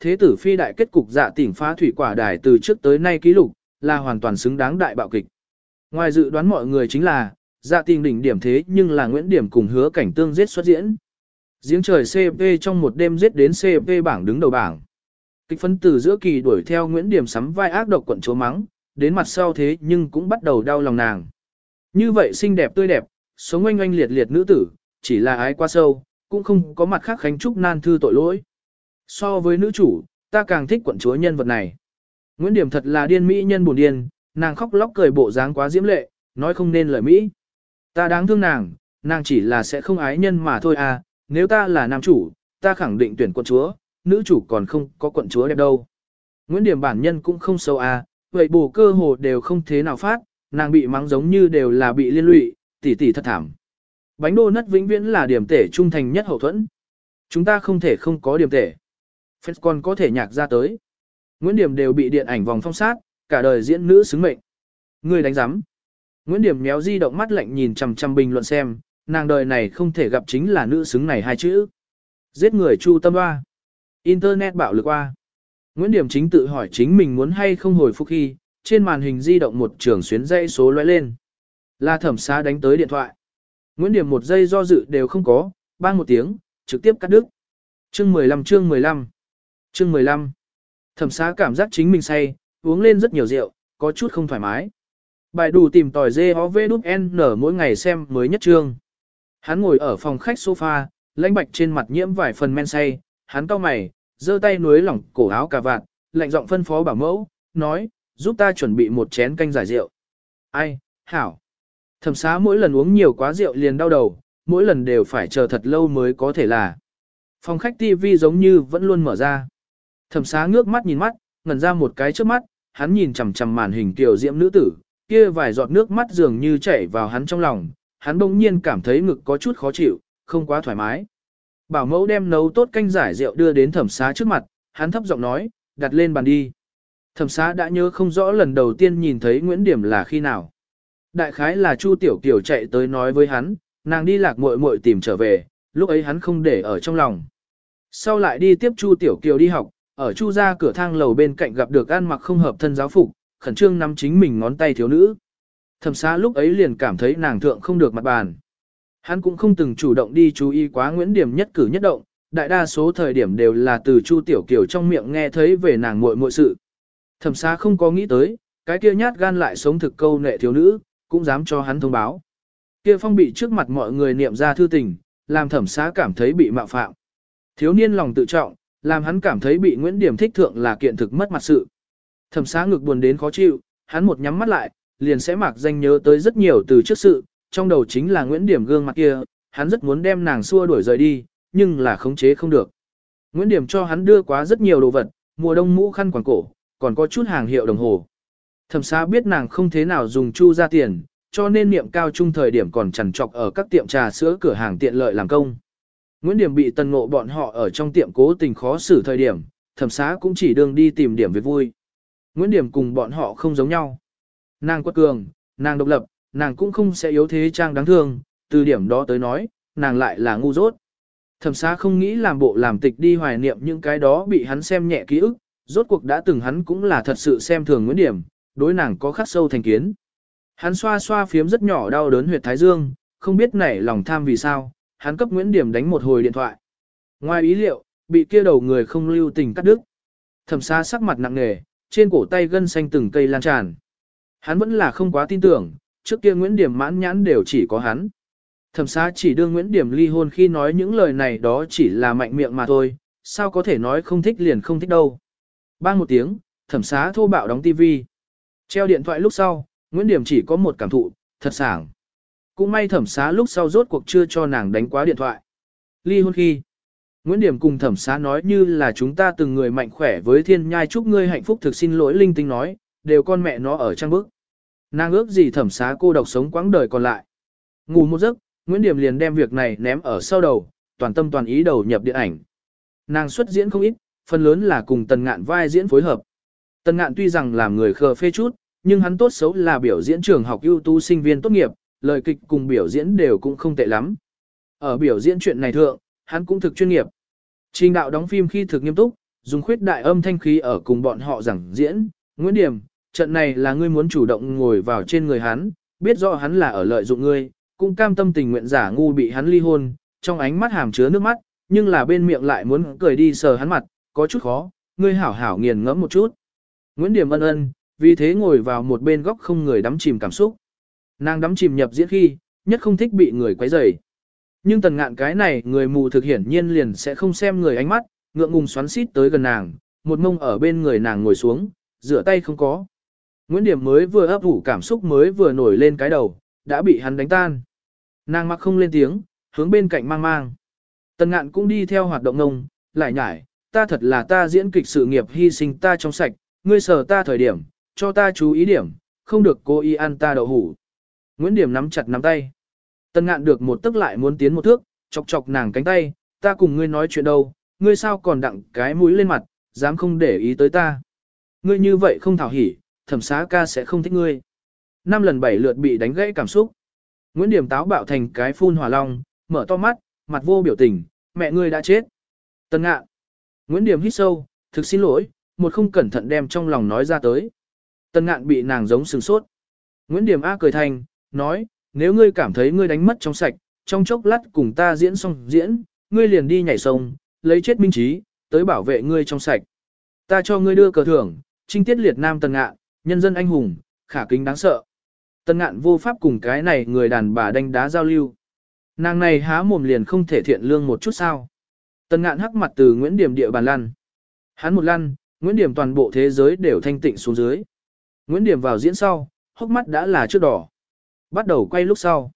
thế tử phi đại kết cục dạ tỉnh phá thủy quả đài từ trước tới nay ký lục, là hoàn toàn xứng đáng đại bạo kịch. Ngoài dự đoán mọi người chính là, dạ tình đỉnh điểm thế nhưng là Nguyễn Điểm cùng hứa cảnh tương giết xuất diễn. Giếng trời CP trong một đêm giết đến CP bảng đứng đầu bảng. Kịch phân từ giữa kỳ đuổi theo Nguyễn Điểm sắm vai ác độc quận chúa mắng, đến mặt sau thế nhưng cũng bắt đầu đau lòng nàng. Như vậy xinh đẹp tươi đẹp, sống oanh oanh liệt liệt nữ tử, chỉ là ái quá sâu, cũng không có mặt khác khánh trúc nan thư tội lỗi. So với nữ chủ, ta càng thích quận chúa nhân vật này. Nguyễn Điểm thật là điên mỹ nhân buồn điên, nàng khóc lóc cười bộ dáng quá diễm lệ, nói không nên lời mỹ. Ta đáng thương nàng, nàng chỉ là sẽ không ái nhân mà thôi à, nếu ta là nam chủ, ta khẳng định tuyển quận chúa, nữ chủ còn không có quận chúa đẹp đâu. Nguyễn Điểm bản nhân cũng không xấu à, vậy bổ cơ hồ đều không thế nào phát, nàng bị mắng giống như đều là bị liên lụy, tỷ tỷ thật thảm. Bánh đô nất vĩnh viễn là điểm tể trung thành nhất hậu thuẫn. Chúng ta không thể không có điểm tể. Fans còn có thể nhạc ra tới. Nguyễn Điểm đều bị điện ảnh vòng phong sát, cả đời diễn nữ xứng mệnh. Người đánh giám. Nguyễn Điểm méo di động mắt lạnh nhìn chằm chằm bình luận xem, nàng đời này không thể gặp chính là nữ xứng này hai chữ. Giết người chu tâm hoa. Internet bạo lực qua. Nguyễn Điểm chính tự hỏi chính mình muốn hay không hồi phục khi, trên màn hình di động một trường xuyến dây số lóe lên. Là thẩm xá đánh tới điện thoại. Nguyễn Điểm một giây do dự đều không có, bang một tiếng, trực tiếp cắt đứt. Chương 15 chương 15 Chương 15 Thẩm xá cảm giác chính mình say, uống lên rất nhiều rượu, có chút không thoải mái. Bài đủ tìm tòi dê ho vê đúc n mỗi ngày xem mới nhất chương. Hắn ngồi ở phòng khách sofa, lãnh bạch trên mặt nhiễm vài phần men say, hắn cau mày, giơ tay nuối lỏng cổ áo cà vạt, lạnh giọng phân phó bảo mẫu, nói, giúp ta chuẩn bị một chén canh giải rượu. Ai, hảo. Thẩm xá mỗi lần uống nhiều quá rượu liền đau đầu, mỗi lần đều phải chờ thật lâu mới có thể là. Phòng khách TV giống như vẫn luôn mở ra. Thẩm xá ngước mắt nhìn mắt, ngẩn ra một cái trước mắt, hắn nhìn chằm chằm màn hình tiểu diễm nữ tử, kia vài giọt nước mắt dường như chảy vào hắn trong lòng, hắn bỗng nhiên cảm thấy ngực có chút khó chịu, không quá thoải mái. Bảo mẫu đem nấu tốt canh giải rượu đưa đến thẩm xá trước mặt, hắn thấp giọng nói, đặt lên bàn đi. Thẩm xá đã nhớ không rõ lần đầu tiên nhìn thấy Nguyễn Điểm là khi nào. Đại khái là Chu Tiểu Kiều chạy tới nói với hắn, nàng đi lạc muội muội tìm trở về, lúc ấy hắn không để ở trong lòng. Sau lại đi tiếp Chu Tiểu Kiều đi học, ở Chu ra cửa thang lầu bên cạnh gặp được ăn mặc không hợp thân giáo phục, khẩn trương nắm chính mình ngón tay thiếu nữ. Thẩm xá lúc ấy liền cảm thấy nàng thượng không được mặt bàn. Hắn cũng không từng chủ động đi chú ý quá Nguyễn Điểm nhất cử nhất động, đại đa số thời điểm đều là từ Chu Tiểu Kiều trong miệng nghe thấy về nàng muội muội sự. Thẩm xá không có nghĩ tới, cái kia nhát gan lại sống thực câu nệ thiếu nữ, cũng dám cho hắn thông báo. Kia phong bị trước mặt mọi người niệm ra thư tình, làm thẩm xá cảm thấy bị mạo phạm. Thiếu niên lòng tự trọng, làm hắn cảm thấy bị Nguyễn Điểm thích thượng là kiện thực mất mặt sự. Thẩm xá ngực buồn đến khó chịu, hắn một nhắm mắt lại, liền sẽ mặc danh nhớ tới rất nhiều từ trước sự, trong đầu chính là Nguyễn Điểm gương mặt kia, hắn rất muốn đem nàng xua đuổi rời đi, nhưng là khống chế không được. Nguyễn Điểm cho hắn đưa quá rất nhiều đồ vật, mùa đông mũ khăn quàng cổ, còn có chút hàng hiệu đồng hồ. Thẩm xá biết nàng không thế nào dùng chu ra tiền, cho nên niệm cao trung thời điểm còn chằn trọc ở các tiệm trà sữa cửa hàng tiện lợi làm công. Nguyễn Điểm bị tần ngộ bọn họ ở trong tiệm cố tình khó xử thời điểm, thẩm xá cũng chỉ đường đi tìm điểm việc vui. Nguyễn Điểm cùng bọn họ không giống nhau. Nàng quật cường, nàng độc lập, nàng cũng không sẽ yếu thế trang đáng thương, từ điểm đó tới nói, nàng lại là ngu dốt. Thẩm xá không nghĩ làm bộ làm tịch đi hoài niệm những cái đó bị hắn xem nhẹ ký ức, rốt cuộc đã từng hắn cũng là thật sự xem thường Nguyễn Điểm, đối nàng có khắc sâu thành kiến. Hắn xoa xoa phiếm rất nhỏ đau đớn huyệt thái dương, không biết nảy lòng tham vì sao, hắn cấp Nguyễn Điểm đánh một hồi điện thoại. Ngoài ý liệu, bị kia đầu người không lưu tình cắt đứt. Thẩm xa sắc mặt nặng nề, trên cổ tay gân xanh từng cây lan tràn. Hắn vẫn là không quá tin tưởng, trước kia Nguyễn Điểm mãn nhãn đều chỉ có hắn. Thẩm xa chỉ đưa Nguyễn Điểm ly hôn khi nói những lời này đó chỉ là mạnh miệng mà thôi, sao có thể nói không thích liền không thích đâu. Bang một tiếng, thẩm xá thô bạo đóng tivi. Treo điện thoại lúc sau, Nguyễn Điểm chỉ có một cảm thụ, thật sảng. Cũng may thẩm xá lúc sau rốt cuộc chưa cho nàng đánh quá điện thoại. Ly hôn khi. Nguyễn Điểm cùng thẩm xá nói như là chúng ta từng người mạnh khỏe với thiên nhai chúc ngươi hạnh phúc thực xin lỗi linh tinh nói, đều con mẹ nó ở trang bức. Nàng ước gì thẩm xá cô độc sống quãng đời còn lại. Ngủ một giấc, Nguyễn Điểm liền đem việc này ném ở sau đầu, toàn tâm toàn ý đầu nhập điện ảnh. Nàng xuất diễn không ít, phần lớn là cùng tần ngạn vai diễn phối hợp. Tần ngạn tuy rằng làm người khờ phê chút, nhưng hắn tốt xấu là biểu diễn trường học ưu tú sinh viên tốt nghiệp, lời kịch cùng biểu diễn đều cũng không tệ lắm. Ở biểu diễn chuyện này thượng, hắn cũng thực chuyên nghiệp. Trình đạo đóng phim khi thực nghiêm túc, dùng khuyết đại âm thanh khí ở cùng bọn họ giảng diễn, Nguyễn Điểm, trận này là ngươi muốn chủ động ngồi vào trên người hắn, biết rõ hắn là ở lợi dụng ngươi, cũng cam tâm tình nguyện giả ngu bị hắn ly hôn, trong ánh mắt hàm chứa nước mắt, nhưng là bên miệng lại muốn cười đi sờ hắn mặt, có chút khó, ngươi hảo hảo nghiền ngẫm một chút. Nguyễn Điểm ân ân, vì thế ngồi vào một bên góc không người đắm chìm cảm xúc. Nàng đắm chìm nhập diễn khi, nhất không thích bị người quấy rầy. Nhưng tần ngạn cái này người mù thực hiển nhiên liền sẽ không xem người ánh mắt, ngượng ngùng xoắn xít tới gần nàng, một mông ở bên người nàng ngồi xuống, rửa tay không có. Nguyễn Điểm mới vừa ấp ủ cảm xúc mới vừa nổi lên cái đầu, đã bị hắn đánh tan. Nàng mặc không lên tiếng, hướng bên cạnh mang mang. Tần ngạn cũng đi theo hoạt động ngông, lại nhải, ta thật là ta diễn kịch sự nghiệp hy sinh ta trong sạch, ngươi sờ ta thời điểm, cho ta chú ý điểm, không được cố ý ăn ta đậu hủ. Nguyễn Điểm nắm chặt nắm tay. Tân ngạn được một tức lại muốn tiến một thước, chọc chọc nàng cánh tay, ta cùng ngươi nói chuyện đâu, ngươi sao còn đặng cái mũi lên mặt, dám không để ý tới ta. Ngươi như vậy không thảo hỉ, thẩm xá ca sẽ không thích ngươi. Năm lần bảy lượt bị đánh gãy cảm xúc. Nguyễn Điểm táo bạo thành cái phun hỏa long, mở to mắt, mặt vô biểu tình, mẹ ngươi đã chết. Tân ngạn. Nguyễn Điểm hít sâu, thực xin lỗi, một không cẩn thận đem trong lòng nói ra tới. Tân ngạn bị nàng giống sừng sốt. Nguyễn Điểm A cười thành, nói, nếu ngươi cảm thấy ngươi đánh mất trong sạch, trong chốc lát cùng ta diễn xong diễn, ngươi liền đi nhảy sông, lấy chết minh trí, tới bảo vệ ngươi trong sạch. Ta cho ngươi đưa cờ thưởng, trinh tiết liệt nam tần ngạn, nhân dân anh hùng, khả kính đáng sợ. Tần ngạn vô pháp cùng cái này người đàn bà đánh đá giao lưu. Nàng này há mồm liền không thể thiện lương một chút sao. Tần ngạn hắc mặt từ Nguyễn Điểm địa bàn lăn. Hắn một lăn, Nguyễn Điểm toàn bộ thế giới đều thanh tịnh xuống dưới. Nguyễn Điểm vào diễn sau, hốc mắt đã là trước đỏ. Bắt đầu quay lúc sau.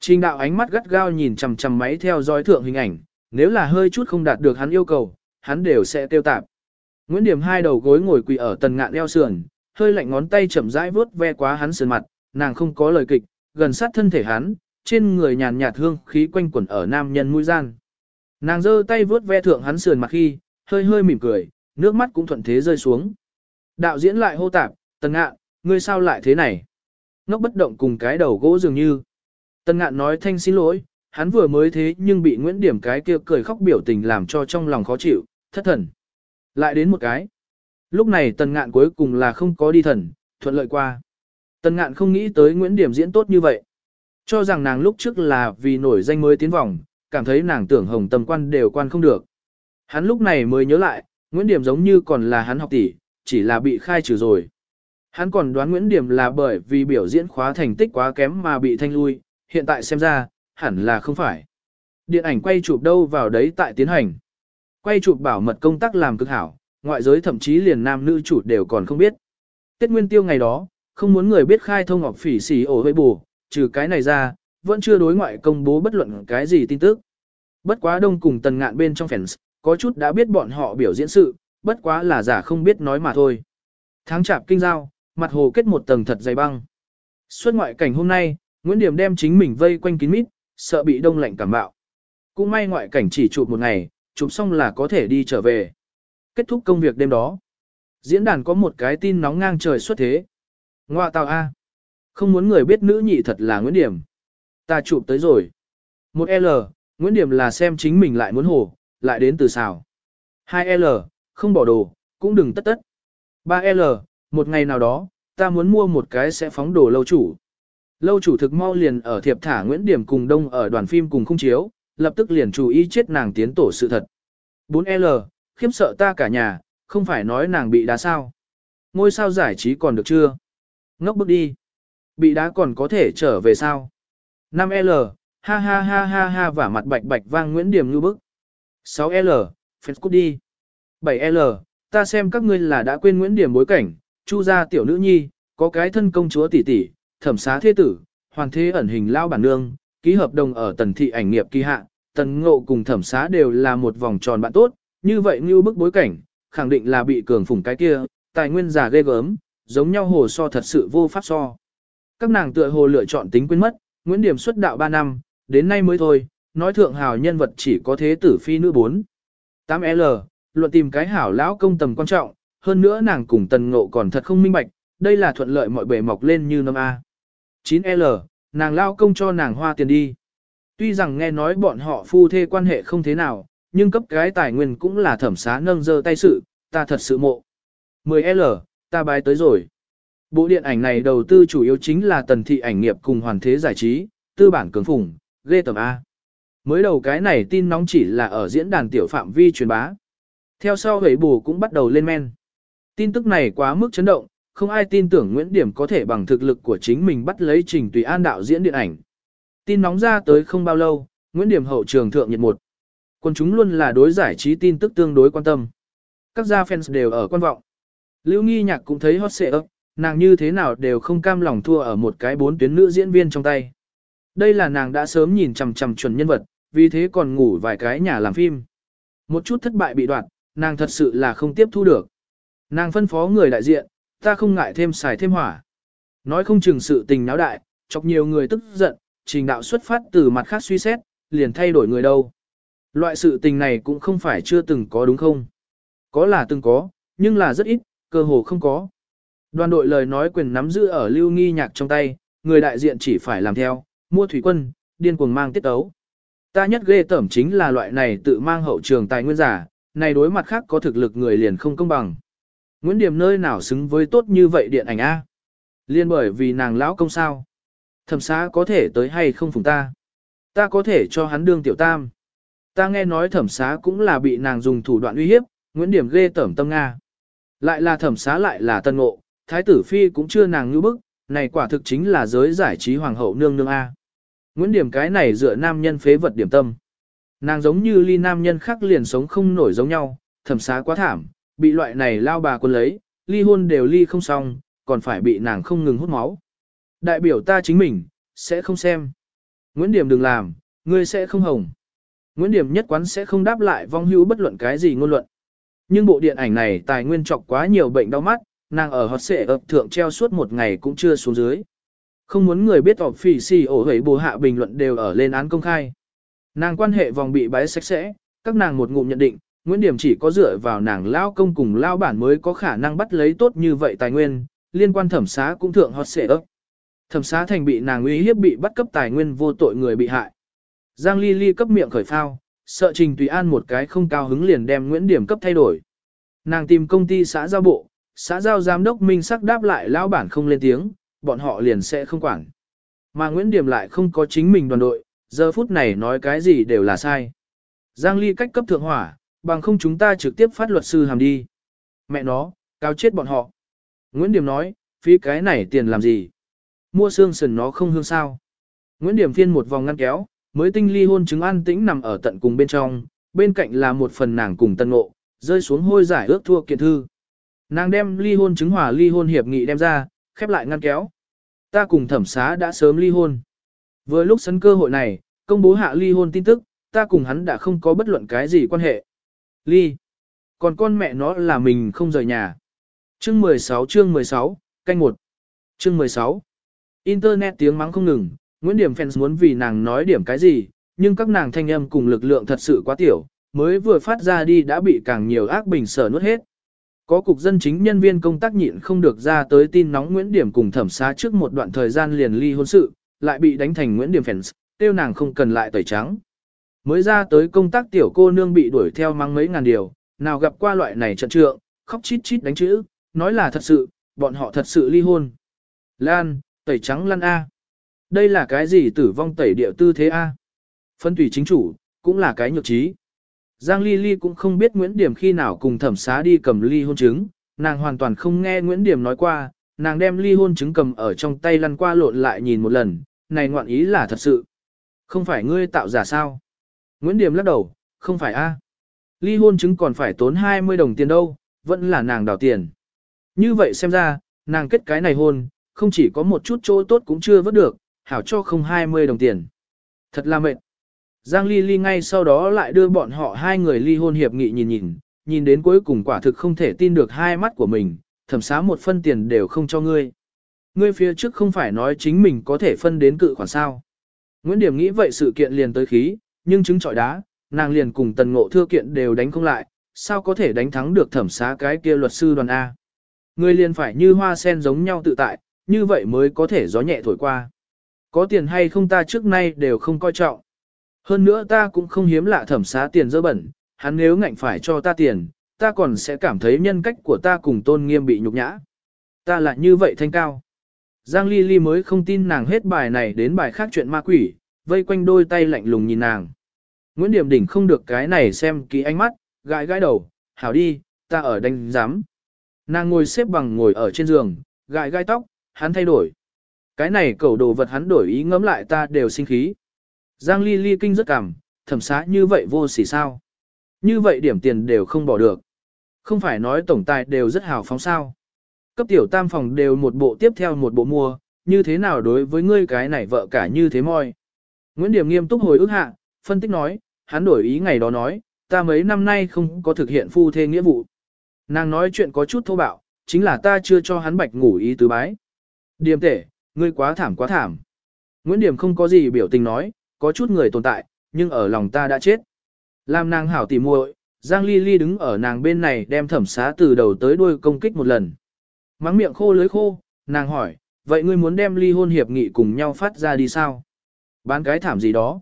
Trình đạo ánh mắt gắt gao nhìn chằm chằm máy theo dõi thượng hình ảnh, nếu là hơi chút không đạt được hắn yêu cầu, hắn đều sẽ tiêu tạp. Nguyễn Điểm hai đầu gối ngồi quỳ ở tần ngạn eo sườn, hơi lạnh ngón tay chậm rãi vuốt ve quá hắn sườn mặt, nàng không có lời kịch, gần sát thân thể hắn, trên người nhàn nhạt hương khí quanh quẩn ở nam nhân mũi gian. Nàng giơ tay vuốt ve thượng hắn sườn mặt khi, hơi hơi mỉm cười, nước mắt cũng thuận thế rơi xuống. Đạo diễn lại hô tạp, tần ngạn, ngươi sao lại thế này? Ngốc bất động cùng cái đầu gỗ dường như. Tần ngạn nói thanh xin lỗi, hắn vừa mới thế nhưng bị Nguyễn Điểm cái kia cười khóc biểu tình làm cho trong lòng khó chịu, thất thần. Lại đến một cái. Lúc này tần ngạn cuối cùng là không có đi thần, thuận lợi qua. Tần ngạn không nghĩ tới Nguyễn Điểm diễn tốt như vậy. Cho rằng nàng lúc trước là vì nổi danh mới tiến vòng, cảm thấy nàng tưởng hồng tầm quan đều quan không được. Hắn lúc này mới nhớ lại, Nguyễn Điểm giống như còn là hắn học tỷ, chỉ là bị khai trừ rồi. Hắn còn đoán Nguyễn Điểm là bởi vì biểu diễn khóa thành tích quá kém mà bị thanh lui, hiện tại xem ra, hẳn là không phải. Điện ảnh quay chụp đâu vào đấy tại tiến hành. Quay chụp bảo mật công tác làm cực hảo, ngoại giới thậm chí liền nam nữ chủ đều còn không biết. Tết Nguyên Tiêu ngày đó, không muốn người biết khai thông ngọc phỉ xỉ ổ hơi bù, trừ cái này ra, vẫn chưa đối ngoại công bố bất luận cái gì tin tức. Bất quá đông cùng tần ngạn bên trong fans, có chút đã biết bọn họ biểu diễn sự, bất quá là giả không biết nói mà thôi. Tháng chạp kinh giao, mặt hồ kết một tầng thật dày băng. Suốt ngoại cảnh hôm nay, Nguyễn Điểm đem chính mình vây quanh kín mít, sợ bị đông lạnh cảm bạo. Cũng may ngoại cảnh chỉ chụp một ngày, chụp xong là có thể đi trở về. Kết thúc công việc đêm đó. Diễn đàn có một cái tin nóng ngang trời xuất thế. Ngoạ tào A. Không muốn người biết nữ nhị thật là Nguyễn Điểm. Ta chụp tới rồi. Một L, Nguyễn Điểm là xem chính mình lại muốn hồ, lại đến từ xào. 2L, không bỏ đồ, cũng đừng tất tất. 3L, một ngày nào đó, ta muốn mua một cái sẽ phóng đồ lâu chủ. Lâu chủ thực mau liền ở thiệp thả Nguyễn Điểm cùng đông ở đoàn phim cùng không chiếu, lập tức liền chú ý chết nàng tiến tổ sự thật. 4L, khiếp sợ ta cả nhà, không phải nói nàng bị đá sao. Ngôi sao giải trí còn được chưa? Ngốc bước đi. Bị đá còn có thể trở về sao? 5L, ha ha ha ha ha và mặt bạch bạch vang Nguyễn Điểm như bức. 6L, phết cút đi. 7L, ta xem các ngươi là đã quên Nguyễn Điểm bối cảnh, chu gia tiểu nữ nhi, có cái thân công chúa tỷ tỷ, thẩm xá thế tử, hoàng thế ẩn hình lao bản nương, ký hợp đồng ở tần thị ảnh nghiệp kỳ hạ, tần ngộ cùng thẩm xá đều là một vòng tròn bạn tốt, như vậy như bức bối cảnh, khẳng định là bị cường phủng cái kia, tài nguyên giả ghê gớm, giống nhau hồ so thật sự vô pháp so. Các nàng tựa hồ lựa chọn tính quên mất, Nguyễn Điểm xuất đạo 3 năm, đến nay mới thôi, nói thượng hào nhân vật chỉ có thế tử phi nữ 4. 8L, luận tìm cái hảo lão công tầm quan trọng, hơn nữa nàng cùng tần ngộ còn thật không minh bạch, đây là thuận lợi mọi bề mọc lên như năm A. 9L, nàng lao công cho nàng hoa tiền đi. Tuy rằng nghe nói bọn họ phu thê quan hệ không thế nào, nhưng cấp cái tài nguyên cũng là thẩm xá nâng dơ tay sự, ta thật sự mộ. 10L, ta bái tới rồi. Bộ điện ảnh này đầu tư chủ yếu chính là tần thị ảnh nghiệp cùng hoàn thế giải trí, tư bản cường phủng, ghê tầm A. Mới đầu cái này tin nóng chỉ là ở diễn đàn tiểu phạm vi truyền bá. Theo sau hầy bù cũng bắt đầu lên men. Tin tức này quá mức chấn động, không ai tin tưởng Nguyễn Điểm có thể bằng thực lực của chính mình bắt lấy Trình Tùy An đạo diễn điện ảnh. Tin nóng ra tới không bao lâu, Nguyễn Điểm hậu trường thượng nhiệt một. Quân chúng luôn là đối giải trí tin tức tương đối quan tâm. Các gia fans đều ở quan vọng. Lưu Nghi Nhạc cũng thấy hot xệ ấp, nàng như thế nào đều không cam lòng thua ở một cái bốn tuyến nữ diễn viên trong tay. Đây là nàng đã sớm nhìn chằm chằm chuẩn nhân vật, vì thế còn ngủ vài cái nhà làm phim. Một chút thất bại bị đoạt, nàng thật sự là không tiếp thu được. Nàng phân phó người đại diện, ta không ngại thêm xài thêm hỏa. Nói không chừng sự tình náo đại, chọc nhiều người tức giận, trình đạo xuất phát từ mặt khác suy xét, liền thay đổi người đâu. Loại sự tình này cũng không phải chưa từng có đúng không? Có là từng có, nhưng là rất ít, cơ hồ không có. Đoàn đội lời nói quyền nắm giữ ở lưu nghi nhạc trong tay, người đại diện chỉ phải làm theo, mua thủy quân, điên cuồng mang tiết ấu. Ta nhất ghê tẩm chính là loại này tự mang hậu trường tài nguyên giả, này đối mặt khác có thực lực người liền không công bằng. Nguyễn Điểm nơi nào xứng với tốt như vậy điện ảnh A. Liên bởi vì nàng lão công sao. Thẩm xá có thể tới hay không phùng ta. Ta có thể cho hắn đương tiểu tam. Ta nghe nói thẩm xá cũng là bị nàng dùng thủ đoạn uy hiếp, Nguyễn Điểm ghê tẩm tâm Nga. Lại là thẩm xá lại là tân ngộ, thái tử phi cũng chưa nàng ngữ bức, này quả thực chính là giới giải trí hoàng hậu nương nương A. Nguyễn Điểm cái này dựa nam nhân phế vật điểm tâm. Nàng giống như ly nam nhân khác liền sống không nổi giống nhau, thẩm xá quá thảm, bị loại này lao bà quân lấy, ly hôn đều ly không xong, còn phải bị nàng không ngừng hút máu. Đại biểu ta chính mình, sẽ không xem. Nguyễn Điểm đừng làm, ngươi sẽ không hồng. Nguyễn Điểm nhất quán sẽ không đáp lại vong hữu bất luận cái gì ngôn luận. Nhưng bộ điện ảnh này tài nguyên trọc quá nhiều bệnh đau mắt, nàng ở hot xệ ập thượng treo suốt một ngày cũng chưa xuống dưới. Không muốn người biết ọp phỉ xì ổ hấy bồ hạ bình luận đều ở lên án công khai. Nàng quan hệ vòng bị bái sạch sẽ, các nàng một ngụm nhận định, Nguyễn Điểm chỉ có dựa vào nàng lao công cùng lao bản mới có khả năng bắt lấy tốt như vậy tài nguyên, liên quan thẩm xá cũng thượng hot xệ ấp. Thẩm xá thành bị nàng uy hiếp bị bắt cấp tài nguyên vô tội người bị hại. Giang Ly Ly cấp miệng khởi phao, sợ Trình Tùy An một cái không cao hứng liền đem Nguyễn Điểm cấp thay đổi. Nàng tìm công ty xã giao bộ, xã giao giám đốc minh sắc đáp lại lao bản không lên tiếng, bọn họ liền sẽ không quản. Mà Nguyễn Điểm lại không có chính mình đoàn đội, giờ phút này nói cái gì đều là sai. Giang Ly cách cấp thượng hỏa, bằng không chúng ta trực tiếp phát luật sư hàm đi. Mẹ nó, cao chết bọn họ. Nguyễn Điểm nói, phí cái này tiền làm gì? Mua xương sườn nó không hương sao. Nguyễn Điểm phiên một vòng ngăn kéo, mới tinh ly hôn chứng an tĩnh nằm ở tận cùng bên trong, bên cạnh là một phần nàng cùng tân ngộ, rơi xuống hôi giải ước thua kiện thư. Nàng đem ly hôn chứng hòa ly hôn hiệp nghị đem ra, khép lại ngăn kéo. Ta cùng thẩm xá đã sớm ly hôn. Vừa lúc sân cơ hội này, công bố hạ ly hôn tin tức, ta cùng hắn đã không có bất luận cái gì quan hệ. Ly. Còn con mẹ nó là mình không rời nhà. Chương 16 chương 16, canh 1. Chương 16. Internet tiếng mắng không ngừng, Nguyễn Điểm fans muốn vì nàng nói điểm cái gì, nhưng các nàng thanh âm cùng lực lượng thật sự quá tiểu, mới vừa phát ra đi đã bị càng nhiều ác bình sở nuốt hết. Có cục dân chính nhân viên công tác nhịn không được ra tới tin nóng Nguyễn Điểm cùng thẩm xá trước một đoạn thời gian liền ly hôn sự, lại bị đánh thành Nguyễn Điểm fans, tiêu nàng không cần lại tẩy trắng. Mới ra tới công tác tiểu cô nương bị đuổi theo mang mấy ngàn điều, nào gặp qua loại này trận trượng, khóc chít chít đánh chữ, nói là thật sự, bọn họ thật sự ly hôn. Lan, tẩy trắng Lan A. Đây là cái gì tử vong tẩy địa tư thế A? Phân tùy chính chủ, cũng là cái nhược trí. Giang Ly Ly cũng không biết Nguyễn Điểm khi nào cùng thẩm xá đi cầm ly hôn chứng, nàng hoàn toàn không nghe Nguyễn Điểm nói qua, nàng đem ly hôn chứng cầm ở trong tay lăn qua lộn lại nhìn một lần, này ngoạn ý là thật sự. Không phải ngươi tạo giả sao? Nguyễn Điểm lắc đầu, không phải a. Ly hôn chứng còn phải tốn 20 đồng tiền đâu, vẫn là nàng đào tiền. Như vậy xem ra, nàng kết cái này hôn, không chỉ có một chút chỗ tốt cũng chưa vớt được, hảo cho không 20 đồng tiền. Thật là mệt. Giang Ly Ly ngay sau đó lại đưa bọn họ hai người ly hôn hiệp nghị nhìn nhìn, nhìn đến cuối cùng quả thực không thể tin được hai mắt của mình, thẩm xá một phân tiền đều không cho ngươi. Ngươi phía trước không phải nói chính mình có thể phân đến cự khoản sao. Nguyễn Điểm nghĩ vậy sự kiện liền tới khí, nhưng chứng trọi đá, nàng liền cùng tần ngộ thưa kiện đều đánh không lại, sao có thể đánh thắng được thẩm xá cái kia luật sư đoàn A. người liền phải như hoa sen giống nhau tự tại, như vậy mới có thể gió nhẹ thổi qua. Có tiền hay không ta trước nay đều không coi trọng. Hơn nữa ta cũng không hiếm lạ thẩm xá tiền dơ bẩn, hắn nếu ngạnh phải cho ta tiền, ta còn sẽ cảm thấy nhân cách của ta cùng tôn nghiêm bị nhục nhã. Ta lại như vậy thanh cao. Giang Ly Ly mới không tin nàng hết bài này đến bài khác chuyện ma quỷ, vây quanh đôi tay lạnh lùng nhìn nàng. Nguyễn Điểm Đỉnh không được cái này xem kỹ ánh mắt, gãi gãi đầu, hảo đi, ta ở đánh giám. Nàng ngồi xếp bằng ngồi ở trên giường, gãi gãi tóc, hắn thay đổi. Cái này cầu đồ vật hắn đổi ý ngẫm lại ta đều sinh khí. Giang Ly Ly kinh rất cảm, thẩm xá như vậy vô sỉ sao. Như vậy điểm tiền đều không bỏ được. Không phải nói tổng tài đều rất hào phóng sao. Cấp tiểu tam phòng đều một bộ tiếp theo một bộ mua, như thế nào đối với ngươi cái này vợ cả như thế moi. Nguyễn Điểm nghiêm túc hồi ức hạ, phân tích nói, hắn đổi ý ngày đó nói, ta mấy năm nay không có thực hiện phu thê nghĩa vụ. Nàng nói chuyện có chút thô bạo, chính là ta chưa cho hắn bạch ngủ ý tứ bái. Điềm tể, ngươi quá thảm quá thảm. Nguyễn Điểm không có gì biểu tình nói, có chút người tồn tại, nhưng ở lòng ta đã chết. Làm nàng hảo tỉ muội, Giang Ly Ly đứng ở nàng bên này đem thẩm xá từ đầu tới đuôi công kích một lần. Mắng miệng khô lưới khô, nàng hỏi, vậy ngươi muốn đem ly hôn hiệp nghị cùng nhau phát ra đi sao? Bán cái thảm gì đó?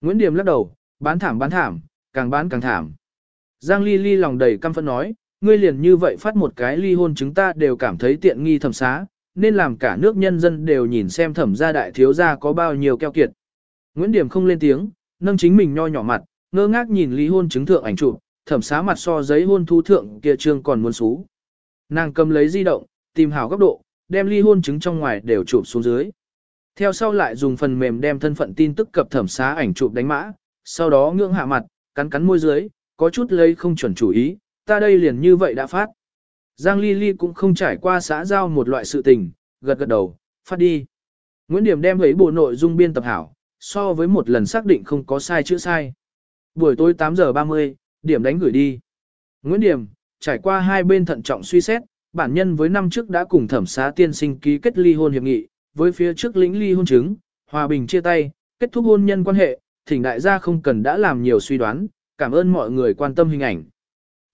Nguyễn Điểm lắc đầu, bán thảm bán thảm, càng bán càng thảm. Giang Ly Ly lòng đầy căm phẫn nói, ngươi liền như vậy phát một cái ly hôn chúng ta đều cảm thấy tiện nghi thẩm xá, nên làm cả nước nhân dân đều nhìn xem thẩm gia đại thiếu gia có bao nhiêu keo kiệt. Nguyễn Điểm không lên tiếng, nâng chính mình nho nhỏ mặt, ngơ ngác nhìn ly hôn chứng thượng ảnh chụp, thẩm xá mặt so giấy hôn thu thượng kia trương còn muốn xú. Nàng cầm lấy di động, tìm hảo góc độ, đem ly hôn chứng trong ngoài đều chụp xuống dưới. Theo sau lại dùng phần mềm đem thân phận tin tức cập thẩm xá ảnh chụp đánh mã, sau đó ngưỡng hạ mặt, cắn cắn môi dưới, có chút lấy không chuẩn chủ ý, ta đây liền như vậy đã phát. Giang Ly Ly cũng không trải qua xã giao một loại sự tình, gật gật đầu, phát đi. Nguyễn Điểm đem lấy bộ nội dung biên tập hảo, so với một lần xác định không có sai chữ sai. Buổi tối 8 giờ 30, điểm đánh gửi đi. Nguyễn Điểm, trải qua hai bên thận trọng suy xét, bản nhân với năm trước đã cùng thẩm xá tiên sinh ký kết ly hôn hiệp nghị, với phía trước lĩnh ly hôn chứng, hòa bình chia tay, kết thúc hôn nhân quan hệ, thỉnh đại gia không cần đã làm nhiều suy đoán, cảm ơn mọi người quan tâm hình ảnh.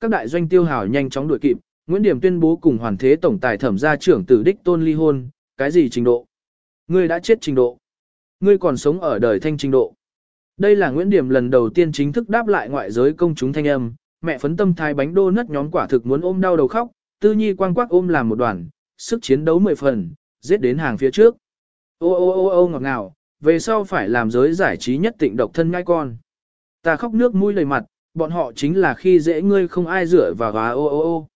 Các đại doanh tiêu hào nhanh chóng đuổi kịp, Nguyễn Điểm tuyên bố cùng hoàn thế tổng tài thẩm gia trưởng tử đích tôn ly hôn, cái gì trình độ? Ngươi đã chết trình độ. Ngươi còn sống ở đời thanh trình độ. Đây là Nguyễn Điểm lần đầu tiên chính thức đáp lại ngoại giới công chúng thanh âm, mẹ phấn tâm thái bánh đô nất nhóm quả thực muốn ôm đau đầu khóc, tư nhi quang quắc ôm làm một đoàn, sức chiến đấu mười phần, giết đến hàng phía trước. Ô ô ô ô ngọt ngào, về sau phải làm giới giải trí nhất tịnh độc thân ngai con. Ta khóc nước mũi lầy mặt, bọn họ chính là khi dễ ngươi không ai rửa và gá. ô ô ô.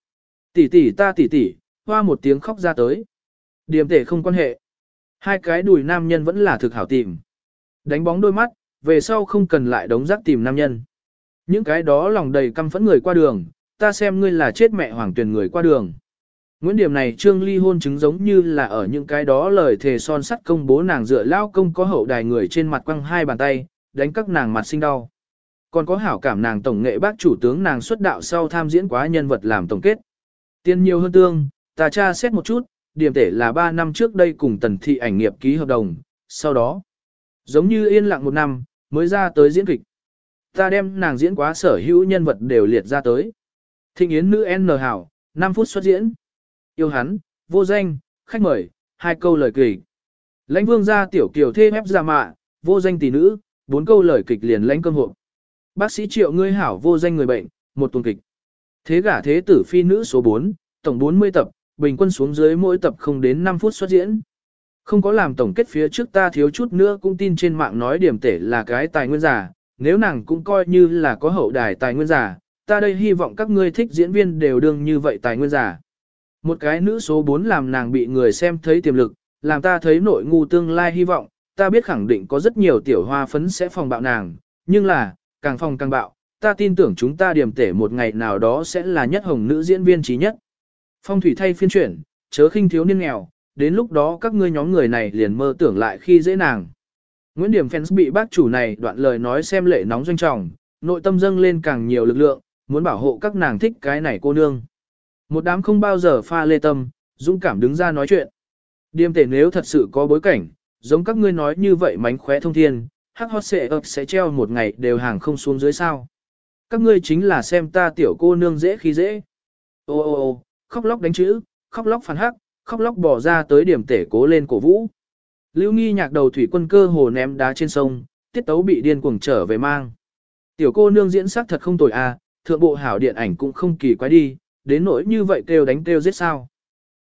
Tỷ tỷ ta tỷ tỷ, hoa một tiếng khóc ra tới. Điểm tể không quan hệ. Hai cái đùi nam nhân vẫn là thực hảo tìm. Đánh bóng đôi mắt, về sau không cần lại đống rác tìm nam nhân. Những cái đó lòng đầy căm phẫn người qua đường, ta xem ngươi là chết mẹ hoàng tuyển người qua đường. Nguyễn Điểm này trương ly hôn chứng giống như là ở những cái đó lời thề son sắt công bố nàng dựa lao công có hậu đài người trên mặt quăng hai bàn tay, đánh các nàng mặt sinh đau. Còn có hảo cảm nàng tổng nghệ bác chủ tướng nàng xuất đạo sau tham diễn quá nhân vật làm tổng kết. Tiên nhiều hơn tương, ta tra xét một chút, điểm tể là 3 năm trước đây cùng tần thị ảnh nghiệp ký hợp đồng, sau đó, giống như yên lặng một năm, mới ra tới diễn kịch. Ta đem nàng diễn quá sở hữu nhân vật đều liệt ra tới. Thịnh yến nữ N hảo, 5 phút xuất diễn. Yêu hắn, vô danh, khách mời, hai câu lời kịch. Lãnh vương gia tiểu kiều thê ép ra mạ, vô danh tỷ nữ, bốn câu lời kịch liền lãnh cơm hộ. Bác sĩ triệu ngươi hảo vô danh người bệnh, một tuần kịch. Thế gả thế tử phi nữ số 4, tổng 40 tập, bình quân xuống dưới mỗi tập không đến 5 phút xuất diễn. Không có làm tổng kết phía trước ta thiếu chút nữa cũng tin trên mạng nói điểm tể là cái tài nguyên giả, nếu nàng cũng coi như là có hậu đài tài nguyên giả, ta đây hy vọng các ngươi thích diễn viên đều đương như vậy tài nguyên giả. Một cái nữ số 4 làm nàng bị người xem thấy tiềm lực, làm ta thấy nội ngu tương lai hy vọng, ta biết khẳng định có rất nhiều tiểu hoa phấn sẽ phòng bạo nàng, nhưng là, càng phòng càng bạo, ta tin tưởng chúng ta điểm tể một ngày nào đó sẽ là nhất hồng nữ diễn viên trí nhất. Phong thủy thay phiên chuyển, chớ khinh thiếu niên nghèo, đến lúc đó các ngươi nhóm người này liền mơ tưởng lại khi dễ nàng. Nguyễn Điểm fans bị bác chủ này đoạn lời nói xem lệ nóng doanh trọng, nội tâm dâng lên càng nhiều lực lượng, muốn bảo hộ các nàng thích cái này cô nương. Một đám không bao giờ pha lê tâm, dũng cảm đứng ra nói chuyện. Điềm tể nếu thật sự có bối cảnh, giống các ngươi nói như vậy mánh khóe thông thiên, hắc hot sẽ ập sẽ treo một ngày đều hàng không xuống dưới sao. Các ngươi chính là xem ta tiểu cô nương dễ khi dễ. Ô ô ô, khóc lóc đánh chữ, khóc lóc phản hắc, khóc lóc bỏ ra tới điểm tể cố lên cổ vũ. Lưu nghi nhạc đầu thủy quân cơ hồ ném đá trên sông, tiết tấu bị điên cuồng trở về mang. Tiểu cô nương diễn sắc thật không tồi à, thượng bộ hảo điện ảnh cũng không kỳ quái đi, đến nỗi như vậy kêu đánh kêu giết sao.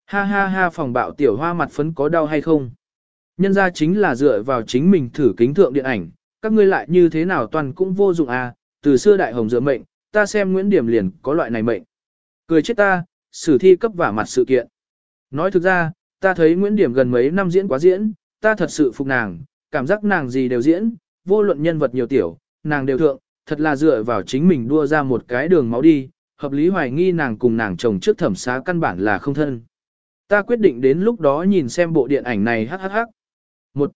Ha ha ha phòng bạo tiểu hoa mặt phấn có đau hay không? Nhân ra chính là dựa vào chính mình thử kính thượng điện ảnh, các ngươi lại như thế nào toàn cũng vô dụng à, từ xưa đại hồng dựa mệnh, ta xem Nguyễn Điểm liền có loại này mệnh. Cười chết ta, sử thi cấp vả mặt sự kiện. Nói thực ra, ta thấy Nguyễn Điểm gần mấy năm diễn quá diễn, ta thật sự phục nàng, cảm giác nàng gì đều diễn, vô luận nhân vật nhiều tiểu, nàng đều thượng, thật là dựa vào chính mình đua ra một cái đường máu đi, hợp lý hoài nghi nàng cùng nàng chồng trước thẩm xá căn bản là không thân. Ta quyết định đến lúc đó nhìn xem bộ điện ảnh này hắc hắc hắc. Một,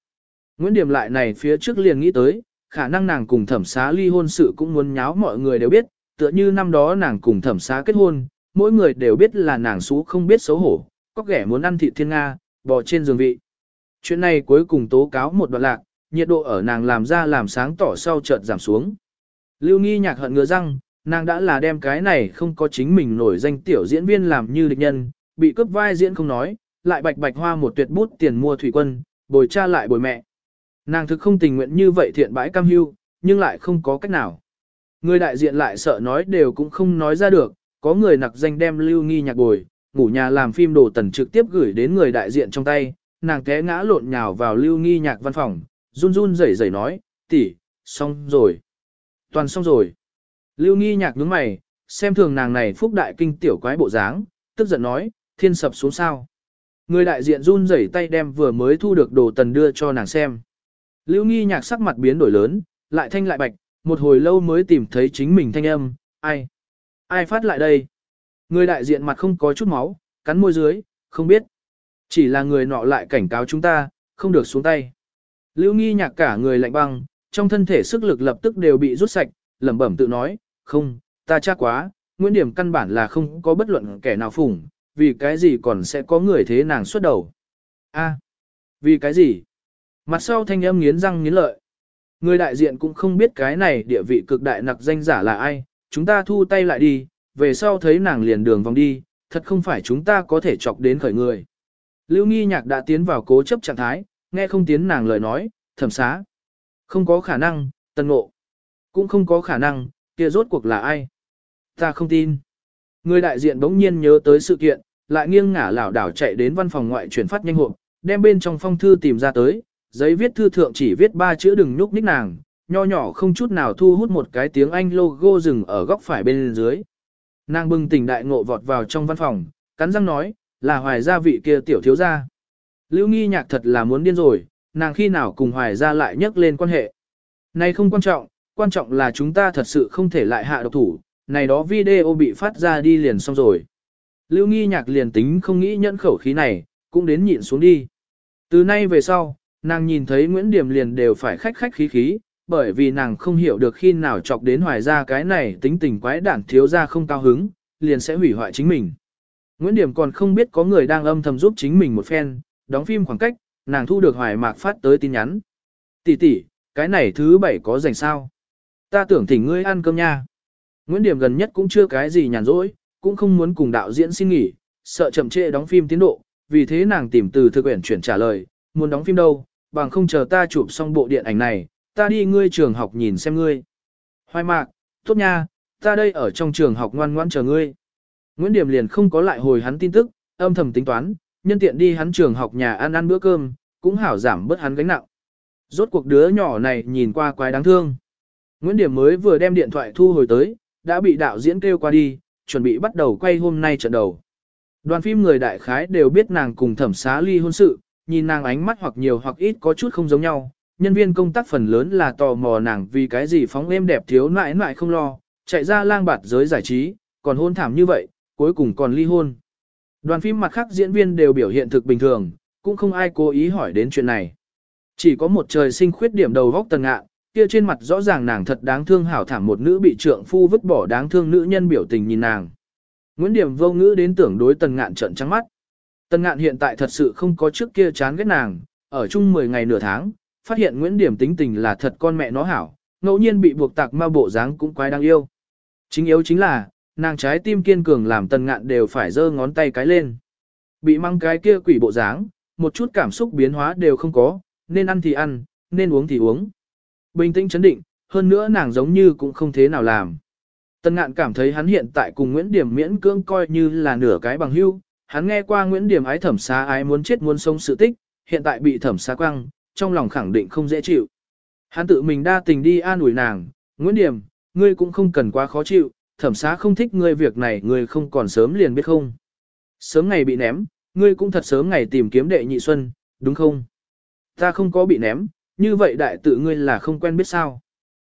Nguyễn Điểm lại này phía trước liền nghĩ tới, khả năng nàng cùng thẩm xá ly hôn sự cũng muốn nháo mọi người đều biết, tựa như năm đó nàng cùng thẩm xá kết hôn, mỗi người đều biết là nàng xú không biết xấu hổ, có kẻ muốn ăn thịt thiên Nga, bò trên giường vị. Chuyện này cuối cùng tố cáo một đoạn lạc, nhiệt độ ở nàng làm ra làm sáng tỏ sau chợt giảm xuống. Lưu nghi nhạc hận ngứa răng, nàng đã là đem cái này không có chính mình nổi danh tiểu diễn viên làm như địch nhân, bị cướp vai diễn không nói, lại bạch bạch hoa một tuyệt bút tiền mua thủy quân, bồi cha lại bồi mẹ. Nàng thực không tình nguyện như vậy thiện bãi cam hưu, nhưng lại không có cách nào. Người đại diện lại sợ nói đều cũng không nói ra được, có người nặc danh đem lưu nghi nhạc bồi, ngủ nhà làm phim đồ tần trực tiếp gửi đến người đại diện trong tay, nàng té ngã lộn nhào vào lưu nghi nhạc văn phòng, run run rẩy rẩy nói, tỷ, xong rồi. Toàn xong rồi. Lưu nghi nhạc nhướng mày, xem thường nàng này phúc đại kinh tiểu quái bộ dáng, tức giận nói, thiên sập xuống sao. Người đại diện run rẩy tay đem vừa mới thu được đồ tần đưa cho nàng xem. Lưu nghi nhạc sắc mặt biến đổi lớn, lại thanh lại bạch, một hồi lâu mới tìm thấy chính mình thanh âm, ai? Ai phát lại đây? Người đại diện mặt không có chút máu, cắn môi dưới, không biết. Chỉ là người nọ lại cảnh cáo chúng ta, không được xuống tay. Lưu nghi nhạc cả người lạnh băng, trong thân thể sức lực lập tức đều bị rút sạch, lẩm bẩm tự nói, không, ta chắc quá, Nguyễn Điểm căn bản là không có bất luận kẻ nào phủng, vì cái gì còn sẽ có người thế nàng xuất đầu. A, vì cái gì? Mặt sau thanh âm nghiến răng nghiến lợi. Người đại diện cũng không biết cái này địa vị cực đại nặc danh giả là ai, chúng ta thu tay lại đi, về sau thấy nàng liền đường vòng đi, thật không phải chúng ta có thể chọc đến khởi người. Lưu nghi nhạc đã tiến vào cố chấp trạng thái, nghe không tiến nàng lời nói, thẩm xá. Không có khả năng, tân ngộ. Cũng không có khả năng, kia rốt cuộc là ai. Ta không tin. Người đại diện bỗng nhiên nhớ tới sự kiện, lại nghiêng ngả lảo đảo chạy đến văn phòng ngoại chuyển phát nhanh hộp, đem bên trong phong thư tìm ra tới, giấy viết thư thượng chỉ viết ba chữ đừng nhúc nhích nàng, nho nhỏ không chút nào thu hút một cái tiếng Anh logo dừng ở góc phải bên dưới. Nàng bừng tỉnh đại ngộ vọt vào trong văn phòng, cắn răng nói, là hoài gia vị kia tiểu thiếu gia. Lưu nghi nhạc thật là muốn điên rồi, nàng khi nào cùng hoài gia lại nhắc lên quan hệ. Này không quan trọng, quan trọng là chúng ta thật sự không thể lại hạ độc thủ, này đó video bị phát ra đi liền xong rồi. Lưu nghi nhạc liền tính không nghĩ nhẫn khẩu khí này, cũng đến nhịn xuống đi. Từ nay về sau, nàng nhìn thấy Nguyễn Điểm liền đều phải khách khách khí khí, bởi vì nàng không hiểu được khi nào chọc đến hoài ra cái này tính tình quái đản thiếu ra không cao hứng, liền sẽ hủy hoại chính mình. Nguyễn Điểm còn không biết có người đang âm thầm giúp chính mình một phen, đóng phim khoảng cách, nàng thu được hoài mạc phát tới tin nhắn. Tỷ tỷ, cái này thứ bảy có dành sao? Ta tưởng thỉnh ngươi ăn cơm nha. Nguyễn Điểm gần nhất cũng chưa cái gì nhàn rỗi, cũng không muốn cùng đạo diễn xin nghỉ, sợ chậm trễ đóng phim tiến độ, vì thế nàng tìm từ thư quyển chuyển trả lời, muốn đóng phim đâu, bằng không chờ ta chụp xong bộ điện ảnh này, ta đi ngươi trường học nhìn xem ngươi. Hoài mạc, tốt nha, ta đây ở trong trường học ngoan ngoãn chờ ngươi. Nguyễn Điểm liền không có lại hồi hắn tin tức, âm thầm tính toán, nhân tiện đi hắn trường học nhà ăn ăn bữa cơm, cũng hảo giảm bớt hắn gánh nặng. Rốt cuộc đứa nhỏ này nhìn qua quái đáng thương. Nguyễn Điểm mới vừa đem điện thoại thu hồi tới, đã bị đạo diễn kêu qua đi, chuẩn bị bắt đầu quay hôm nay trận đầu. Đoàn phim người đại khái đều biết nàng cùng thẩm xá ly hôn sự, nhìn nàng ánh mắt hoặc nhiều hoặc ít có chút không giống nhau, nhân viên công tác phần lớn là tò mò nàng vì cái gì phóng êm đẹp thiếu nại nại không lo, chạy ra lang bạt giới giải trí, còn hôn thảm như vậy, cuối cùng còn ly hôn. Đoàn phim mặt khác diễn viên đều biểu hiện thực bình thường, cũng không ai cố ý hỏi đến chuyện này. Chỉ có một trời sinh khuyết điểm đầu góc tần ngạ, kia trên mặt rõ ràng nàng thật đáng thương hảo thảm một nữ bị trượng phu vứt bỏ đáng thương nữ nhân biểu tình nhìn nàng. Nguyễn Điểm vô ngữ đến tưởng đối tần ngạn trận trắng mắt. Tần ngạn hiện tại thật sự không có trước kia chán ghét nàng, ở chung 10 ngày nửa tháng, phát hiện Nguyễn Điểm tính tình là thật con mẹ nó hảo, ngẫu nhiên bị buộc tạc ma bộ dáng cũng quái đáng yêu. Chính yếu chính là, nàng trái tim kiên cường làm tần ngạn đều phải giơ ngón tay cái lên. Bị mang cái kia quỷ bộ dáng, một chút cảm xúc biến hóa đều không có, nên ăn thì ăn, nên uống thì uống. Bình tĩnh chấn định, hơn nữa nàng giống như cũng không thế nào làm. Tân ngạn cảm thấy hắn hiện tại cùng Nguyễn Điểm miễn cưỡng coi như là nửa cái bằng hưu, hắn nghe qua Nguyễn Điểm ái thẩm xá ái muốn chết muốn sống sự tích, hiện tại bị thẩm xá quăng, trong lòng khẳng định không dễ chịu. Hắn tự mình đa tình đi an ủi nàng, Nguyễn Điểm, ngươi cũng không cần quá khó chịu, thẩm xá không thích ngươi việc này ngươi không còn sớm liền biết không. Sớm ngày bị ném, ngươi cũng thật sớm ngày tìm kiếm đệ nhị xuân, đúng không? Ta không có bị ném, như vậy đại tự ngươi là không quen biết sao.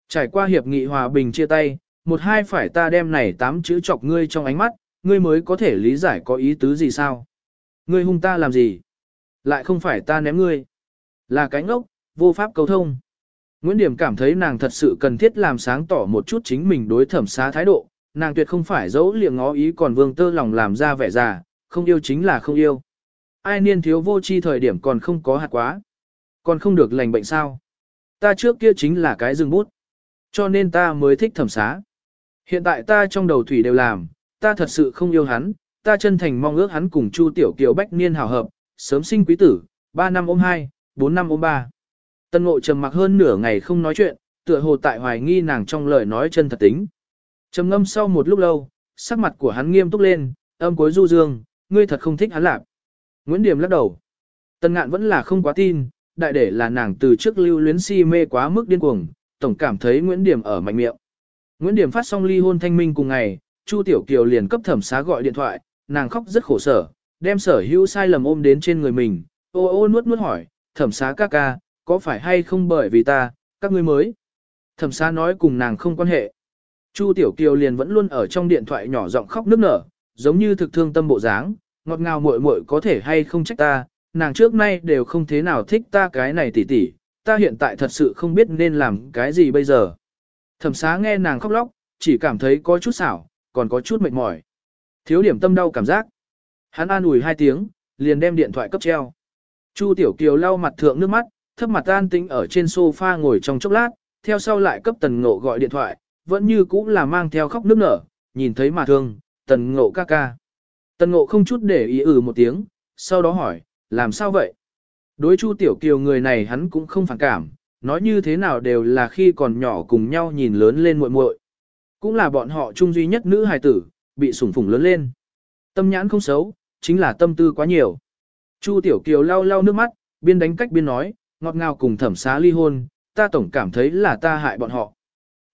Trải qua hiệp nghị hòa bình chia tay, một hai phải ta đem này tám chữ chọc ngươi trong ánh mắt, ngươi mới có thể lý giải có ý tứ gì sao. Ngươi hung ta làm gì? Lại không phải ta ném ngươi. Là cái ngốc, vô pháp cầu thông. Nguyễn Điểm cảm thấy nàng thật sự cần thiết làm sáng tỏ một chút chính mình đối thẩm xá thái độ, nàng tuyệt không phải dấu liệng ngó ý còn vương tơ lòng làm ra vẻ già, không yêu chính là không yêu. Ai niên thiếu vô chi thời điểm còn không có hạt quá. Còn không được lành bệnh sao. Ta trước kia chính là cái rừng bút. Cho nên ta mới thích thẩm xá. Hiện tại ta trong đầu thủy đều làm, ta thật sự không yêu hắn, ta chân thành mong ước hắn cùng Chu Tiểu Kiều Bách Niên hào hợp, sớm sinh quý tử, 3 năm ôm 2, 4 năm ôm 3. Tân ngộ trầm mặc hơn nửa ngày không nói chuyện, tựa hồ tại hoài nghi nàng trong lời nói chân thật tính. Trầm ngâm sau một lúc lâu, sắc mặt của hắn nghiêm túc lên, âm cuối du dương, ngươi thật không thích hắn lạc. Nguyễn Điểm lắc đầu. Tân ngạn vẫn là không quá tin, đại để là nàng từ trước lưu luyến si mê quá mức điên cuồng, tổng cảm thấy Nguyễn Điểm ở mạnh miệng. Nguyễn Điểm phát xong ly hôn thanh minh cùng ngày, Chu Tiểu Kiều liền cấp thẩm xá gọi điện thoại, nàng khóc rất khổ sở, đem sở hữu sai lầm ôm đến trên người mình, ô ô nuốt nuốt hỏi, thẩm xá ca ca, có phải hay không bởi vì ta, các ngươi mới. Thẩm xá nói cùng nàng không quan hệ. Chu Tiểu Kiều liền vẫn luôn ở trong điện thoại nhỏ giọng khóc nức nở, giống như thực thương tâm bộ dáng, ngọt ngào muội muội có thể hay không trách ta, nàng trước nay đều không thế nào thích ta cái này tỉ tỉ, ta hiện tại thật sự không biết nên làm cái gì bây giờ. Thẩm xá nghe nàng khóc lóc, chỉ cảm thấy có chút xảo, còn có chút mệt mỏi. Thiếu điểm tâm đau cảm giác. Hắn an ủi hai tiếng, liền đem điện thoại cấp treo. Chu Tiểu Kiều lau mặt thượng nước mắt, thấp mặt an tĩnh ở trên sofa ngồi trong chốc lát, theo sau lại cấp tần ngộ gọi điện thoại, vẫn như cũ là mang theo khóc nước nở, nhìn thấy mà thương, tần ngộ ca ca. Tần ngộ không chút để ý ừ một tiếng, sau đó hỏi, làm sao vậy? Đối Chu Tiểu Kiều người này hắn cũng không phản cảm, nói như thế nào đều là khi còn nhỏ cùng nhau nhìn lớn lên muội muội. Cũng là bọn họ chung duy nhất nữ hài tử, bị sủng phủng lớn lên. Tâm nhãn không xấu, chính là tâm tư quá nhiều. Chu Tiểu Kiều lau lau nước mắt, biên đánh cách biên nói, ngọt ngào cùng thẩm xá ly hôn, ta tổng cảm thấy là ta hại bọn họ.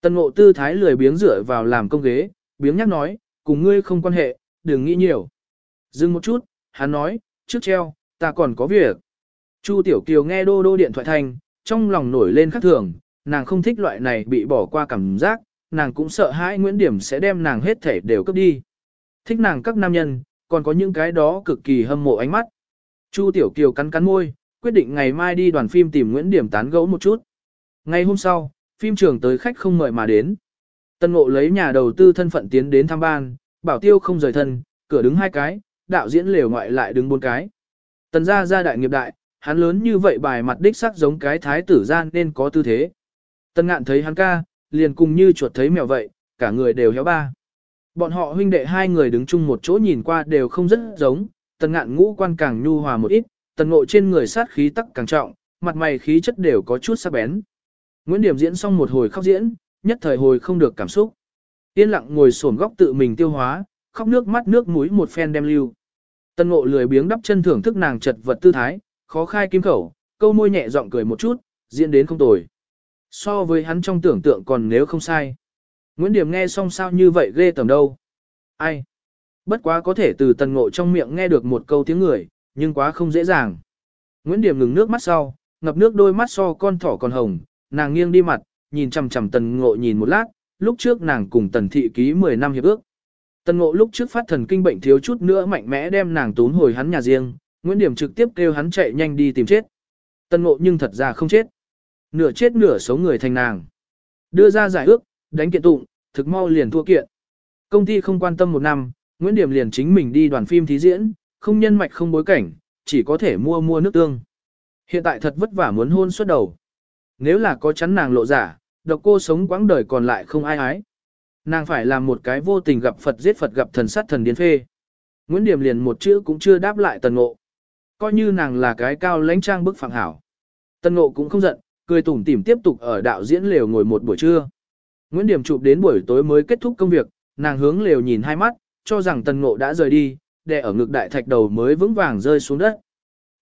Tần ngộ tư thái lười biếng rửa vào làm công ghế, biếng nhắc nói, cùng ngươi không quan hệ, đừng nghĩ nhiều. Dừng một chút, hắn nói, trước treo, ta còn có việc. Chu Tiểu Kiều nghe đô đô điện thoại thanh, trong lòng nổi lên khắc thường, nàng không thích loại này bị bỏ qua cảm giác, nàng cũng sợ hãi Nguyễn Điểm sẽ đem nàng hết thể đều cấp đi. Thích nàng các nam nhân, còn có những cái đó cực kỳ hâm mộ ánh mắt. Chu Tiểu Kiều cắn cắn môi, quyết định ngày mai đi đoàn phim tìm Nguyễn Điểm tán gẫu một chút. Ngày hôm sau, phim trường tới khách không mời mà đến. Tân Ngộ lấy nhà đầu tư thân phận tiến đến thăm ban, bảo tiêu không rời thân, cửa đứng hai cái, đạo diễn lều ngoại lại đứng bốn cái. Tần gia gia đại nghiệp đại, hắn lớn như vậy bài mặt đích sắc giống cái thái tử gian nên có tư thế. Tần ngạn thấy hắn ca, liền cùng như chuột thấy mèo vậy, cả người đều héo ba. Bọn họ huynh đệ hai người đứng chung một chỗ nhìn qua đều không rất giống, tần ngạn ngũ quan càng nhu hòa một ít, tần ngộ trên người sát khí tắc càng trọng, mặt mày khí chất đều có chút sắc bén. Nguyễn Điểm diễn xong một hồi khóc diễn, nhất thời hồi không được cảm xúc. Yên lặng ngồi xổm góc tự mình tiêu hóa, khóc nước mắt nước mũi một phen đem lưu. Tần ngộ lười biếng đắp chân thưởng thức nàng chật vật tư thái, khó khai kim khẩu, câu môi nhẹ giọng cười một chút, diễn đến không tồi. So với hắn trong tưởng tượng còn nếu không sai. Nguyễn Điểm nghe xong sao như vậy ghê tầm đâu. Ai? Bất quá có thể từ tần ngộ trong miệng nghe được một câu tiếng người, nhưng quá không dễ dàng. Nguyễn Điểm ngừng nước mắt sau, ngập nước đôi mắt so con thỏ còn hồng, nàng nghiêng đi mặt, nhìn chằm chằm tần ngộ nhìn một lát, lúc trước nàng cùng tần thị ký 10 năm hiệp ước. Tần ngộ lúc trước phát thần kinh bệnh thiếu chút nữa mạnh mẽ đem nàng tốn hồi hắn nhà riêng, Nguyễn Điểm trực tiếp kêu hắn chạy nhanh đi tìm chết. Tần ngộ nhưng thật ra không chết. Nửa chết nửa số người thành nàng. Đưa ra giải ước, đánh kiện tụng, thực mau liền thua kiện. Công ty không quan tâm một năm, Nguyễn Điểm liền chính mình đi đoàn phim thí diễn, không nhân mạch không bối cảnh, chỉ có thể mua mua nước tương. Hiện tại thật vất vả muốn hôn suốt đầu. Nếu là có chắn nàng lộ giả, độc cô sống quãng đời còn lại không ai ái. Nàng phải làm một cái vô tình gặp Phật giết Phật gặp thần sát thần điên phê. Nguyễn Điểm liền một chữ cũng chưa đáp lại tần ngộ. Coi như nàng là cái cao lãnh trang bức phẳng hảo. Tần ngộ cũng không giận, cười tủm tỉm tiếp tục ở đạo diễn lều ngồi một buổi trưa. Nguyễn Điểm chụp đến buổi tối mới kết thúc công việc, nàng hướng lều nhìn hai mắt, cho rằng tần ngộ đã rời đi, đè ở ngực đại thạch đầu mới vững vàng rơi xuống đất.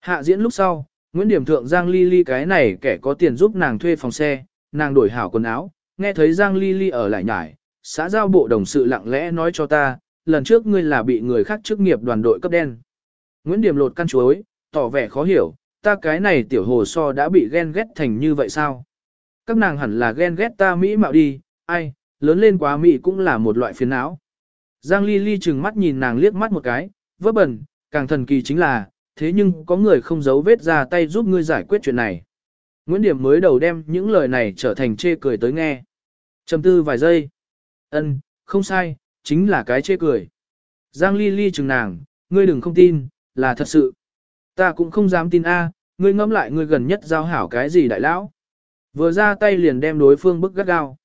Hạ diễn lúc sau, Nguyễn Điểm thượng Giang Ly Ly cái này kẻ có tiền giúp nàng thuê phòng xe, nàng đổi hảo quần áo, nghe thấy Giang Ly Ly ở lại nhải, xã giao bộ đồng sự lặng lẽ nói cho ta, lần trước ngươi là bị người khác chức nghiệp đoàn đội cấp đen. Nguyễn Điểm lột căn chuối, tỏ vẻ khó hiểu, ta cái này tiểu hồ so đã bị ghen ghét thành như vậy sao? Các nàng hẳn là ghen ghét ta Mỹ mạo đi, ai, lớn lên quá Mỹ cũng là một loại phiền não. Giang Ly Ly chừng mắt nhìn nàng liếc mắt một cái, vớ bẩn, càng thần kỳ chính là, thế nhưng có người không giấu vết ra tay giúp ngươi giải quyết chuyện này. Nguyễn Điểm mới đầu đem những lời này trở thành chê cười tới nghe. Trầm tư vài giây ân, không sai, chính là cái chê cười. Giang Ly Ly chừng nàng, ngươi đừng không tin, là thật sự. Ta cũng không dám tin a, ngươi ngẫm lại ngươi gần nhất giao hảo cái gì đại lão. Vừa ra tay liền đem đối phương bức gắt gao.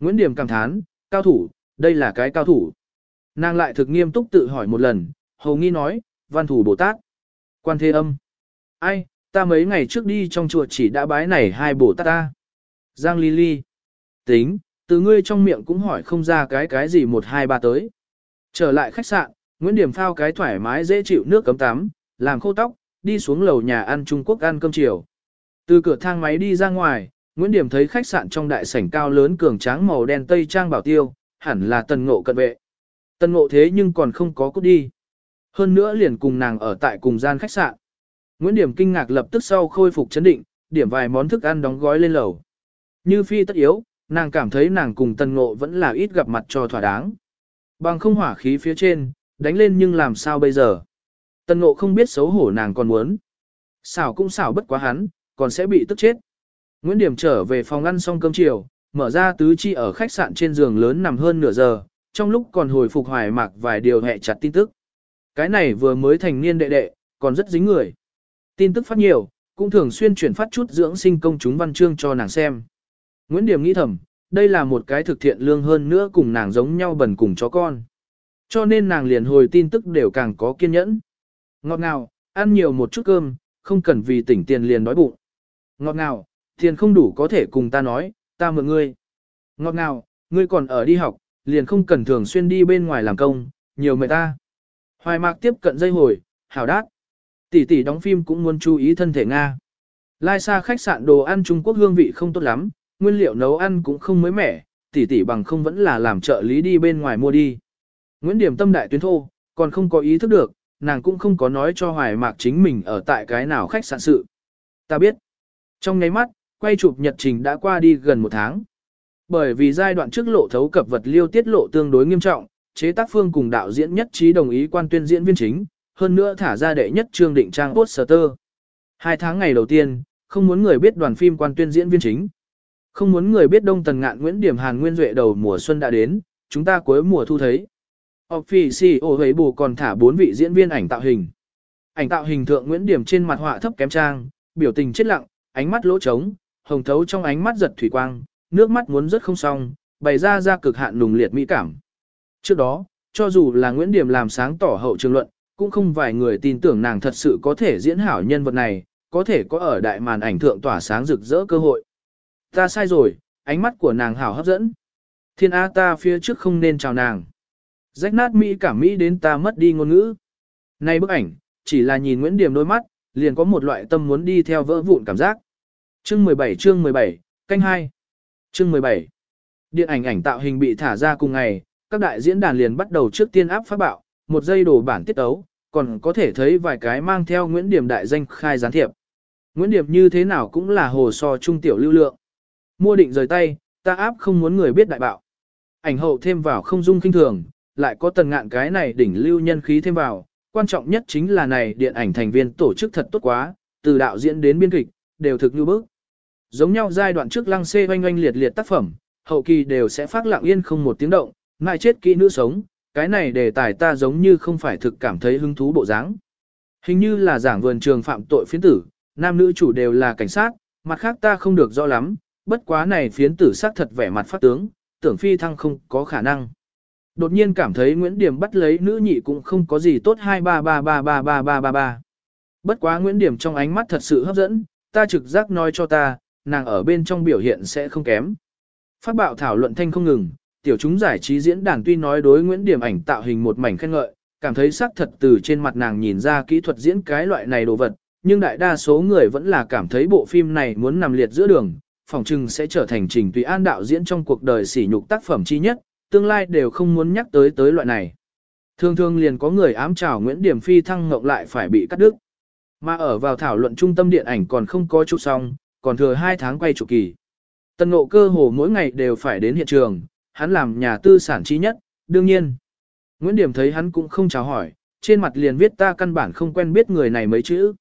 Nguyễn Điểm cảm thán, cao thủ, đây là cái cao thủ. Nàng lại thực nghiêm túc tự hỏi một lần, hầu nghi nói, văn thủ Bồ Tát. Quan thế âm. Ai, ta mấy ngày trước đi trong chùa chỉ đã bái này hai Bồ Tát ta. Giang Ly Ly. Tính, từ ngươi trong miệng cũng hỏi không ra cái cái gì một hai ba tới. Trở lại khách sạn, Nguyễn Điểm phao cái thoải mái dễ chịu nước cấm tắm, làm khô tóc, đi xuống lầu nhà ăn Trung Quốc ăn cơm chiều. Từ cửa thang máy đi ra ngoài, Nguyễn Điểm thấy khách sạn trong đại sảnh cao lớn cường tráng màu đen tây trang bảo tiêu, hẳn là tần ngộ cận vệ. Tần ngộ thế nhưng còn không có cút đi. Hơn nữa liền cùng nàng ở tại cùng gian khách sạn. Nguyễn Điểm kinh ngạc lập tức sau khôi phục chấn định, điểm vài món thức ăn đóng gói lên lầu. Như phi tất yếu, nàng cảm thấy nàng cùng tần ngộ vẫn là ít gặp mặt cho thỏa đáng. Bằng không hỏa khí phía trên, đánh lên nhưng làm sao bây giờ. Tần ngộ không biết xấu hổ nàng còn muốn. Xảo cũng xảo bất quá hắn, còn sẽ bị tức chết. Nguyễn Điểm trở về phòng ăn xong cơm chiều, mở ra tứ chi ở khách sạn trên giường lớn nằm hơn nửa giờ, trong lúc còn hồi phục hoài mạc vài điều hẹ chặt tin tức. Cái này vừa mới thành niên đệ đệ, còn rất dính người. Tin tức phát nhiều, cũng thường xuyên chuyển phát chút dưỡng sinh công chúng văn chương cho nàng xem. Nguyễn Điểm nghĩ thầm, đây là một cái thực thiện lương hơn nữa cùng nàng giống nhau bẩn cùng chó con. Cho nên nàng liền hồi tin tức đều càng có kiên nhẫn. Ngọt ngào, ăn nhiều một chút cơm, không cần vì tỉnh tiền liền đói bụng. Ngọt ngào, tiền không đủ có thể cùng ta nói, ta mượn ngươi. Ngọt ngào, ngươi còn ở đi học, liền không cần thường xuyên đi bên ngoài làm công, nhiều mệt ta. Hoài mạc tiếp cận dây hồi, hảo đát. Tỷ tỷ đóng phim cũng muốn chú ý thân thể Nga. Lai xa khách sạn đồ ăn Trung Quốc hương vị không tốt lắm, nguyên liệu nấu ăn cũng không mới mẻ, tỷ tỷ bằng không vẫn là làm trợ lý đi bên ngoài mua đi. Nguyễn Điểm tâm đại tuyến thô, còn không có ý thức được, nàng cũng không có nói cho Hoài Mạc chính mình ở tại cái nào khách sạn sự. Ta biết. Trong nháy mắt, quay chụp nhật trình đã qua đi gần một tháng. Bởi vì giai đoạn trước lộ thấu cập vật liêu tiết lộ tương đối nghiêm trọng, chế tác phương cùng đạo diễn nhất trí đồng ý quan tuyên diễn viên chính, hơn nữa thả ra đệ nhất trương định trang poster. Hai tháng ngày đầu tiên, không muốn người biết đoàn phim quan tuyên diễn viên chính. Không muốn người biết Đông Tần Ngạn Nguyễn Điểm Hàn Nguyên Duệ đầu mùa xuân đã đến, chúng ta cuối mùa thu thấy. Officio Huế bù còn thả bốn vị diễn viên ảnh tạo hình. Ảnh tạo hình thượng Nguyễn Điểm trên mặt họa thấp kém trang, biểu tình chết lặng, ánh mắt lỗ trống, hồng thấu trong ánh mắt giật thủy quang, nước mắt muốn rất không xong, bày ra ra cực hạn nùng liệt mỹ cảm. Trước đó, cho dù là Nguyễn Điểm làm sáng tỏ hậu trường luận, cũng không vài người tin tưởng nàng thật sự có thể diễn hảo nhân vật này, có thể có ở đại màn ảnh thượng tỏa sáng rực rỡ cơ hội. Ta sai rồi, ánh mắt của nàng hảo hấp dẫn. Thiên A ta phía trước không nên chào nàng. Rách nát Mỹ cảm Mỹ đến ta mất đi ngôn ngữ. Nay bức ảnh, chỉ là nhìn Nguyễn Điểm đôi mắt, liền có một loại tâm muốn đi theo vỡ vụn cảm giác. Chương 17 chương 17, canh 2. Chương 17. Điện ảnh ảnh tạo hình bị thả ra cùng ngày, các đại diễn đàn liền bắt đầu trước tiên áp phát bạo, một giây đồ bản tiết ấu, còn có thể thấy vài cái mang theo Nguyễn Điểm đại danh khai gián thiệp. Nguyễn Điểm như thế nào cũng là hồ so trung tiểu lưu lượng. Mua định rời tay, ta áp không muốn người biết đại bạo. Ảnh hậu thêm vào không dung kinh thường, lại có tần ngạn cái này đỉnh lưu nhân khí thêm vào, quan trọng nhất chính là này điện ảnh thành viên tổ chức thật tốt quá, từ đạo diễn đến biên kịch, đều thực như bức. Giống nhau giai đoạn trước lăng xê oanh oanh liệt liệt tác phẩm, hậu kỳ đều sẽ phát lặng yên không một tiếng động, ngại chết kỹ nữ sống, cái này đề tài ta giống như không phải thực cảm thấy hứng thú bộ dáng. Hình như là giảng vườn trường phạm tội phiến tử, nam nữ chủ đều là cảnh sát, mặt khác ta không được rõ lắm, bất quá này phiến tử sắc thật vẻ mặt phát tướng, tưởng phi thăng không có khả năng. Đột nhiên cảm thấy Nguyễn Điểm bắt lấy nữ nhị cũng không có gì tốt 233333333. Bất quá Nguyễn Điểm trong ánh mắt thật sự hấp dẫn, ta trực giác nói cho ta, nàng ở bên trong biểu hiện sẽ không kém. Phát bạo thảo luận thanh không ngừng, tiểu chúng giải trí diễn đàn tuy nói đối Nguyễn Điểm ảnh tạo hình một mảnh khen ngợi, cảm thấy sắc thật từ trên mặt nàng nhìn ra kỹ thuật diễn cái loại này đồ vật, nhưng đại đa số người vẫn là cảm thấy bộ phim này muốn nằm liệt giữa đường, phòng trừng sẽ trở thành trình tùy an đạo diễn trong cuộc đời sỉ nhục tác phẩm chi nhất, tương lai đều không muốn nhắc tới tới loại này. Thường thường liền có người ám chào Nguyễn Điểm Phi thăng ngộng lại phải bị cắt đứt. Mà ở vào thảo luận trung tâm điện ảnh còn không có chụp xong, còn thừa 2 tháng quay chụp kỳ. Tân ngộ cơ hồ mỗi ngày đều phải đến hiện trường, hắn làm nhà tư sản chi nhất, đương nhiên. Nguyễn Điểm thấy hắn cũng không chào hỏi, trên mặt liền viết ta căn bản không quen biết người này mấy chữ.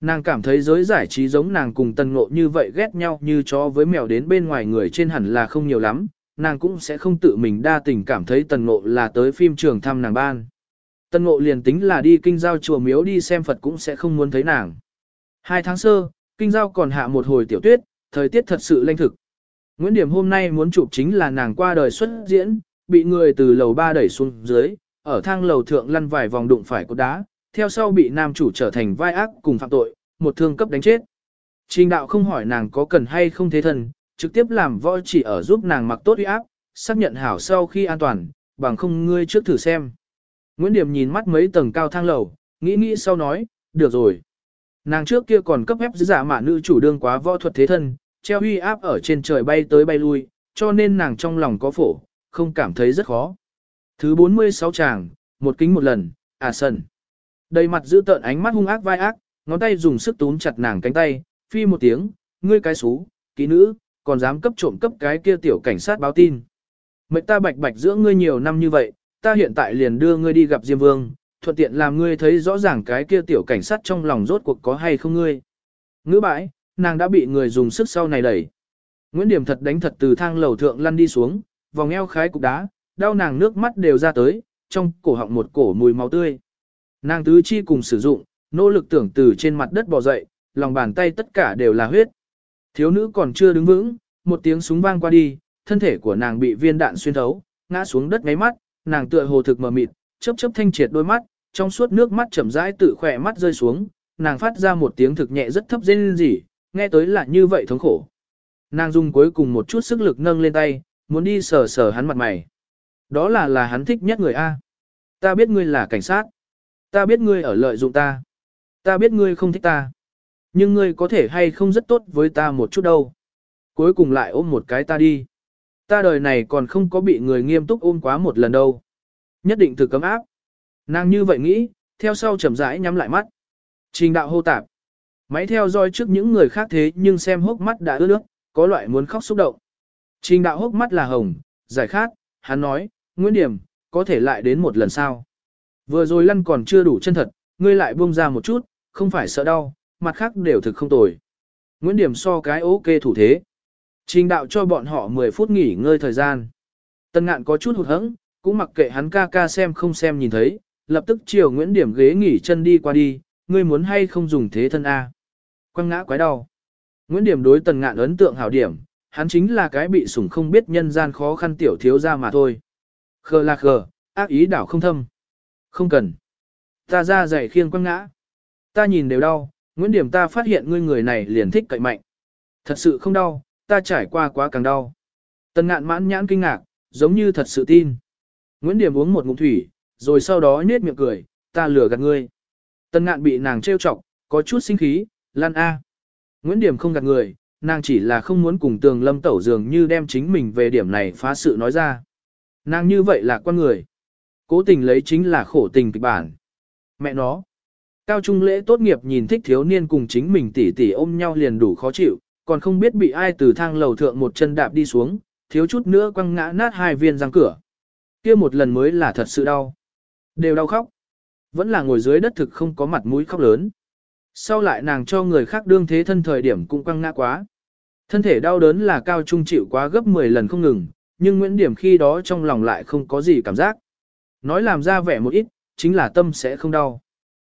Nàng cảm thấy giới giải trí giống nàng cùng tần ngộ như vậy ghét nhau như chó với mèo đến bên ngoài người trên hẳn là không nhiều lắm, nàng cũng sẽ không tự mình đa tình cảm thấy tần ngộ là tới phim trường thăm nàng ban. Tần ngộ liền tính là đi kinh giao chùa miếu đi xem Phật cũng sẽ không muốn thấy nàng. Hai tháng sơ, kinh giao còn hạ một hồi tiểu tuyết, thời tiết thật sự lanh thực. Nguyễn Điểm hôm nay muốn chụp chính là nàng qua đời xuất diễn, bị người từ lầu ba đẩy xuống dưới, ở thang lầu thượng lăn vài vòng đụng phải cột đá, theo sau bị nam chủ trở thành vai ác cùng phạm tội, một thương cấp đánh chết. Trình đạo không hỏi nàng có cần hay không thế thân, trực tiếp làm võ chỉ ở giúp nàng mặc tốt uy áp, xác nhận hảo sau khi an toàn, bằng không ngươi trước thử xem. Nguyễn Điểm nhìn mắt mấy tầng cao thang lầu, nghĩ nghĩ sau nói, được rồi. Nàng trước kia còn cấp ép giả mạ nữ chủ đương quá võ thuật thế thân, treo uy áp ở trên trời bay tới bay lui, cho nên nàng trong lòng có phổ, không cảm thấy rất khó. Thứ 46 chàng, một kính một lần, à sần. Đầy mặt giữ tợn ánh mắt hung ác vai ác, ngón tay dùng sức túm chặt nàng cánh tay, phi một tiếng, ngươi cái xú, kỹ nữ, còn dám cấp trộm cấp cái kia tiểu cảnh sát báo tin. Mệnh ta bạch bạch giữa ngươi nhiều năm như vậy, ta hiện tại liền đưa ngươi đi gặp Diêm Vương, thuận tiện làm ngươi thấy rõ ràng cái kia tiểu cảnh sát trong lòng rốt cuộc có hay không ngươi. Ngữ bãi, nàng đã bị người dùng sức sau này đẩy. Nguyễn Điểm thật đánh thật từ thang lầu thượng lăn đi xuống, vòng eo khái cục đá, đau nàng nước mắt đều ra tới, trong cổ họng một cổ mùi máu tươi. Nàng tứ chi cùng sử dụng, nỗ lực tưởng từ trên mặt đất bò dậy, lòng bàn tay tất cả đều là huyết. Thiếu nữ còn chưa đứng vững, một tiếng súng vang qua đi, thân thể của nàng bị viên đạn xuyên thấu, ngã xuống đất ngáy mắt, nàng tựa hồ thực mờ mịt, chớp chớp thanh triệt đôi mắt, trong suốt nước mắt chậm rãi tự khỏe mắt rơi xuống, nàng phát ra một tiếng thực nhẹ rất thấp rên rỉ, nghe tới là như vậy thống khổ. Nàng dùng cuối cùng một chút sức lực nâng lên tay, muốn đi sờ sờ hắn mặt mày. Đó là là hắn thích nhất người A. Ta biết ngươi là cảnh sát. Ta biết ngươi ở lợi dụng ta. Ta biết ngươi không thích ta. Nhưng ngươi có thể hay không rất tốt với ta một chút đâu. Cuối cùng lại ôm một cái ta đi. Ta đời này còn không có bị người nghiêm túc ôm quá một lần đâu. Nhất định thực cấm áp. Nàng như vậy nghĩ, theo sau chậm rãi nhắm lại mắt. Trình đạo hô tạp. Máy theo dõi trước những người khác thế nhưng xem hốc mắt đã ướt nước, có loại muốn khóc xúc động. Trình đạo hốc mắt là hồng, giải khát, hắn nói, Nguyễn Điểm, có thể lại đến một lần sau. Vừa rồi lăn còn chưa đủ chân thật, ngươi lại buông ra một chút, không phải sợ đau, mặt khác đều thực không tồi. Nguyễn Điểm so cái ok thủ thế. Trình đạo cho bọn họ 10 phút nghỉ ngơi thời gian. Tân ngạn có chút hụt hẫng, cũng mặc kệ hắn ca ca xem không xem nhìn thấy, lập tức chiều Nguyễn Điểm ghế nghỉ chân đi qua đi, ngươi muốn hay không dùng thế thân A. Quăng ngã quái đau. Nguyễn Điểm đối tần ngạn ấn tượng hảo điểm, hắn chính là cái bị sủng không biết nhân gian khó khăn tiểu thiếu ra mà thôi. Khờ là khờ, ác ý đảo không thâm. Không cần. Ta ra giày khiêng quăng ngã. Ta nhìn đều đau, Nguyễn Điểm ta phát hiện ngươi người này liền thích cậy mạnh. Thật sự không đau, ta trải qua quá càng đau. Tần ngạn mãn nhãn kinh ngạc, giống như thật sự tin. Nguyễn Điểm uống một ngụm thủy, rồi sau đó nhếch miệng cười, ta lừa gạt ngươi. Tần ngạn bị nàng trêu chọc, có chút sinh khí, lan A. Nguyễn Điểm không gạt người, nàng chỉ là không muốn cùng tường lâm tẩu dường như đem chính mình về điểm này phá sự nói ra. Nàng như vậy là con người. Cố tình lấy chính là khổ tình kịch bản. Mẹ nó. Cao trung lễ tốt nghiệp nhìn thích thiếu niên cùng chính mình tỉ tỉ ôm nhau liền đủ khó chịu, còn không biết bị ai từ thang lầu thượng một chân đạp đi xuống, thiếu chút nữa quăng ngã nát hai viên răng cửa. kia một lần mới là thật sự đau. Đều đau khóc. Vẫn là ngồi dưới đất thực không có mặt mũi khóc lớn. Sau lại nàng cho người khác đương thế thân thời điểm cũng quăng ngã quá. Thân thể đau đớn là cao trung chịu quá gấp 10 lần không ngừng, nhưng Nguyễn Điểm khi đó trong lòng lại không có gì cảm giác. Nói làm ra vẻ một ít, chính là tâm sẽ không đau.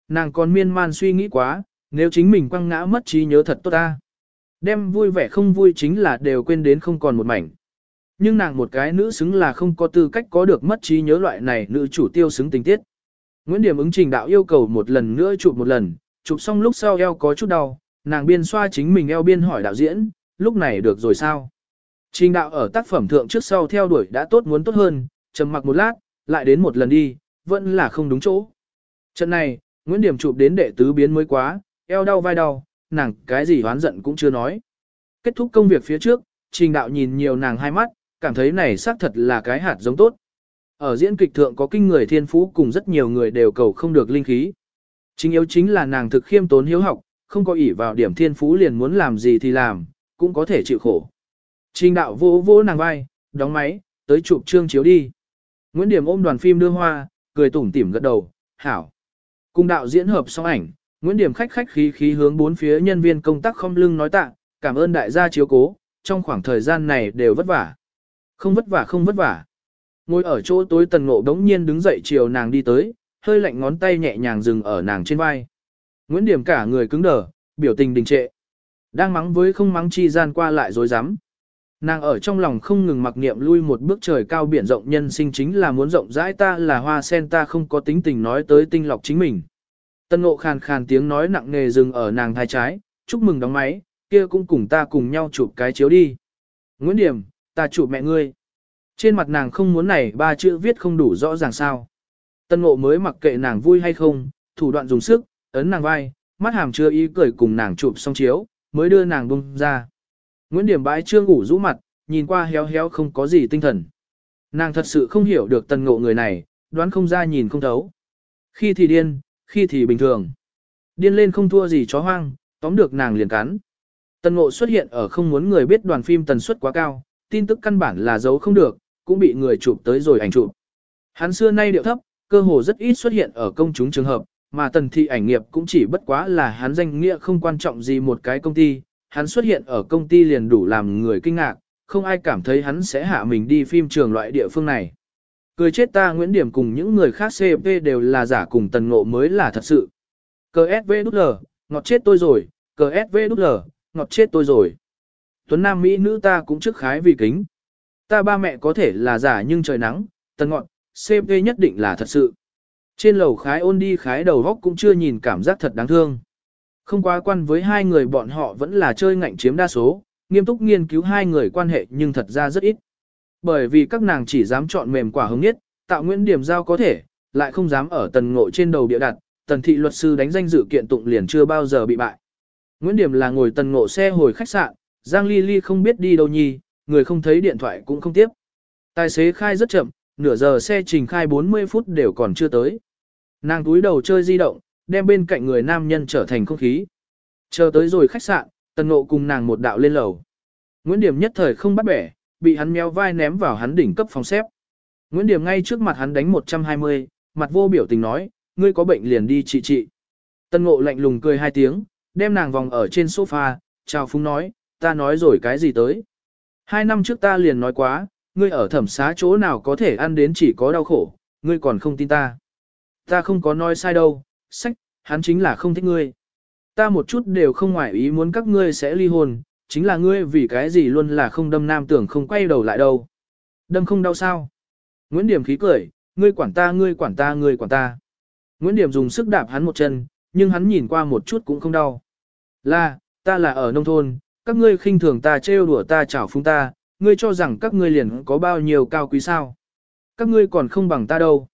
Nàng còn miên man suy nghĩ quá, nếu chính mình quăng ngã mất trí nhớ thật tốt ta. Đem vui vẻ không vui chính là đều quên đến không còn một mảnh. Nhưng nàng một cái nữ xứng là không có tư cách có được mất trí nhớ loại này nữ chủ tiêu xứng tình tiết. Nguyễn Điểm ứng trình đạo yêu cầu một lần nữa chụp một lần, chụp xong lúc sau eo có chút đau, nàng biên xoa chính mình eo biên hỏi đạo diễn, lúc này được rồi sao? Trình đạo ở tác phẩm thượng trước sau theo đuổi đã tốt muốn tốt hơn, trầm mặc một lát, lại đến một lần đi, vẫn là không đúng chỗ. Trận này, Nguyễn Điểm chụp đến đệ tứ biến mới quá, eo đau vai đau, nàng cái gì hoán giận cũng chưa nói. Kết thúc công việc phía trước, trình đạo nhìn nhiều nàng hai mắt, cảm thấy này xác thật là cái hạt giống tốt. Ở diễn kịch thượng có kinh người thiên phú cùng rất nhiều người đều cầu không được linh khí. Chính yếu chính là nàng thực khiêm tốn hiếu học, không có ỷ vào điểm thiên phú liền muốn làm gì thì làm, cũng có thể chịu khổ. Trình đạo vô vô nàng vai, đóng máy, tới chụp trương chiếu đi. Nguyễn Điểm ôm đoàn phim đưa hoa, cười tủm tỉm gật đầu, hảo. Cùng đạo diễn hợp xong ảnh, Nguyễn Điểm khách khách khí khí hướng bốn phía nhân viên công tác không lưng nói tạ, cảm ơn đại gia chiếu cố, trong khoảng thời gian này đều vất vả. Không vất vả không vất vả. Ngồi ở chỗ tối tần ngộ đống nhiên đứng dậy chiều nàng đi tới, hơi lạnh ngón tay nhẹ nhàng dừng ở nàng trên vai. Nguyễn Điểm cả người cứng đờ, biểu tình đình trệ. Đang mắng với không mắng chi gian qua lại dối rắm Nàng ở trong lòng không ngừng mặc niệm lui một bước trời cao biển rộng nhân sinh chính là muốn rộng rãi ta là hoa sen ta không có tính tình nói tới tinh lọc chính mình. Tân ngộ khàn khàn tiếng nói nặng nề dừng ở nàng thai trái, chúc mừng đóng máy, kia cũng cùng ta cùng nhau chụp cái chiếu đi. Nguyễn Điểm, ta chụp mẹ ngươi. Trên mặt nàng không muốn này ba chữ viết không đủ rõ ràng sao. Tân ngộ mới mặc kệ nàng vui hay không, thủ đoạn dùng sức, ấn nàng vai, mắt hàm chưa ý cười cùng nàng chụp xong chiếu, mới đưa nàng bung ra. Nguyễn Điểm bãi trương ngủ rũ mặt, nhìn qua héo héo không có gì tinh thần. Nàng thật sự không hiểu được tần ngộ người này, đoán không ra nhìn không thấu. Khi thì điên, khi thì bình thường. Điên lên không thua gì chó hoang, tóm được nàng liền cắn. Tần ngộ xuất hiện ở không muốn người biết đoàn phim tần suất quá cao, tin tức căn bản là giấu không được, cũng bị người chụp tới rồi ảnh chụp. Hắn xưa nay điệu thấp, cơ hồ rất ít xuất hiện ở công chúng trường hợp, mà tần thị ảnh nghiệp cũng chỉ bất quá là hắn danh nghĩa không quan trọng gì một cái công ty, hắn xuất hiện ở công ty liền đủ làm người kinh ngạc, không ai cảm thấy hắn sẽ hạ mình đi phim trường loại địa phương này. Cười chết ta Nguyễn Điểm cùng những người khác CP đều là giả cùng tần ngộ mới là thật sự. Cờ SVL, ngọt chết tôi rồi, cờ SVL, ngọt chết tôi rồi. Tuấn Nam Mỹ nữ ta cũng trước khái vì kính. Ta ba mẹ có thể là giả nhưng trời nắng, tần ngọn, CP nhất định là thật sự. Trên lầu khái ôn đi khái đầu góc cũng chưa nhìn cảm giác thật đáng thương. Không quá quan với hai người bọn họ vẫn là chơi ngạnh chiếm đa số, nghiêm túc nghiên cứu hai người quan hệ nhưng thật ra rất ít. Bởi vì các nàng chỉ dám chọn mềm quả hứng nhất, tạo nguyễn điểm giao có thể, lại không dám ở tần ngộ trên đầu địa đặt, tần thị luật sư đánh danh dự kiện tụng liền chưa bao giờ bị bại. Nguyễn Điểm là ngồi tần ngộ xe hồi khách sạn, Giang Ly Ly không biết đi đâu nhi, người không thấy điện thoại cũng không tiếp. Tài xế khai rất chậm, nửa giờ xe trình khai 40 phút đều còn chưa tới. Nàng túi đầu chơi di động, đem bên cạnh người nam nhân trở thành không khí. Chờ tới rồi khách sạn, tần ngộ cùng nàng một đạo lên lầu. Nguyễn Điểm nhất thời không bắt bẻ, bị hắn méo vai ném vào hắn đỉnh cấp phòng xếp. Nguyễn Điểm ngay trước mặt hắn đánh 120, mặt vô biểu tình nói, ngươi có bệnh liền đi trị trị. Tần ngộ lạnh lùng cười hai tiếng, đem nàng vòng ở trên sofa, chào phúng nói, ta nói rồi cái gì tới. Hai năm trước ta liền nói quá, ngươi ở thẩm xá chỗ nào có thể ăn đến chỉ có đau khổ, ngươi còn không tin ta. Ta không có nói sai đâu, sách, hắn chính là không thích ngươi. Ta một chút đều không ngoại ý muốn các ngươi sẽ ly hôn, chính là ngươi vì cái gì luôn là không đâm nam tưởng không quay đầu lại đâu. Đâm không đau sao? Nguyễn Điểm khí cười, ngươi quản ta ngươi quản ta ngươi quản ta. Nguyễn Điểm dùng sức đạp hắn một chân, nhưng hắn nhìn qua một chút cũng không đau. Là, ta là ở nông thôn, các ngươi khinh thường ta trêu đùa ta chảo phúng ta, ngươi cho rằng các ngươi liền có bao nhiêu cao quý sao. Các ngươi còn không bằng ta đâu.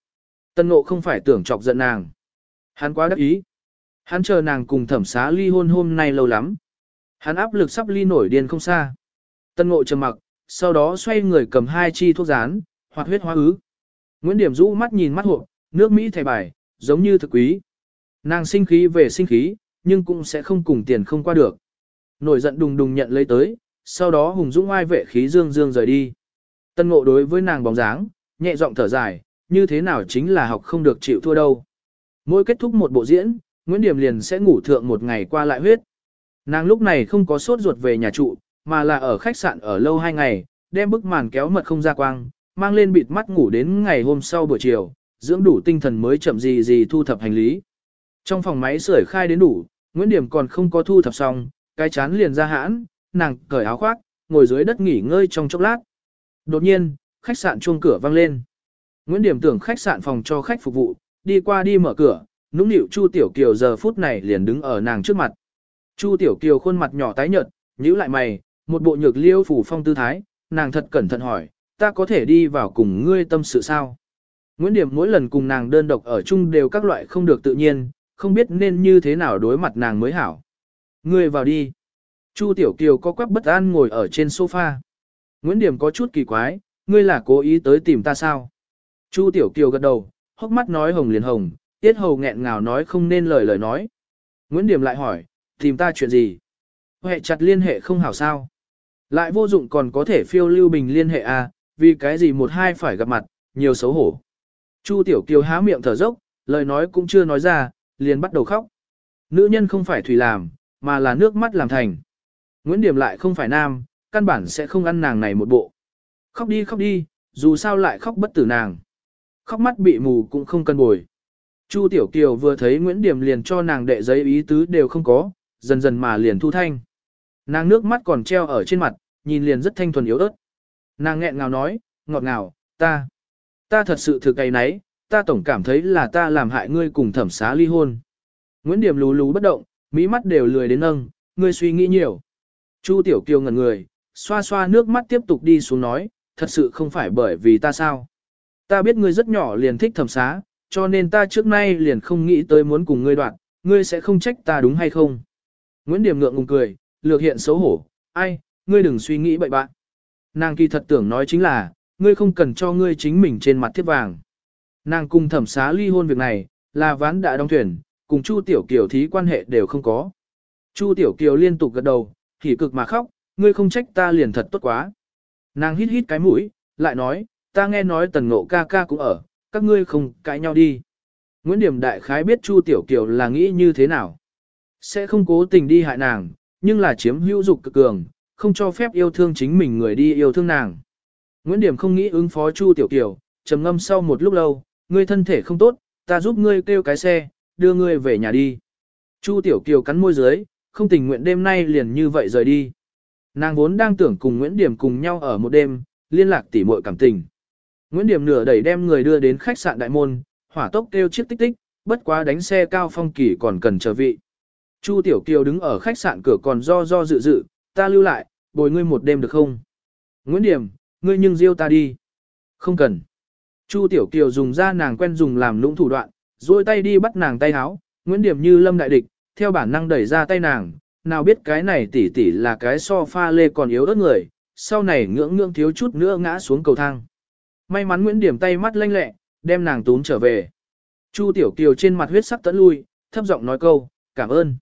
Tân ngộ không phải tưởng chọc giận nàng. Hắn quá đắc ý. Hắn chờ nàng cùng thẩm xá ly hôn hôm nay lâu lắm. Hắn áp lực sắp ly nổi điên không xa. Tân ngộ trầm mặc, sau đó xoay người cầm hai chi thuốc rán, hoặc huyết hóa ứ. Nguyễn Điểm rũ mắt nhìn mắt hộp, nước Mỹ thẻ bài, giống như thực quý. Nàng sinh khí về sinh khí, nhưng cũng sẽ không cùng tiền không qua được. Nổi giận đùng đùng nhận lấy tới, sau đó hùng dũng ai vệ khí dương dương rời đi. Tân ngộ đối với nàng bóng dáng, nhẹ giọng thở dài, như thế nào chính là học không được chịu thua đâu. Mỗi kết thúc một bộ diễn, Nguyễn Điểm liền sẽ ngủ thượng một ngày qua lại huyết. Nàng lúc này không có sốt ruột về nhà trụ, mà là ở khách sạn ở lâu hai ngày, đem bức màn kéo mật không ra quang, mang lên bịt mắt ngủ đến ngày hôm sau buổi chiều, dưỡng đủ tinh thần mới chậm gì gì thu thập hành lý. Trong phòng máy sưởi khai đến đủ, Nguyễn Điểm còn không có thu thập xong, cái chán liền ra hãn, nàng cởi áo khoác, ngồi dưới đất nghỉ ngơi trong chốc lát. Đột nhiên, khách sạn chuông cửa vang lên. Nguyễn Điểm tưởng khách sạn phòng cho khách phục vụ, đi qua đi mở cửa, nũng nịu Chu Tiểu Kiều giờ phút này liền đứng ở nàng trước mặt. Chu Tiểu Kiều khuôn mặt nhỏ tái nhợt, nhíu lại mày, một bộ nhược liêu phủ phong tư thái, nàng thật cẩn thận hỏi, ta có thể đi vào cùng ngươi tâm sự sao? Nguyễn Điểm mỗi lần cùng nàng đơn độc ở chung đều các loại không được tự nhiên, không biết nên như thế nào đối mặt nàng mới hảo. Ngươi vào đi. Chu Tiểu Kiều có quắc bất an ngồi ở trên sofa. Nguyễn Điểm có chút kỳ quái, ngươi là cố ý tới tìm ta sao? Chu Tiểu Kiều gật đầu, hốc mắt nói hồng liền hồng, tiết hầu nghẹn ngào nói không nên lời lời nói. Nguyễn Điểm lại hỏi, tìm ta chuyện gì? Hệ chặt liên hệ không hảo sao? Lại vô dụng còn có thể phiêu lưu bình liên hệ à, vì cái gì một hai phải gặp mặt, nhiều xấu hổ. Chu Tiểu Kiều há miệng thở dốc, lời nói cũng chưa nói ra, liền bắt đầu khóc. Nữ nhân không phải thủy làm, mà là nước mắt làm thành. Nguyễn Điểm lại không phải nam, căn bản sẽ không ăn nàng này một bộ. Khóc đi khóc đi, dù sao lại khóc bất tử nàng. Khóc mắt bị mù cũng không cần bồi. Chu Tiểu Kiều vừa thấy Nguyễn Điểm liền cho nàng đệ giấy ý tứ đều không có, dần dần mà liền thu thanh. Nàng nước mắt còn treo ở trên mặt, nhìn liền rất thanh thuần yếu ớt. Nàng nghẹn ngào nói, ngọt ngào, ta, ta thật sự thực cay nấy, ta tổng cảm thấy là ta làm hại ngươi cùng thẩm xá ly hôn. Nguyễn Điểm lú lú bất động, mỹ mắt đều lười đến nâng, ngươi suy nghĩ nhiều. Chu Tiểu Kiều ngẩn người, xoa xoa nước mắt tiếp tục đi xuống nói, thật sự không phải bởi vì ta sao. Ta biết ngươi rất nhỏ liền thích thẩm xá, cho nên ta trước nay liền không nghĩ tới muốn cùng ngươi đoạn, ngươi sẽ không trách ta đúng hay không. Nguyễn Điểm ngượng ngùng cười, lược hiện xấu hổ, ai, ngươi đừng suy nghĩ bậy bạn. Nàng kỳ thật tưởng nói chính là, ngươi không cần cho ngươi chính mình trên mặt thiết vàng. Nàng cùng thẩm xá ly hôn việc này, là ván đã đóng thuyền, cùng Chu Tiểu Kiều thí quan hệ đều không có. Chu Tiểu Kiều liên tục gật đầu, thì cực mà khóc, ngươi không trách ta liền thật tốt quá. Nàng hít hít cái mũi, lại nói, ta nghe nói tần ngộ ca ca cũng ở, các ngươi không cãi nhau đi. Nguyễn Điểm Đại Khái biết Chu Tiểu Kiều là nghĩ như thế nào. Sẽ không cố tình đi hại nàng, nhưng là chiếm hữu dục cực cường, không cho phép yêu thương chính mình người đi yêu thương nàng. Nguyễn Điểm không nghĩ ứng phó Chu Tiểu Kiều, trầm ngâm sau một lúc lâu, ngươi thân thể không tốt, ta giúp ngươi kêu cái xe, đưa ngươi về nhà đi. Chu Tiểu Kiều cắn môi dưới, không tình nguyện đêm nay liền như vậy rời đi. Nàng vốn đang tưởng cùng Nguyễn Điểm cùng nhau ở một đêm, liên lạc tỉ muội cảm tình. Nguyễn Điểm nửa đẩy đem người đưa đến khách sạn đại môn, hỏa tốc kêu chiếc tích tích, bất quá đánh xe cao phong kỳ còn cần chờ vị. Chu Tiểu Kiều đứng ở khách sạn cửa còn do do dự dự, ta lưu lại, bồi ngươi một đêm được không? Nguyễn Điểm, ngươi nhưng riêu ta đi. Không cần. Chu Tiểu Kiều dùng ra nàng quen dùng làm lũng thủ đoạn, duỗi tay đi bắt nàng tay háo, Nguyễn Điểm như lâm đại địch, theo bản năng đẩy ra tay nàng, nào biết cái này tỷ tỷ là cái so pha lê còn yếu ớt người, sau này ngưỡng ngưỡng thiếu chút nữa ngã xuống cầu thang. May mắn Nguyễn Điểm tay mắt lanh lẹ, đem nàng tún trở về. Chu Tiểu Kiều trên mặt huyết sắc tẫn lui, thấp giọng nói câu, cảm ơn.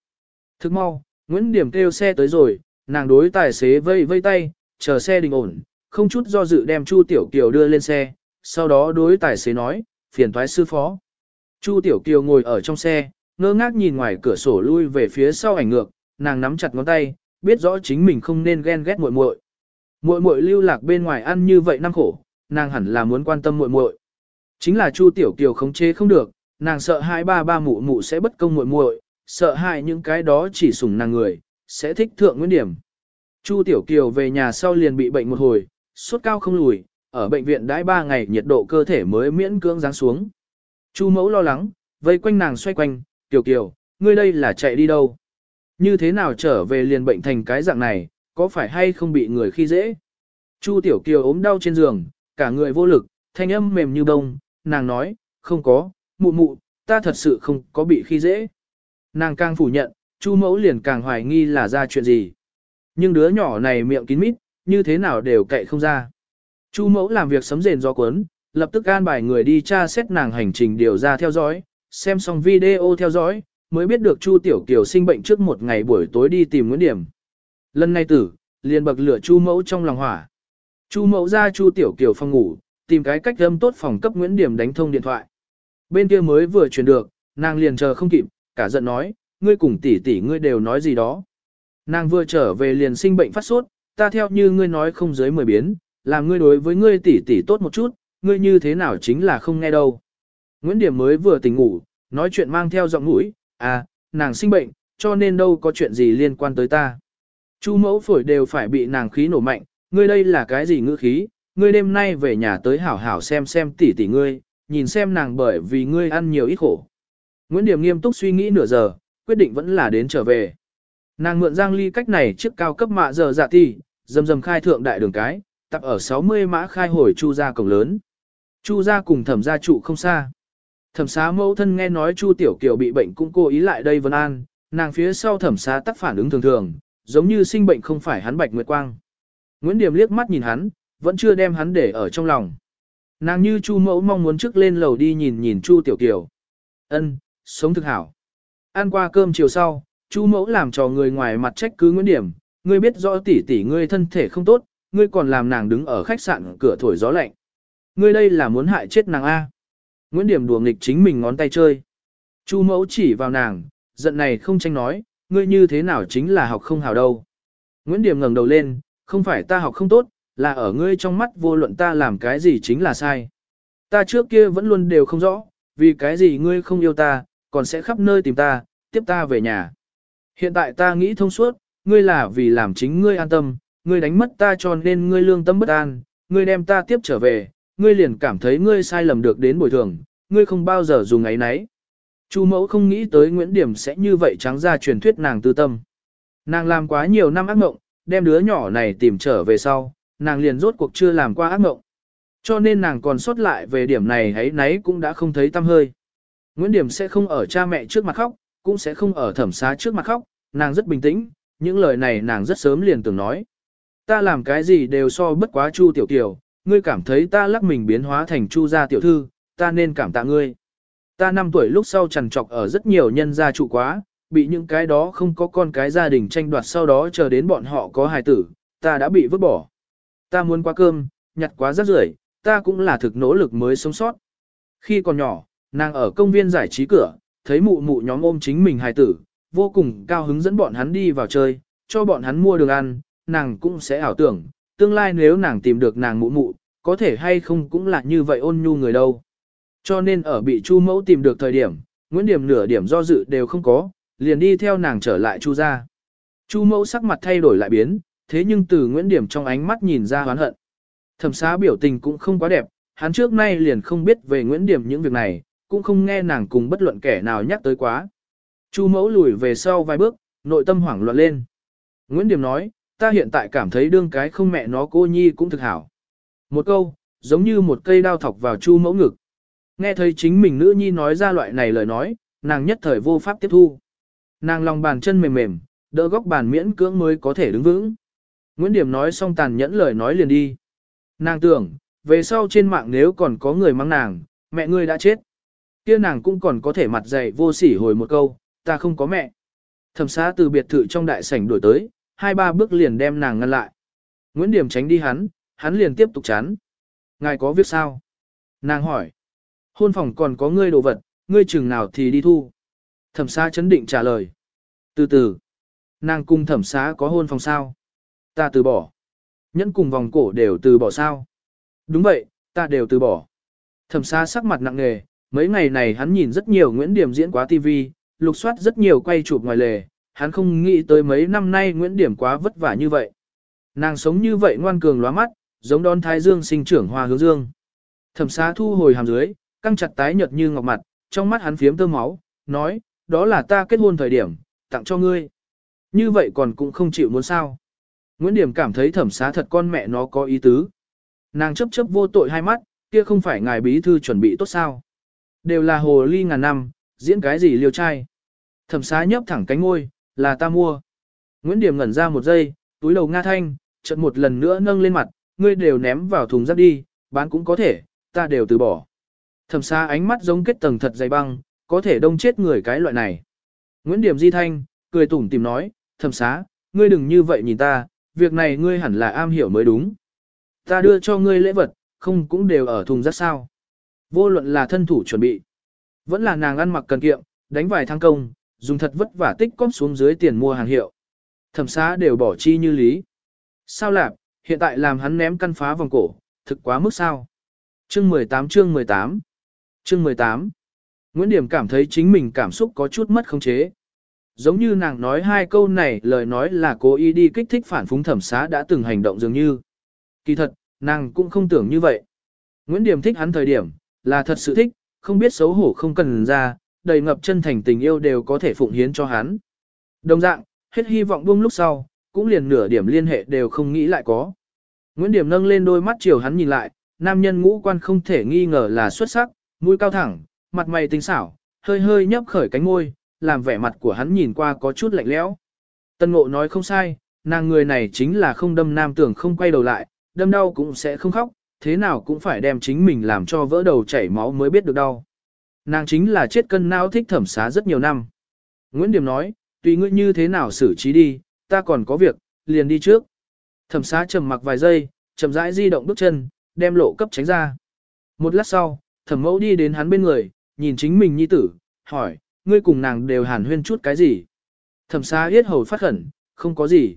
Thức mau, Nguyễn Điểm kêu xe tới rồi, nàng đối tài xế vây vây tay, chờ xe đình ổn, không chút do dự đem Chu Tiểu Kiều đưa lên xe, sau đó đối tài xế nói, phiền thoái sư phó. Chu Tiểu Kiều ngồi ở trong xe, ngơ ngác nhìn ngoài cửa sổ lui về phía sau ảnh ngược, nàng nắm chặt ngón tay, biết rõ chính mình không nên ghen ghét muội muội. Muội muội lưu lạc bên ngoài ăn như vậy năm khổ, nàng hẳn là muốn quan tâm muội muội. Chính là Chu Tiểu Kiều khống chế không được, nàng sợ hai ba ba mụ mụ sẽ bất công muội muội, sợ hai những cái đó chỉ sủng nàng người, sẽ thích thượng nguyên điểm. Chu Tiểu Kiều về nhà sau liền bị bệnh một hồi, sốt cao không lùi, ở bệnh viện đãi ba ngày nhiệt độ cơ thể mới miễn cưỡng giáng xuống. Chu mẫu lo lắng, vây quanh nàng xoay quanh, Tiểu Kiều, ngươi đây là chạy đi đâu? Như thế nào trở về liền bệnh thành cái dạng này, có phải hay không bị người khi dễ? Chu Tiểu Kiều ốm đau trên giường, cả người vô lực, thanh âm mềm như bông, nàng nói, không có, mụ mụ, ta thật sự không có bị khi dễ. Nàng càng phủ nhận, Chu mẫu liền càng hoài nghi là ra chuyện gì. Nhưng đứa nhỏ này miệng kín mít, như thế nào đều cậy không ra. Chu mẫu làm việc sấm rền do cuốn, lập tức an bài người đi tra xét nàng hành trình điều ra theo dõi, xem xong video theo dõi, mới biết được Chu Tiểu Kiều sinh bệnh trước một ngày buổi tối đi tìm Nguyễn Điểm. Lần này tử, liền bậc lửa Chu mẫu trong lòng hỏa. Chu mẫu ra Chu Tiểu Kiều phòng ngủ, tìm cái cách âm tốt phòng cấp Nguyễn Điểm đánh thông điện thoại. Bên kia mới vừa truyền được, nàng liền chờ không kịp, cả giận nói, ngươi cùng tỷ tỷ ngươi đều nói gì đó. Nàng vừa trở về liền sinh bệnh phát sốt, ta theo như ngươi nói không dưới mười biến, làm ngươi đối với ngươi tỷ tỷ tốt một chút, ngươi như thế nào chính là không nghe đâu. Nguyễn Điểm mới vừa tỉnh ngủ, nói chuyện mang theo giọng mũi, à, nàng sinh bệnh, cho nên đâu có chuyện gì liên quan tới ta. Chu mẫu phổi đều phải bị nàng khí nổ mạnh, ngươi đây là cái gì ngữ khí, ngươi đêm nay về nhà tới hảo hảo xem xem tỷ tỷ ngươi, nhìn xem nàng bởi vì ngươi ăn nhiều ít khổ. Nguyễn Điểm nghiêm túc suy nghĩ nửa giờ, quyết định vẫn là đến trở về. Nàng mượn Giang Ly cách này trước cao cấp mạ giờ dạ tỷ, dầm dầm khai thượng đại đường cái, tập ở 60 mã khai hồi Chu gia cổng lớn. Chu gia cùng thẩm gia trụ không xa. Thẩm xá mẫu thân nghe nói Chu Tiểu Kiều bị bệnh cũng cố ý lại đây Vân An, nàng phía sau thẩm xá tắc phản ứng thường thường, giống như sinh bệnh không phải hắn Bạch Nguyệt Quang. Nguyễn Điểm liếc mắt nhìn hắn, vẫn chưa đem hắn để ở trong lòng. Nàng như Chu mẫu mong muốn trước lên lầu đi nhìn nhìn Chu Tiểu Kiều. Ân, sống thực hảo. Ăn qua cơm chiều sau, Chu mẫu làm cho người ngoài mặt trách cứ Nguyễn Điểm, ngươi biết rõ tỷ tỷ ngươi thân thể không tốt, ngươi còn làm nàng đứng ở khách sạn cửa thổi gió lạnh. Ngươi đây là muốn hại chết nàng A. Nguyễn Điểm đùa nghịch chính mình ngón tay chơi. Chu mẫu chỉ vào nàng, giận này không tranh nói, ngươi như thế nào chính là học không hảo đâu. Nguyễn Điểm ngẩng đầu lên, không phải ta học không tốt, là ở ngươi trong mắt vô luận ta làm cái gì chính là sai. Ta trước kia vẫn luôn đều không rõ, vì cái gì ngươi không yêu ta, còn sẽ khắp nơi tìm ta, tiếp ta về nhà. Hiện tại ta nghĩ thông suốt, ngươi là vì làm chính ngươi an tâm, ngươi đánh mất ta cho nên ngươi lương tâm bất an, ngươi đem ta tiếp trở về, ngươi liền cảm thấy ngươi sai lầm được đến bồi thường, ngươi không bao giờ dùng ấy nấy. Chu mẫu không nghĩ tới Nguyễn Điểm sẽ như vậy trắng ra truyền thuyết nàng tư tâm. Nàng làm quá nhiều năm ác mộng, đem đứa nhỏ này tìm trở về sau, nàng liền rốt cuộc chưa làm qua ác mộng. Cho nên nàng còn sót lại về điểm này ấy nấy cũng đã không thấy tâm hơi. Nguyễn Điểm sẽ không ở cha mẹ trước mặt khóc, cũng sẽ không ở thẩm xá trước mặt khóc, nàng rất bình tĩnh, những lời này nàng rất sớm liền từng nói. Ta làm cái gì đều so bất quá Chu Tiểu Tiểu, ngươi cảm thấy ta lắc mình biến hóa thành Chu gia tiểu thư, ta nên cảm tạ ngươi. Ta năm tuổi lúc sau trằn trọc ở rất nhiều nhân gia trụ quá, bị những cái đó không có con cái gia đình tranh đoạt sau đó chờ đến bọn họ có hài tử, ta đã bị vứt bỏ. Ta muốn quá cơm, nhặt quá rác rưởi, ta cũng là thực nỗ lực mới sống sót. Khi còn nhỏ, nàng ở công viên giải trí cửa, thấy mụ mụ nhóm ôm chính mình hài tử, vô cùng cao hứng dẫn bọn hắn đi vào chơi, cho bọn hắn mua đường ăn, nàng cũng sẽ ảo tưởng, tương lai nếu nàng tìm được nàng mụ mụ, có thể hay không cũng là như vậy ôn nhu người đâu. Cho nên ở bị Chu mẫu tìm được thời điểm, Nguyễn Điểm nửa điểm do dự đều không có, liền đi theo nàng trở lại Chu ra. Chu mẫu sắc mặt thay đổi lại biến, thế nhưng từ Nguyễn Điểm trong ánh mắt nhìn ra hoán hận. Thẩm xá biểu tình cũng không quá đẹp, hắn trước nay liền không biết về Nguyễn Điểm những việc này, cũng không nghe nàng cùng bất luận kẻ nào nhắc tới quá. Chu mẫu lùi về sau vài bước, nội tâm hoảng loạn lên. Nguyễn Điểm nói, ta hiện tại cảm thấy đương cái không mẹ nó cô nhi cũng thực hảo. Một câu, giống như một cây đao thọc vào chu mẫu ngực. Nghe thấy chính mình nữ nhi nói ra loại này lời nói, nàng nhất thời vô pháp tiếp thu. Nàng lòng bàn chân mềm mềm, đỡ góc bàn miễn cưỡng mới có thể đứng vững. Nguyễn Điểm nói xong tàn nhẫn lời nói liền đi. Nàng tưởng, về sau trên mạng nếu còn có người mắng nàng, mẹ ngươi đã chết. kia nàng cũng còn có thể mặt dày vô sỉ hồi một câu, ta không có mẹ. Thẩm xá từ biệt thự trong đại sảnh đổi tới, hai ba bước liền đem nàng ngăn lại. Nguyễn Điểm tránh đi hắn, hắn liền tiếp tục chán. Ngài có việc sao? Nàng hỏi. Hôn phòng còn có ngươi đồ vật, ngươi chừng nào thì đi thu. Thẩm xá chấn định trả lời. Từ từ. Nàng cùng thẩm xá có hôn phòng sao? Ta từ bỏ. Nhẫn cùng vòng cổ đều từ bỏ sao? Đúng vậy, ta đều từ bỏ. Thẩm xá sắc mặt nặng nề, mấy ngày này hắn nhìn rất nhiều Nguyễn Điểm diễn quá TV, lục soát rất nhiều quay chụp ngoài lề, hắn không nghĩ tới mấy năm nay Nguyễn Điểm quá vất vả như vậy. Nàng sống như vậy ngoan cường lóa mắt, giống đón thái dương sinh trưởng hoa hướng dương. Thẩm xá thu hồi hàm dưới, căng chặt tái nhợt như ngọc mặt, trong mắt hắn phiếm tơ máu, nói, đó là ta kết hôn thời điểm, tặng cho ngươi. Như vậy còn cũng không chịu muốn sao. Nguyễn Điểm cảm thấy thẩm xá thật con mẹ nó có ý tứ. Nàng chấp chấp vô tội hai mắt, kia không phải ngài bí thư chuẩn bị tốt sao. Đều là hồ ly ngàn năm, diễn cái gì liêu trai. Thẩm xá nhấp thẳng cánh ngôi, là ta mua. Nguyễn Điểm ngẩn ra một giây, túi đầu nga thanh, chợt một lần nữa nâng lên mặt, ngươi đều ném vào thùng rác đi, bán cũng có thể, ta đều từ bỏ. Thẩm xá ánh mắt giống kết tầng thật dày băng, có thể đông chết người cái loại này. Nguyễn Điểm di thanh, cười tủm tìm nói, thẩm xá, ngươi đừng như vậy nhìn ta, việc này ngươi hẳn là am hiểu mới đúng. Ta đưa cho ngươi lễ vật, không cũng đều ở thùng rác sao. Vô luận là thân thủ chuẩn bị. Vẫn là nàng ăn mặc cần kiệm, đánh vài tháng công, dùng thật vất vả tích cóp xuống dưới tiền mua hàng hiệu. Thẩm xá đều bỏ chi như lý. Sao lạc, hiện tại làm hắn ném căn phá vòng cổ, thực quá mức sao. Chương 18 chương 18 Chương 18 Nguyễn Điểm cảm thấy chính mình cảm xúc có chút mất khống chế. Giống như nàng nói hai câu này lời nói là cố ý đi kích thích phản phúng thẩm xá đã từng hành động dường như. Kỳ thật, nàng cũng không tưởng như vậy. Nguyễn Điểm thích hắn thời điểm, là thật sự thích, không biết xấu hổ không cần ra, đầy ngập chân thành tình yêu đều có thể phụng hiến cho hắn. Đồng dạng, hết hy vọng buông lúc sau, cũng liền nửa điểm liên hệ đều không nghĩ lại có. Nguyễn Điểm nâng lên đôi mắt chiều hắn nhìn lại, nam nhân ngũ quan không thể nghi ngờ là xuất sắc, mũi cao thẳng, mặt mày tinh xảo, hơi hơi nhấp khởi cánh môi, làm vẻ mặt của hắn nhìn qua có chút lạnh lẽo. Tân ngộ nói không sai, nàng người này chính là không đâm nam tưởng không quay đầu lại, đâm đau cũng sẽ không khóc, thế nào cũng phải đem chính mình làm cho vỡ đầu chảy máu mới biết được đau. Nàng chính là chết cân não thích thẩm xá rất nhiều năm. Nguyễn Điểm nói, tùy ngươi như thế nào xử trí đi, ta còn có việc, liền đi trước. Thẩm xá trầm mặc vài giây, chậm rãi di động bước chân, đem lộ cấp tránh ra. Một lát sau, thẩm mẫu đi đến hắn bên người, nhìn chính mình nhi tử, hỏi, ngươi cùng nàng đều hàn huyên chút cái gì? Thẩm xá yết hầu phát khẩn, không có gì.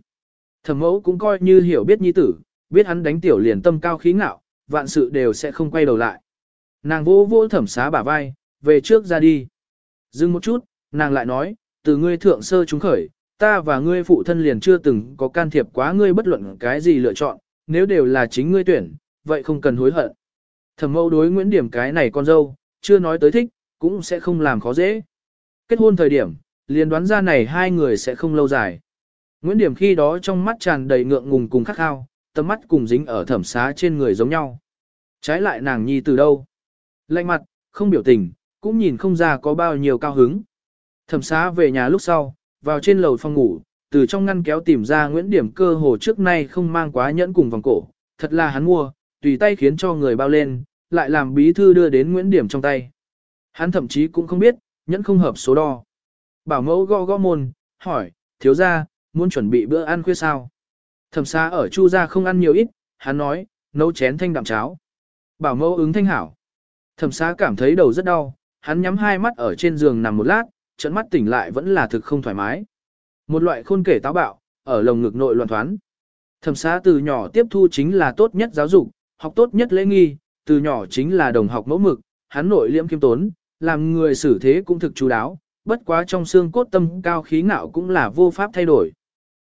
Thẩm mẫu cũng coi như hiểu biết nhi tử, biết hắn đánh tiểu liền tâm cao khí ngạo, vạn sự đều sẽ không quay đầu lại. Nàng vô vô thẩm xá bả vai, về trước ra đi. Dừng một chút, nàng lại nói, từ ngươi thượng sơ chúng khởi, ta và ngươi phụ thân liền chưa từng có can thiệp quá ngươi bất luận cái gì lựa chọn, nếu đều là chính ngươi tuyển, vậy không cần hối hận. Thẩm mẫu đối Nguyễn Điểm cái này con dâu, chưa nói tới thích, cũng sẽ không làm khó dễ. Kết hôn thời điểm, liền đoán ra này hai người sẽ không lâu dài. Nguyễn Điểm khi đó trong mắt tràn đầy ngượng ngùng cùng khắc khao, tầm mắt cùng dính ở thẩm xá trên người giống nhau. Trái lại nàng nhi từ đâu? Lạnh mặt, không biểu tình, cũng nhìn không ra có bao nhiêu cao hứng. Thẩm xá về nhà lúc sau, vào trên lầu phòng ngủ, từ trong ngăn kéo tìm ra Nguyễn Điểm cơ hồ trước nay không mang quá nhẫn cùng vòng cổ, thật là hắn mua, tùy tay khiến cho người bao lên, lại làm bí thư đưa đến Nguyễn Điểm trong tay. Hắn thậm chí cũng không biết, nhẫn không hợp số đo. Bảo mẫu gõ gõ môn, hỏi, thiếu ra, muốn chuẩn bị bữa ăn khuya sao? Thẩm xa ở chu gia không ăn nhiều ít, hắn nói, nấu chén thanh đạm cháo. Bảo mẫu ứng thanh hảo. Thẩm xa cảm thấy đầu rất đau, hắn nhắm hai mắt ở trên giường nằm một lát, trận mắt tỉnh lại vẫn là thực không thoải mái. Một loại khôn kể táo bạo, ở lồng ngực nội loạn thoán. Thẩm xa từ nhỏ tiếp thu chính là tốt nhất giáo dục, học tốt nhất lễ nghi, từ nhỏ chính là đồng học mẫu mực, hắn nội liêm kiêm tốn, làm người xử thế cũng thực chú đáo, bất quá trong xương cốt tâm cao khí ngạo cũng là vô pháp thay đổi.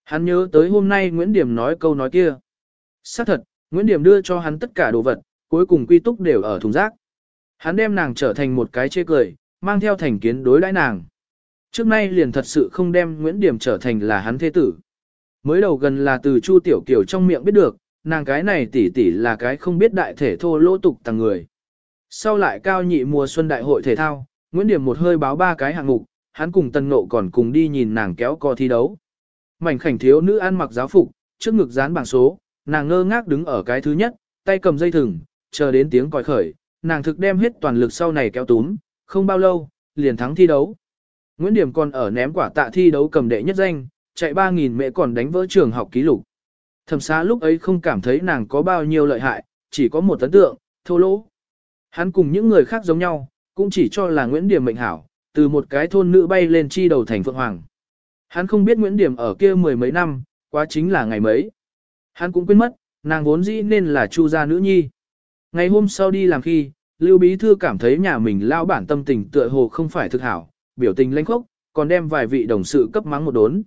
Hắn nhớ tới hôm nay Nguyễn Điểm nói câu nói kia. Xác thật, Nguyễn Điểm đưa cho hắn tất cả đồ vật, cuối cùng quy túc đều ở thùng rác. Hắn đem nàng trở thành một cái chê cười, mang theo thành kiến đối đãi nàng. Trước nay liền thật sự không đem Nguyễn Điểm trở thành là hắn thế tử. Mới đầu gần là từ Chu Tiểu Kiều trong miệng biết được, nàng cái này tỷ tỷ là cái không biết đại thể thô lỗ tục tàng người. Sau lại cao nhị mùa xuân đại hội thể thao, Nguyễn Điểm một hơi báo ba cái hạng mục, hắn cùng Tân Nộ còn cùng đi nhìn nàng kéo co thi đấu. Mảnh khảnh thiếu nữ ăn mặc giáo phục, trước ngực dán bảng số, nàng ngơ ngác đứng ở cái thứ nhất, tay cầm dây thừng, chờ đến tiếng còi khởi, nàng thực đem hết toàn lực sau này kéo túm, không bao lâu, liền thắng thi đấu. Nguyễn Điểm còn ở ném quả tạ thi đấu cầm đệ nhất danh, chạy 3.000 mẹ còn đánh vỡ trường học ký lục. Thẩm xá lúc ấy không cảm thấy nàng có bao nhiêu lợi hại, chỉ có một ấn tượng, thô lỗ. Hắn cùng những người khác giống nhau, cũng chỉ cho là Nguyễn Điểm mệnh hảo, từ một cái thôn nữ bay lên chi đầu thành Phượng Hoàng. Hắn không biết Nguyễn Điểm ở kia mười mấy năm, quá chính là ngày mấy. Hắn cũng quên mất, nàng vốn dĩ nên là chu gia nữ nhi. Ngày hôm sau đi làm khi, Lưu Bí Thư cảm thấy nhà mình lao bản tâm tình tựa hồ không phải thực hảo, biểu tình lãnh khốc, còn đem vài vị đồng sự cấp mắng một đốn.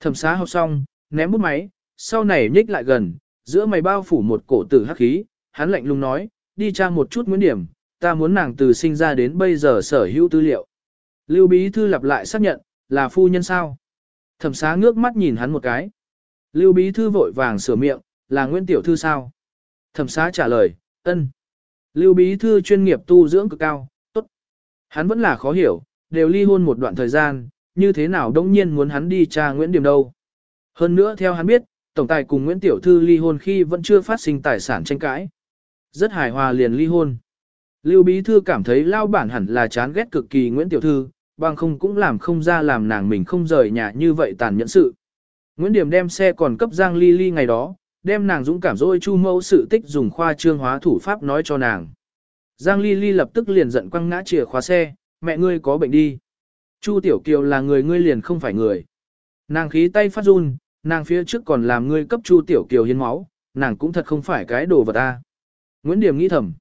Thẩm xá học xong, ném bút máy, sau này nhích lại gần, giữa mày bao phủ một cổ tử hắc khí, hắn lạnh lùng nói, đi tra một chút Nguyễn Điểm, ta muốn nàng từ sinh ra đến bây giờ sở hữu tư liệu. Lưu Bí Thư lặp lại xác nhận, là phu nhân sao? Thẩm xá ngước mắt nhìn hắn một cái. Lưu Bí Thư vội vàng sửa miệng, là Nguyễn Tiểu Thư sao? Thẩm xá trả lời, ân. Lưu Bí Thư chuyên nghiệp tu dưỡng cực cao, tốt. Hắn vẫn là khó hiểu, đều ly hôn một đoạn thời gian, như thế nào đông nhiên muốn hắn đi tra Nguyễn Điểm đâu. Hơn nữa theo hắn biết, Tổng tài cùng Nguyễn Tiểu Thư ly hôn khi vẫn chưa phát sinh tài sản tranh cãi. Rất hài hòa liền ly hôn. Lưu Bí Thư cảm thấy lao bản hẳn là chán ghét cực kỳ Nguyễn Tiểu Thư, bằng không cũng làm không ra làm nàng mình không rời nhà như vậy tàn nhẫn sự. Nguyễn Điểm đem xe còn cấp Giang Ly Ly ngày đó, đem nàng dũng cảm dôi chu mẫu sự tích dùng khoa trương hóa thủ pháp nói cho nàng. Giang Ly Ly lập tức liền giận quăng ngã chìa khóa xe, mẹ ngươi có bệnh đi. Chu Tiểu Kiều là người ngươi liền không phải người. Nàng khí tay phát run, nàng phía trước còn làm ngươi cấp Chu Tiểu Kiều hiến máu, nàng cũng thật không phải cái đồ vật ta. Nguyễn Điểm nghĩ thầm.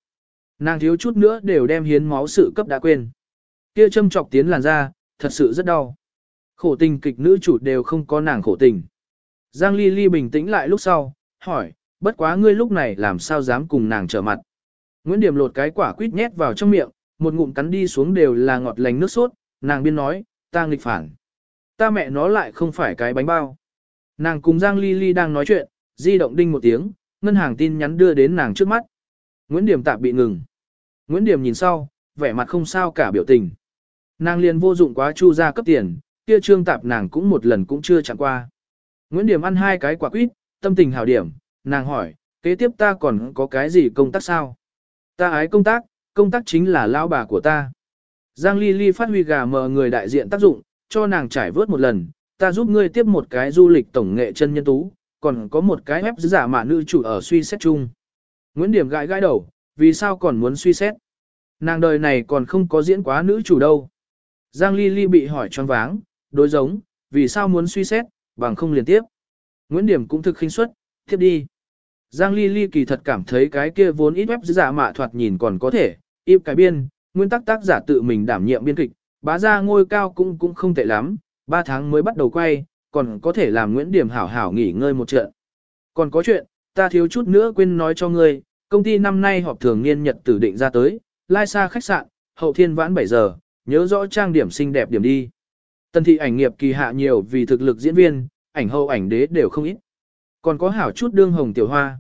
Nàng thiếu chút nữa đều đem hiến máu sự cấp đã quên. Kia châm chọc tiến làn ra, thật sự rất đau. Khổ tình kịch nữ chủ đều không có nàng khổ tình. Giang Ly Ly bình tĩnh lại lúc sau, hỏi, bất quá ngươi lúc này làm sao dám cùng nàng trở mặt. Nguyễn Điểm lột cái quả quýt nhét vào trong miệng, một ngụm cắn đi xuống đều là ngọt lành nước sốt, nàng biên nói, ta nghịch phản. Ta mẹ nó lại không phải cái bánh bao. Nàng cùng Giang Ly Ly đang nói chuyện, di động đinh một tiếng, ngân hàng tin nhắn đưa đến nàng trước mắt. Nguyễn Điểm tạm bị ngừng. Nguyễn Điểm nhìn sau, vẻ mặt không sao cả biểu tình. Nàng liền vô dụng quá chu ra cấp tiền, kia trương tạp nàng cũng một lần cũng chưa chẳng qua. Nguyễn Điểm ăn hai cái quả quýt, tâm tình hảo điểm, nàng hỏi, kế tiếp ta còn có cái gì công tác sao? Ta ái công tác, công tác chính là lão bà của ta. Giang Ly Ly phát huy gà mờ người đại diện tác dụng, cho nàng trải vớt một lần, ta giúp ngươi tiếp một cái du lịch tổng nghệ chân nhân tú, còn có một cái ép giả mạ nữ chủ ở suy xét chung. Nguyễn Điểm gãi gãi đầu, vì sao còn muốn suy xét? Nàng đời này còn không có diễn quá nữ chủ đâu. Giang Ly Ly bị hỏi choáng váng, đối giống, vì sao muốn suy xét, bằng không liền tiếp. Nguyễn Điểm cũng thực khinh suất, tiếp đi. Giang Ly Ly kỳ thật cảm thấy cái kia vốn ít web giả mạ thoạt nhìn còn có thể, im cái biên, nguyên tắc tác giả tự mình đảm nhiệm biên kịch, bá ra ngôi cao cũng cũng không tệ lắm, 3 tháng mới bắt đầu quay, còn có thể làm Nguyễn Điểm hảo hảo nghỉ ngơi một trận. Còn có chuyện, ta thiếu chút nữa quên nói cho ngươi, công ty năm nay họp thường niên nhật tử định ra tới, lai xa khách sạn, hậu thiên vãn 7 giờ, nhớ rõ trang điểm xinh đẹp điểm đi. Tần thị ảnh nghiệp kỳ hạ nhiều vì thực lực diễn viên, ảnh hậu ảnh đế đều không ít. Còn có hảo chút đương hồng tiểu hoa.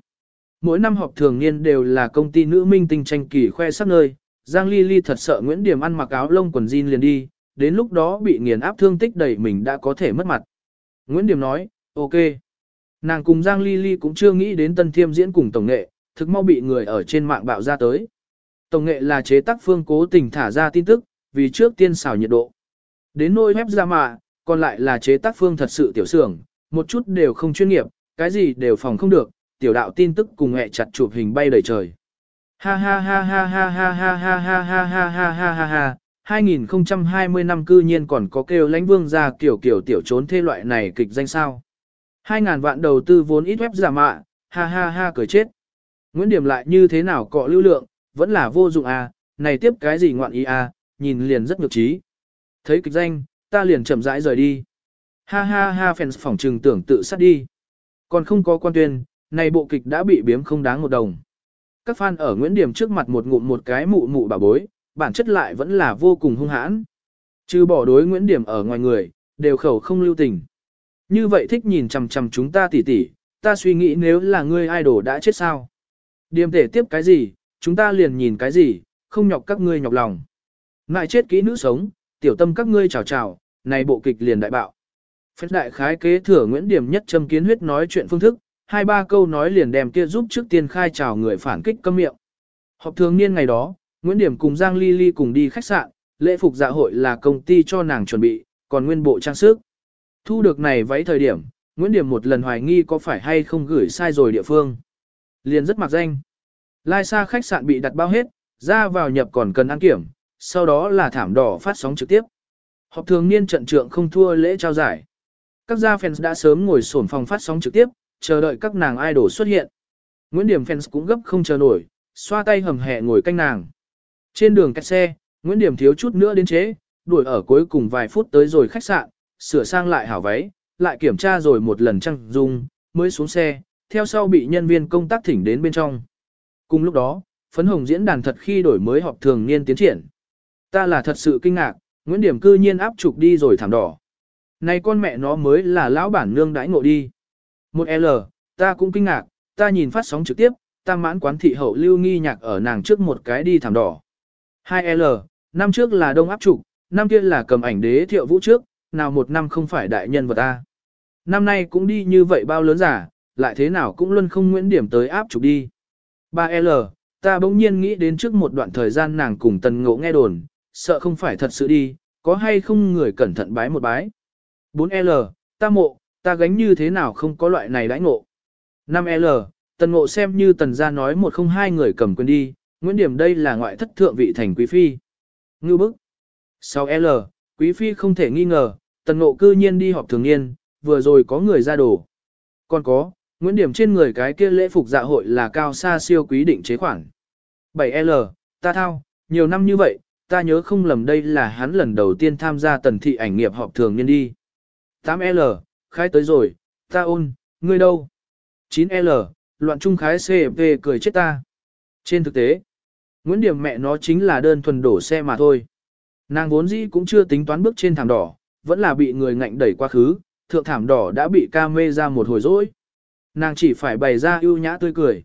Mỗi năm họp thường niên đều là công ty nữ minh tinh tranh kỳ khoe sắc nơi, Giang Ly Ly thật sợ Nguyễn Điểm ăn mặc áo lông quần jean liền đi, đến lúc đó bị nghiền áp thương tích đầy mình đã có thể mất mặt. Nguyễn Điểm nói, ok. Nàng cùng Giang Ly Ly cũng chưa nghĩ đến tân thiêm diễn cùng tổng nghệ, thực mau bị người ở trên mạng bạo ra tới. Tổng nghệ là chế tác phương cố tình thả ra tin tức, vì trước tiên xào nhiệt độ. Đến nôi web ra mà, còn lại là chế tác phương thật sự tiểu xưởng, một chút đều không chuyên nghiệp, cái gì đều phòng không được, tiểu đạo tin tức cùng hẹ chặt chụp hình bay đầy trời. Ha ha ha ha ha ha ha ha ha ha ha ha ha ha ha 2020 năm cư nhiên còn có kêu lãnh vương ra kiểu kiểu tiểu trốn thê loại này kịch danh sao. 2.000 vạn đầu tư vốn ít web giả mạ, ha ha ha cười chết. Nguyễn Điểm lại như thế nào cọ lưu lượng, vẫn là vô dụng à, này tiếp cái gì ngoạn ý à, nhìn liền rất ngược trí. Thấy kịch danh, ta liền chậm rãi rời đi. Ha ha ha fans phỏng trừng tưởng tự sát đi. Còn không có quan tuyên, này bộ kịch đã bị biếm không đáng một đồng. Các fan ở Nguyễn Điểm trước mặt một ngụm một cái mụ mụ bà bối, bản chất lại vẫn là vô cùng hung hãn. Chứ bỏ đối Nguyễn Điểm ở ngoài người, đều khẩu không lưu tình. Như vậy thích nhìn chằm chằm chúng ta tỉ tỉ, ta suy nghĩ nếu là ngươi idol đã chết sao. Điểm thể tiếp cái gì, chúng ta liền nhìn cái gì, không nhọc các ngươi nhọc lòng. Ngại chết kỹ nữ sống, tiểu tâm các ngươi chào chào, này bộ kịch liền đại bạo. Phép đại khái kế thừa Nguyễn Điểm nhất châm kiến huyết nói chuyện phương thức, hai ba câu nói liền đem kia giúp trước tiên khai chào người phản kích câm miệng. Họp thường niên ngày đó, Nguyễn Điểm cùng Giang Ly Ly cùng đi khách sạn, lễ phục dạ hội là công ty cho nàng chuẩn bị, còn nguyên bộ trang sức. Thu được này váy thời điểm, Nguyễn Điểm một lần hoài nghi có phải hay không gửi sai rồi địa phương. Liền rất mặc danh. Lai xa khách sạn bị đặt bao hết, ra vào nhập còn cần ăn kiểm, sau đó là thảm đỏ phát sóng trực tiếp. Họp thường niên trận trượng không thua lễ trao giải. Các gia fans đã sớm ngồi sổn phòng phát sóng trực tiếp, chờ đợi các nàng idol xuất hiện. Nguyễn Điểm fans cũng gấp không chờ nổi, xoa tay hầm hẹ ngồi canh nàng. Trên đường cách xe, Nguyễn Điểm thiếu chút nữa đến chế, đuổi ở cuối cùng vài phút tới rồi khách sạn, sửa sang lại hảo váy, lại kiểm tra rồi một lần trăng dung, mới xuống xe, theo sau bị nhân viên công tác thỉnh đến bên trong. Cùng lúc đó, phấn hồng diễn đàn thật khi đổi mới họp thường niên tiến triển. Ta là thật sự kinh ngạc, Nguyễn Điểm cư nhiên áp trục đi rồi thảm đỏ. Này con mẹ nó mới là lão bản nương đãi ngộ đi. Một L, ta cũng kinh ngạc, ta nhìn phát sóng trực tiếp, tam mãn quán thị hậu lưu nghi nhạc ở nàng trước một cái đi thảm đỏ. 2L, năm trước là đông áp trục, năm kia là cầm ảnh đế thiệu vũ trước, nào một năm không phải đại nhân vật ta. Năm nay cũng đi như vậy bao lớn giả, lại thế nào cũng luôn không nguyễn điểm tới áp trục đi. 3L, ta bỗng nhiên nghĩ đến trước một đoạn thời gian nàng cùng tần ngộ nghe đồn, sợ không phải thật sự đi, có hay không người cẩn thận bái một bái. 4L, ta mộ, ta gánh như thế nào không có loại này đãi ngộ. 5L, tần ngộ xem như tần gia nói một không hai người cầm quyền đi, Nguyễn Điểm đây là ngoại thất thượng vị thành quý phi. Ngưu bức. 6L, quý phi không thể nghi ngờ, tần ngộ cư nhiên đi họp thường niên, vừa rồi có người ra đồ. Còn có, Nguyễn Điểm trên người cái kia lễ phục dạ hội là cao xa siêu quý định chế khoản. 7L, ta thao, nhiều năm như vậy, ta nhớ không lầm đây là hắn lần đầu tiên tham gia tần thị ảnh nghiệp họp thường niên đi. 8L, khai tới rồi, ta ôn, ngươi đâu? 9L, loạn trung khái CP cười chết ta. Trên thực tế, Nguyễn Điểm mẹ nó chính là đơn thuần đổ xe mà thôi. Nàng vốn dĩ cũng chưa tính toán bước trên thảm đỏ, vẫn là bị người ngạnh đẩy quá khứ, thượng thảm đỏ đã bị ca mê ra một hồi rỗi. Nàng chỉ phải bày ra ưu nhã tươi cười.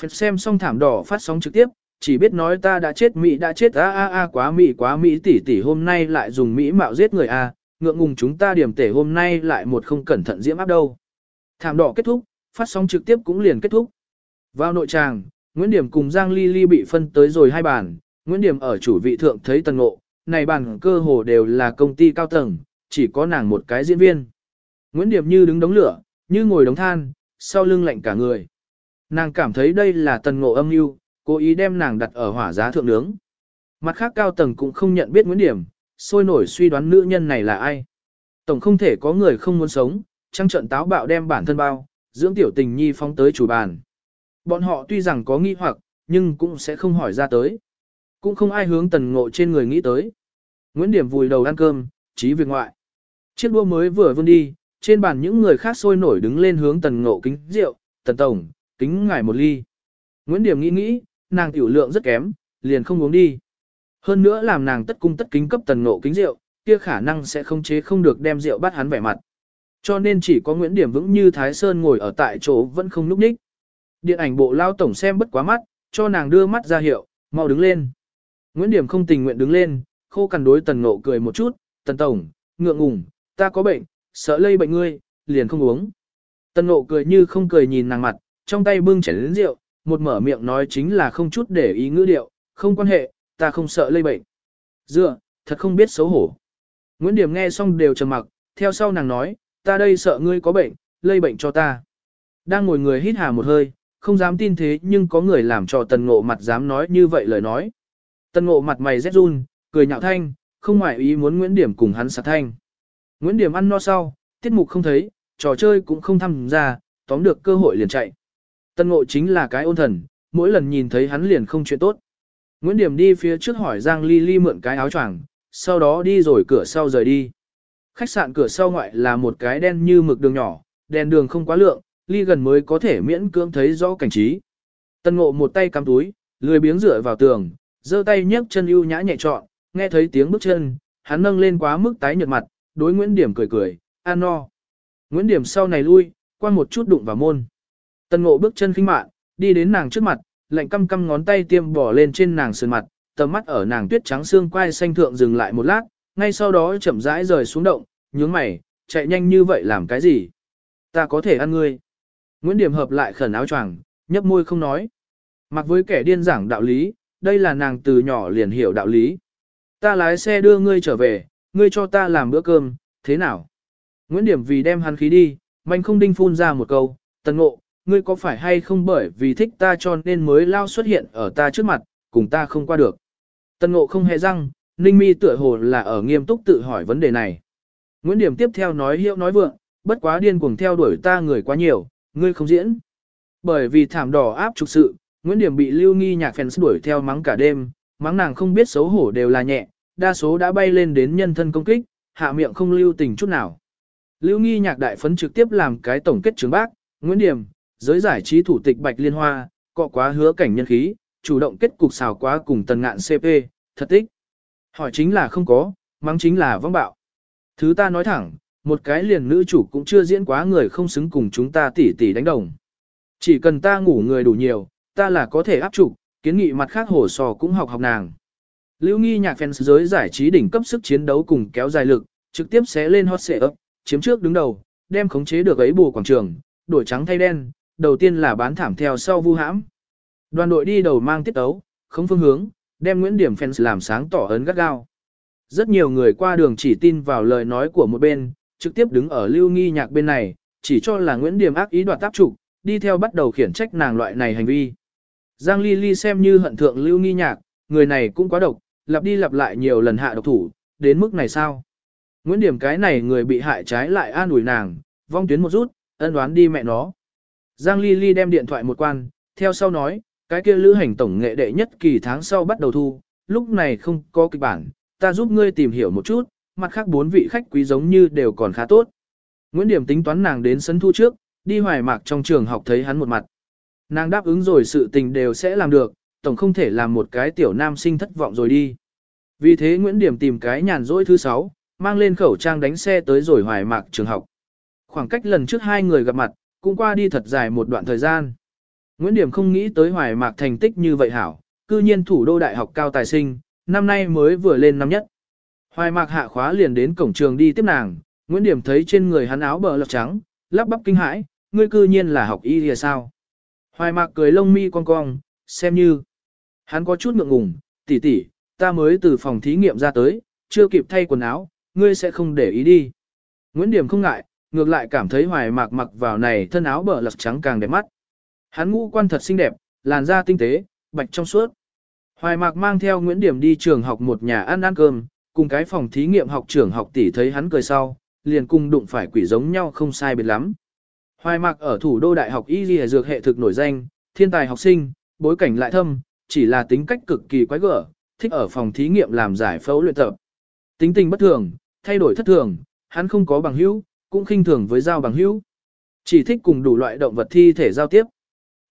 Phật xem xong thảm đỏ phát sóng trực tiếp, chỉ biết nói ta đã chết Mỹ đã chết a a a quá Mỹ quá Mỹ tỷ tỷ hôm nay lại dùng Mỹ mạo giết người a, ngượng ngùng chúng ta điểm tể hôm nay lại một không cẩn thận diễm áp đâu. Thảm đỏ kết thúc, phát sóng trực tiếp cũng liền kết thúc. Vào nội tràng, Nguyễn Điểm cùng Giang Ly Ly bị phân tới rồi hai bàn, Nguyễn Điểm ở chủ vị thượng thấy tần ngộ, này bàn cơ hồ đều là công ty cao tầng, chỉ có nàng một cái diễn viên. Nguyễn Điểm như đứng đống lửa, như ngồi đống than, sau lưng lạnh cả người. Nàng cảm thấy đây là tần ngộ âm mưu, cố ý đem nàng đặt ở hỏa giá thượng nướng. Mặt khác cao tầng cũng không nhận biết Nguyễn Điểm, sôi nổi suy đoán nữ nhân này là ai. Tổng không thể có người không muốn sống, trăng trận táo bạo đem bản thân bao, dưỡng tiểu tình nhi phóng tới chủ bàn. Bọn họ tuy rằng có nghi hoặc, nhưng cũng sẽ không hỏi ra tới. Cũng không ai hướng tần ngộ trên người nghĩ tới. Nguyễn Điểm vùi đầu ăn cơm, trí việc ngoại. Chiếc đua mới vừa vươn đi, trên bàn những người khác sôi nổi đứng lên hướng tần ngộ kính rượu, tần tổng, kính ngài một ly. Nguyễn Điểm nghĩ nghĩ, nàng tiểu lượng rất kém, liền không uống đi. Hơn nữa làm nàng tất cung tất kính cấp tần ngộ kính rượu, kia khả năng sẽ không chế không được đem rượu bắt hắn vẻ mặt. Cho nên chỉ có Nguyễn Điểm vững như Thái Sơn ngồi ở tại chỗ vẫn không núp ních. Điện ảnh bộ lao tổng xem bất quá mắt, cho nàng đưa mắt ra hiệu, mau đứng lên. Nguyễn Điểm không tình nguyện đứng lên, khô cằn đối tần ngộ cười một chút, tần tổng, ngượng ngùng, ta có bệnh, sợ lây bệnh ngươi, liền không uống. Tần ngộ cười như không cười nhìn nàng mặt, trong tay bưng chén lớn rượu, một mở miệng nói chính là không chút để ý ngữ điệu, không quan hệ, ta không sợ lây bệnh. Dựa, thật không biết xấu hổ. Nguyễn Điểm nghe xong đều trầm mặc, theo sau nàng nói, ta đây sợ ngươi có bệnh, lây bệnh cho ta. Đang ngồi người hít hà một hơi, không dám tin thế nhưng có người làm cho tần ngộ mặt dám nói như vậy lời nói. Tần ngộ mặt mày rét run, cười nhạo thanh, không ngoại ý muốn Nguyễn Điểm cùng hắn sạc thanh. Nguyễn Điểm ăn no sau, tiết mục không thấy, trò chơi cũng không tham gia, tóm được cơ hội liền chạy. Tần ngộ chính là cái ôn thần, mỗi lần nhìn thấy hắn liền không chuyện tốt. Nguyễn Điểm đi phía trước hỏi Giang Ly Ly mượn cái áo choàng, sau đó đi rồi cửa sau rời đi. Khách sạn cửa sau ngoại là một cái đen như mực đường nhỏ, đèn đường không quá lượng, ly gần mới có thể miễn cưỡng thấy rõ cảnh trí. Tân ngộ một tay cắm túi, lười biếng dựa vào tường, giơ tay nhấc chân ưu nhã nhẹ trọn, nghe thấy tiếng bước chân, hắn nâng lên quá mức tái nhợt mặt, đối Nguyễn Điểm cười cười, an no. Nguyễn Điểm sau này lui, qua một chút đụng vào môn. Tân ngộ bước chân khinh mạn, đi đến nàng trước mặt, lạnh căm căm ngón tay tiêm bỏ lên trên nàng sườn mặt, tầm mắt ở nàng tuyết trắng xương quai xanh thượng dừng lại một lát, ngay sau đó chậm rãi rời xuống động, nhướng mày, chạy nhanh như vậy làm cái gì? Ta có thể ăn ngươi. Nguyễn Điểm hợp lại khẩn áo choàng, nhấp môi không nói. Mặc với kẻ điên giảng đạo lý, đây là nàng từ nhỏ liền hiểu đạo lý. Ta lái xe đưa ngươi trở về, ngươi cho ta làm bữa cơm, thế nào? Nguyễn Điểm vì đem hắn khí đi, mạnh không đinh phun ra một câu, tần ngộ, ngươi có phải hay không bởi vì thích ta cho nên mới lao xuất hiện ở ta trước mặt, cùng ta không qua được. Tần ngộ không hề răng, Ninh Mi tựa hồ là ở nghiêm túc tự hỏi vấn đề này. Nguyễn Điểm tiếp theo nói hiệu nói vượng, bất quá điên cuồng theo đuổi ta người quá nhiều, ngươi không diễn. Bởi vì thảm đỏ áp trục sự, Nguyễn Điểm bị lưu nghi nhạc fans đuổi theo mắng cả đêm, mắng nàng không biết xấu hổ đều là nhẹ, đa số đã bay lên đến nhân thân công kích, hạ miệng không lưu tình chút nào. Lưu nghi nhạc đại phấn trực tiếp làm cái tổng kết chứng bác, Nguyễn Điểm, giới giải trí thủ tịch Bạch Liên Hoa, cọ quá hứa cảnh nhân khí, chủ động kết cục xào quá cùng tần ngạn CP, thật tích. Hỏi chính là không có, mắng chính là vong bạo. Thứ ta nói thẳng, một cái liền nữ chủ cũng chưa diễn quá người không xứng cùng chúng ta tỉ tỉ đánh đồng. Chỉ cần ta ngủ người đủ nhiều, ta là có thể áp trục, kiến nghị mặt khác hổ sò cũng học học nàng. Lưu nghi nhạc fans giới giải trí đỉnh cấp sức chiến đấu cùng kéo dài lực, trực tiếp sẽ lên hot xệ ấp, chiếm trước đứng đầu, đem khống chế được ấy bù quảng trường, đổi trắng thay đen, đầu tiên là bán thảm theo sau vu hãm. Đoàn đội đi đầu mang tiết tấu, không phương hướng, đem Nguyễn Điểm fans làm sáng tỏ ấn gắt gao. Rất nhiều người qua đường chỉ tin vào lời nói của một bên, trực tiếp đứng ở lưu nghi nhạc bên này, chỉ cho là Nguyễn Điểm ác ý đoạt tác trục, đi theo bắt đầu khiển trách nàng loại này hành vi. Giang Ly Ly xem như hận thượng lưu nghi nhạc, người này cũng quá độc, lặp đi lặp lại nhiều lần hạ độc thủ, đến mức này sao? Nguyễn Điểm cái này người bị hại trái lại an ủi nàng, vong tuyến một rút, ân đoán đi mẹ nó. Giang Ly Ly đem điện thoại một quan, theo sau nói, cái kia lữ hành tổng nghệ đệ nhất kỳ tháng sau bắt đầu thu, lúc này không có kịch bản, ta giúp ngươi tìm hiểu một chút, mặt khác bốn vị khách quý giống như đều còn khá tốt. Nguyễn Điểm tính toán nàng đến sân thu trước, đi hoài mạc trong trường học thấy hắn một mặt. Nàng đáp ứng rồi sự tình đều sẽ làm được, tổng không thể làm một cái tiểu nam sinh thất vọng rồi đi. Vì thế Nguyễn Điểm tìm cái nhàn rỗi thứ sáu, mang lên khẩu trang đánh xe tới rồi hoài mạc trường học. Khoảng cách lần trước hai người gặp mặt, cũng qua đi thật dài một đoạn thời gian. Nguyễn Điểm không nghĩ tới hoài mạc thành tích như vậy hảo, cư nhiên thủ đô đại học cao tài sinh, năm nay mới vừa lên năm nhất. Hoài mạc hạ khóa liền đến cổng trường đi tiếp nàng, Nguyễn Điểm thấy trên người hắn áo bờ lọc trắng, lắp bắp kinh hãi, ngươi cư nhiên là học y thì sao? Hoài mạc cười lông mi cong cong, xem như. Hắn có chút ngượng ngùng, tỷ tỷ, ta mới từ phòng thí nghiệm ra tới, chưa kịp thay quần áo, ngươi sẽ không để ý đi. Nguyễn Điểm không ngại, ngược lại cảm thấy hoài mạc mặc vào này thân áo bờ lọc trắng càng đẹp mắt. Hắn ngũ quan thật xinh đẹp, làn da tinh tế, bạch trong suốt. Hoài mạc mang theo Nguyễn Điểm đi trường học một nhà ăn ăn cơm, cùng cái phòng thí nghiệm học trưởng học tỷ thấy hắn cười sau, liền cùng đụng phải quỷ giống nhau không sai biệt lắm. Hoài mạc ở thủ đô đại học y dì dược hệ thực nổi danh, thiên tài học sinh, bối cảnh lại thâm, chỉ là tính cách cực kỳ quái gở, thích ở phòng thí nghiệm làm giải phẫu luyện tập. Tính tình bất thường, thay đổi thất thường, hắn không có bằng hữu, cũng khinh thường với giao bằng hữu. Chỉ thích cùng đủ loại động vật thi thể giao tiếp.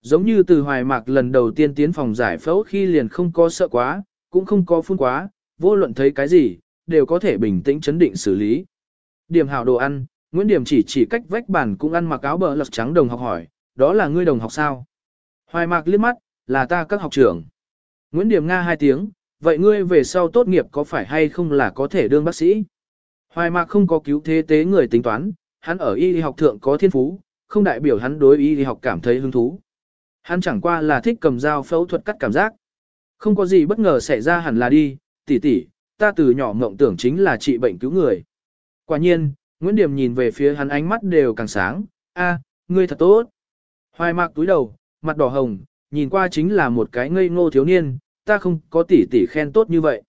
Giống như từ hoài mạc lần đầu tiên tiến phòng giải phẫu khi liền không có sợ quá, cũng không có phun quá, vô luận thấy cái gì, đều có thể bình tĩnh chấn định xử lý. Điểm hảo đồ ăn, Nguyễn Điểm chỉ chỉ cách vách bàn cũng ăn mặc áo bờ lật trắng đồng học hỏi, đó là ngươi đồng học sao? Hoài mạc liếc mắt, là ta các học trưởng. Nguyễn Điểm Nga hai tiếng, vậy ngươi về sau tốt nghiệp có phải hay không là có thể đương bác sĩ? Hoài mạc không có cứu thế tế người tính toán, hắn ở y học thượng có thiên phú, không đại biểu hắn đối y học cảm thấy hứng thú. Hắn chẳng qua là thích cầm dao phẫu thuật cắt cảm giác. Không có gì bất ngờ xảy ra hẳn là đi, tỷ tỷ, ta từ nhỏ mộng tưởng chính là trị bệnh cứu người. Quả nhiên, Nguyễn Điểm nhìn về phía hắn ánh mắt đều càng sáng, a, ngươi thật tốt. Hoài mạc túi đầu, mặt đỏ hồng, nhìn qua chính là một cái ngây ngô thiếu niên, ta không có tỷ tỷ khen tốt như vậy.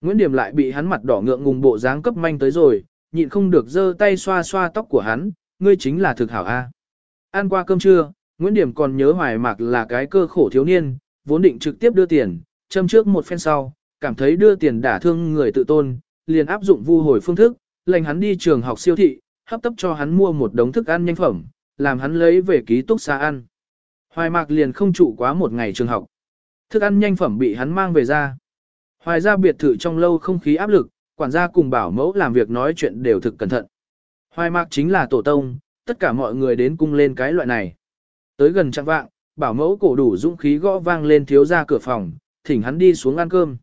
Nguyễn Điểm lại bị hắn mặt đỏ ngượng ngùng bộ dáng cấp manh tới rồi, nhịn không được giơ tay xoa xoa tóc của hắn, ngươi chính là thực hảo A. Ăn qua cơm trưa, Nguyễn Điểm còn nhớ hoài mạc là cái cơ khổ thiếu niên, vốn định trực tiếp đưa tiền, châm trước một phen sau, cảm thấy đưa tiền đả thương người tự tôn, liền áp dụng vu hồi phương thức, lệnh hắn đi trường học siêu thị, hấp tấp cho hắn mua một đống thức ăn nhanh phẩm, làm hắn lấy về ký túc xá ăn. Hoài mạc liền không trụ quá một ngày trường học. Thức ăn nhanh phẩm bị hắn mang về ra. Hoài ra biệt thự trong lâu không khí áp lực, quản gia cùng bảo mẫu làm việc nói chuyện đều thực cẩn thận. Hoài mạc chính là tổ tông, tất cả mọi người đến cung lên cái loại này. Tới gần trạng vạng, bảo mẫu cổ đủ dũng khí gõ vang lên thiếu ra cửa phòng, thỉnh hắn đi xuống ăn cơm.